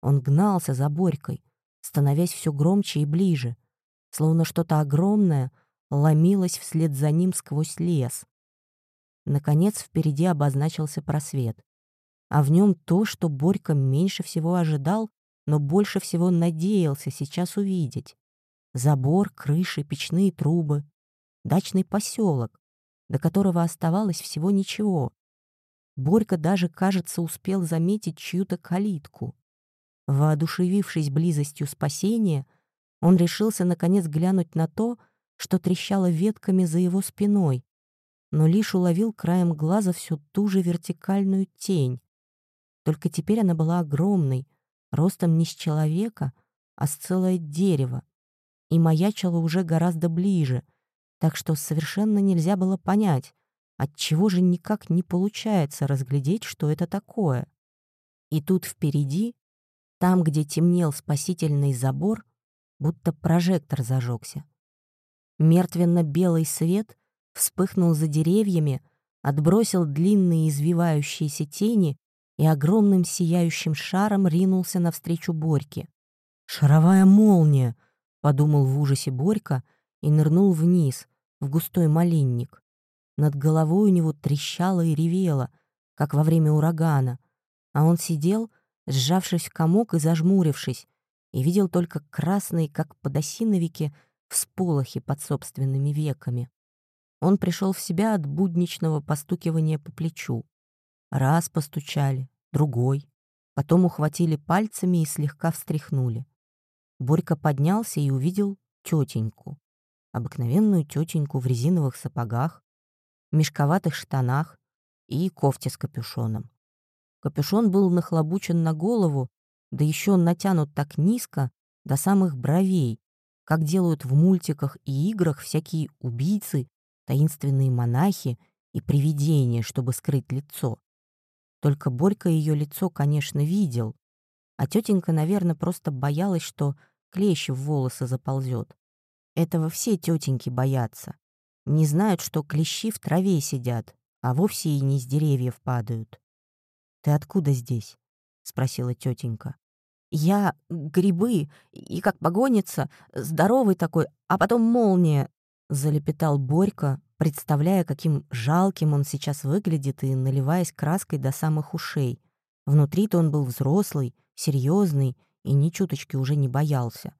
Он гнался за Борькой, становясь все громче и ближе, словно что-то огромное ломилось вслед за ним сквозь лес. Наконец впереди обозначился просвет, а в нем то, что Борька меньше всего ожидал, но больше всего надеялся сейчас увидеть. Забор, крыши, печные трубы, дачный поселок, до которого оставалось всего ничего. Борька даже, кажется, успел заметить чью-то калитку. Воодушевившись близостью спасения, он решился наконец глянуть на то, что трещало ветками за его спиной, но лишь уловил краем глаза всю ту же вертикальную тень. Только теперь она была огромной, ростом не с человека, а с целое дерево, и маячила уже гораздо ближе, так что совершенно нельзя было понять, отчего же никак не получается разглядеть, что это такое. И тут впереди там, где темнел спасительный забор, будто прожектор зажегся. Мертвенно-белый свет вспыхнул за деревьями, отбросил длинные извивающиеся тени и огромным сияющим шаром ринулся навстречу Борьке. «Шаровая молния!» — подумал в ужасе Борька и нырнул вниз, в густой малинник. Над головой у него трещало и ревело, как во время урагана, а он сидел, сжавшись в комок и зажмурившись, и видел только красные, как подосиновики, всполохи под собственными веками. Он пришел в себя от будничного постукивания по плечу. Раз постучали, другой. Потом ухватили пальцами и слегка встряхнули. Борька поднялся и увидел тетеньку. Обыкновенную тетеньку в резиновых сапогах, мешковатых штанах и кофте с капюшоном. Капюшон был нахлобучен на голову, да еще натянут так низко, до самых бровей, как делают в мультиках и играх всякие убийцы, таинственные монахи и привидения, чтобы скрыть лицо. Только Борька ее лицо, конечно, видел, а тетенька, наверное, просто боялась, что клещ в волосы заползет. Этого все тетеньки боятся. Не знают, что клещи в траве сидят, а вовсе и не с деревьев падают. «Ты откуда здесь?» — спросила тетенька. «Я грибы, и как погонится, здоровый такой, а потом молния», — залепетал Борька, представляя, каким жалким он сейчас выглядит и наливаясь краской до самых ушей. Внутри-то он был взрослый, серьезный и ни чуточки уже не боялся.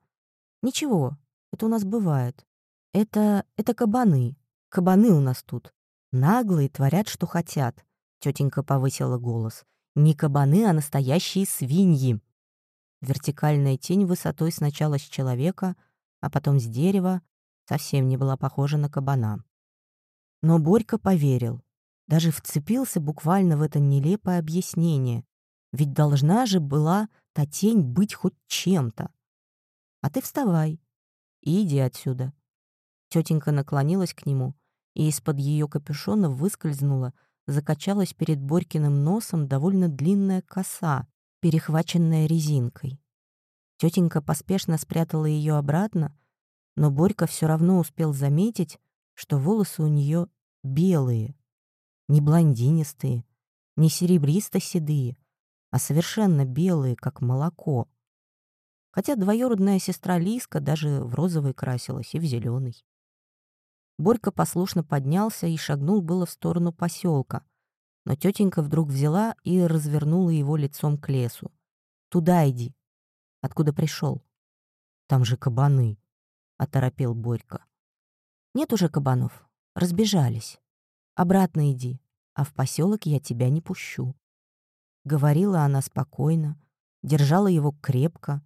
«Ничего, это у нас бывает. Это... это кабаны. Кабаны у нас тут. Наглые творят, что хотят. Тетенька повысила голос. Не кабаны, а настоящие свиньи. Вертикальная тень высотой сначала с человека, а потом с дерева совсем не была похожа на кабана. Но Борька поверил. Даже вцепился буквально в это нелепое объяснение. Ведь должна же была та тень быть хоть чем-то. А ты вставай и иди отсюда. Тетенька наклонилась к нему, и из-под ее капюшона выскользнула, закачалась перед Борькиным носом довольно длинная коса, перехваченная резинкой. Тетенька поспешно спрятала ее обратно, но Борька все равно успел заметить, что волосы у нее белые, не блондинистые, не серебристо-седые, а совершенно белые, как молоко. Хотя двоюродная сестра Лиска даже в розовый красилась и в зеленый. Борька послушно поднялся и шагнул было в сторону поселка, но тетенька вдруг взяла и развернула его лицом к лесу. «Туда иди. Откуда пришел? Там же кабаны», — оторопел Борька. «Нет уже кабанов. Разбежались. Обратно иди, а в поселок я тебя не пущу». Говорила она спокойно, держала его крепко,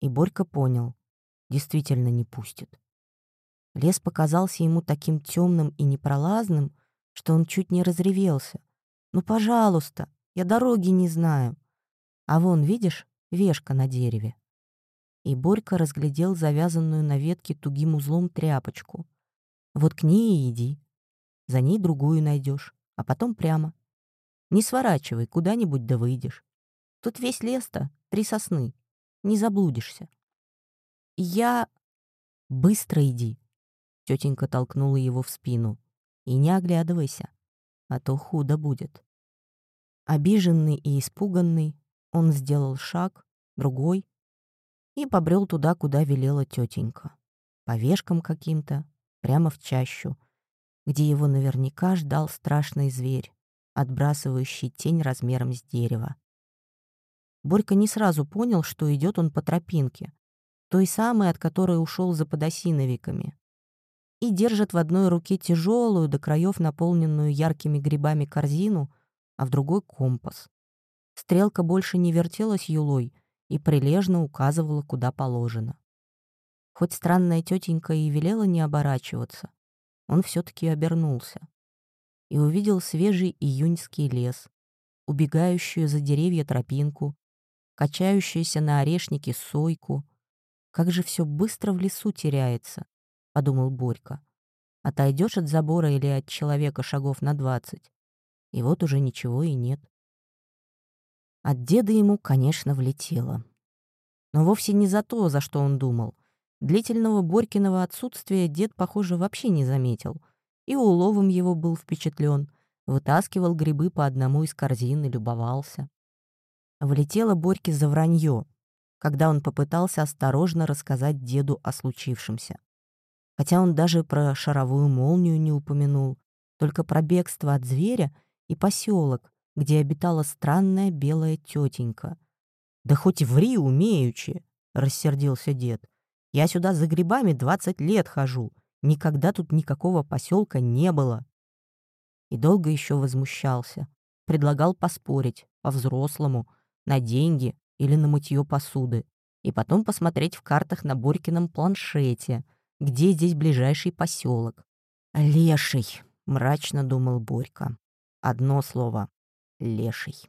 и Борька понял — действительно не пустит. Лес показался ему таким темным и непролазным, что он чуть не разревелся. «Ну, пожалуйста, я дороги не знаю». А вон, видишь, вешка на дереве. И Борька разглядел завязанную на ветке тугим узлом тряпочку. Вот к ней и иди. За ней другую найдешь, а потом прямо. Не сворачивай, куда-нибудь да выйдешь. Тут весь лес-то, три сосны. Не заблудишься. Я... Быстро иди, Тетенька толкнула его в спину. «И не оглядывайся, а то худо будет». Обиженный и испуганный, он сделал шаг, другой, и побрел туда, куда велела тетенька. По вешкам каким-то, прямо в чащу, где его наверняка ждал страшный зверь, отбрасывающий тень размером с дерева. Борька не сразу понял, что идет он по тропинке, той самой, от которой ушел за подосиновиками и держит в одной руке тяжелую до краев наполненную яркими грибами корзину, а в другой — компас. Стрелка больше не вертелась юлой и прилежно указывала, куда положено. Хоть странная тетенька и велела не оборачиваться, он все таки обернулся и увидел свежий июньский лес, убегающую за деревья тропинку, качающуюся на орешнике сойку. Как же все быстро в лесу теряется, — подумал Борька. «Отойдешь от забора или от человека шагов на двадцать, и вот уже ничего и нет». От деда ему, конечно, влетело. Но вовсе не за то, за что он думал. Длительного Борькиного отсутствия дед, похоже, вообще не заметил. И уловом его был впечатлен, вытаскивал грибы по одному из корзин и любовался. Влетело Борьке за вранье, когда он попытался осторожно рассказать деду о случившемся хотя он даже про шаровую молнию не упомянул, только про бегство от зверя и поселок, где обитала странная белая тетенька. «Да хоть ври умеючи!» — рассердился дед. «Я сюда за грибами двадцать лет хожу. Никогда тут никакого поселка не было». И долго еще возмущался. предлагал поспорить, по-взрослому, на деньги или на мытье посуды, и потом посмотреть в картах на Борькином планшете, где здесь ближайший поселок. «Леший», — мрачно думал Борька. Одно слово — леший.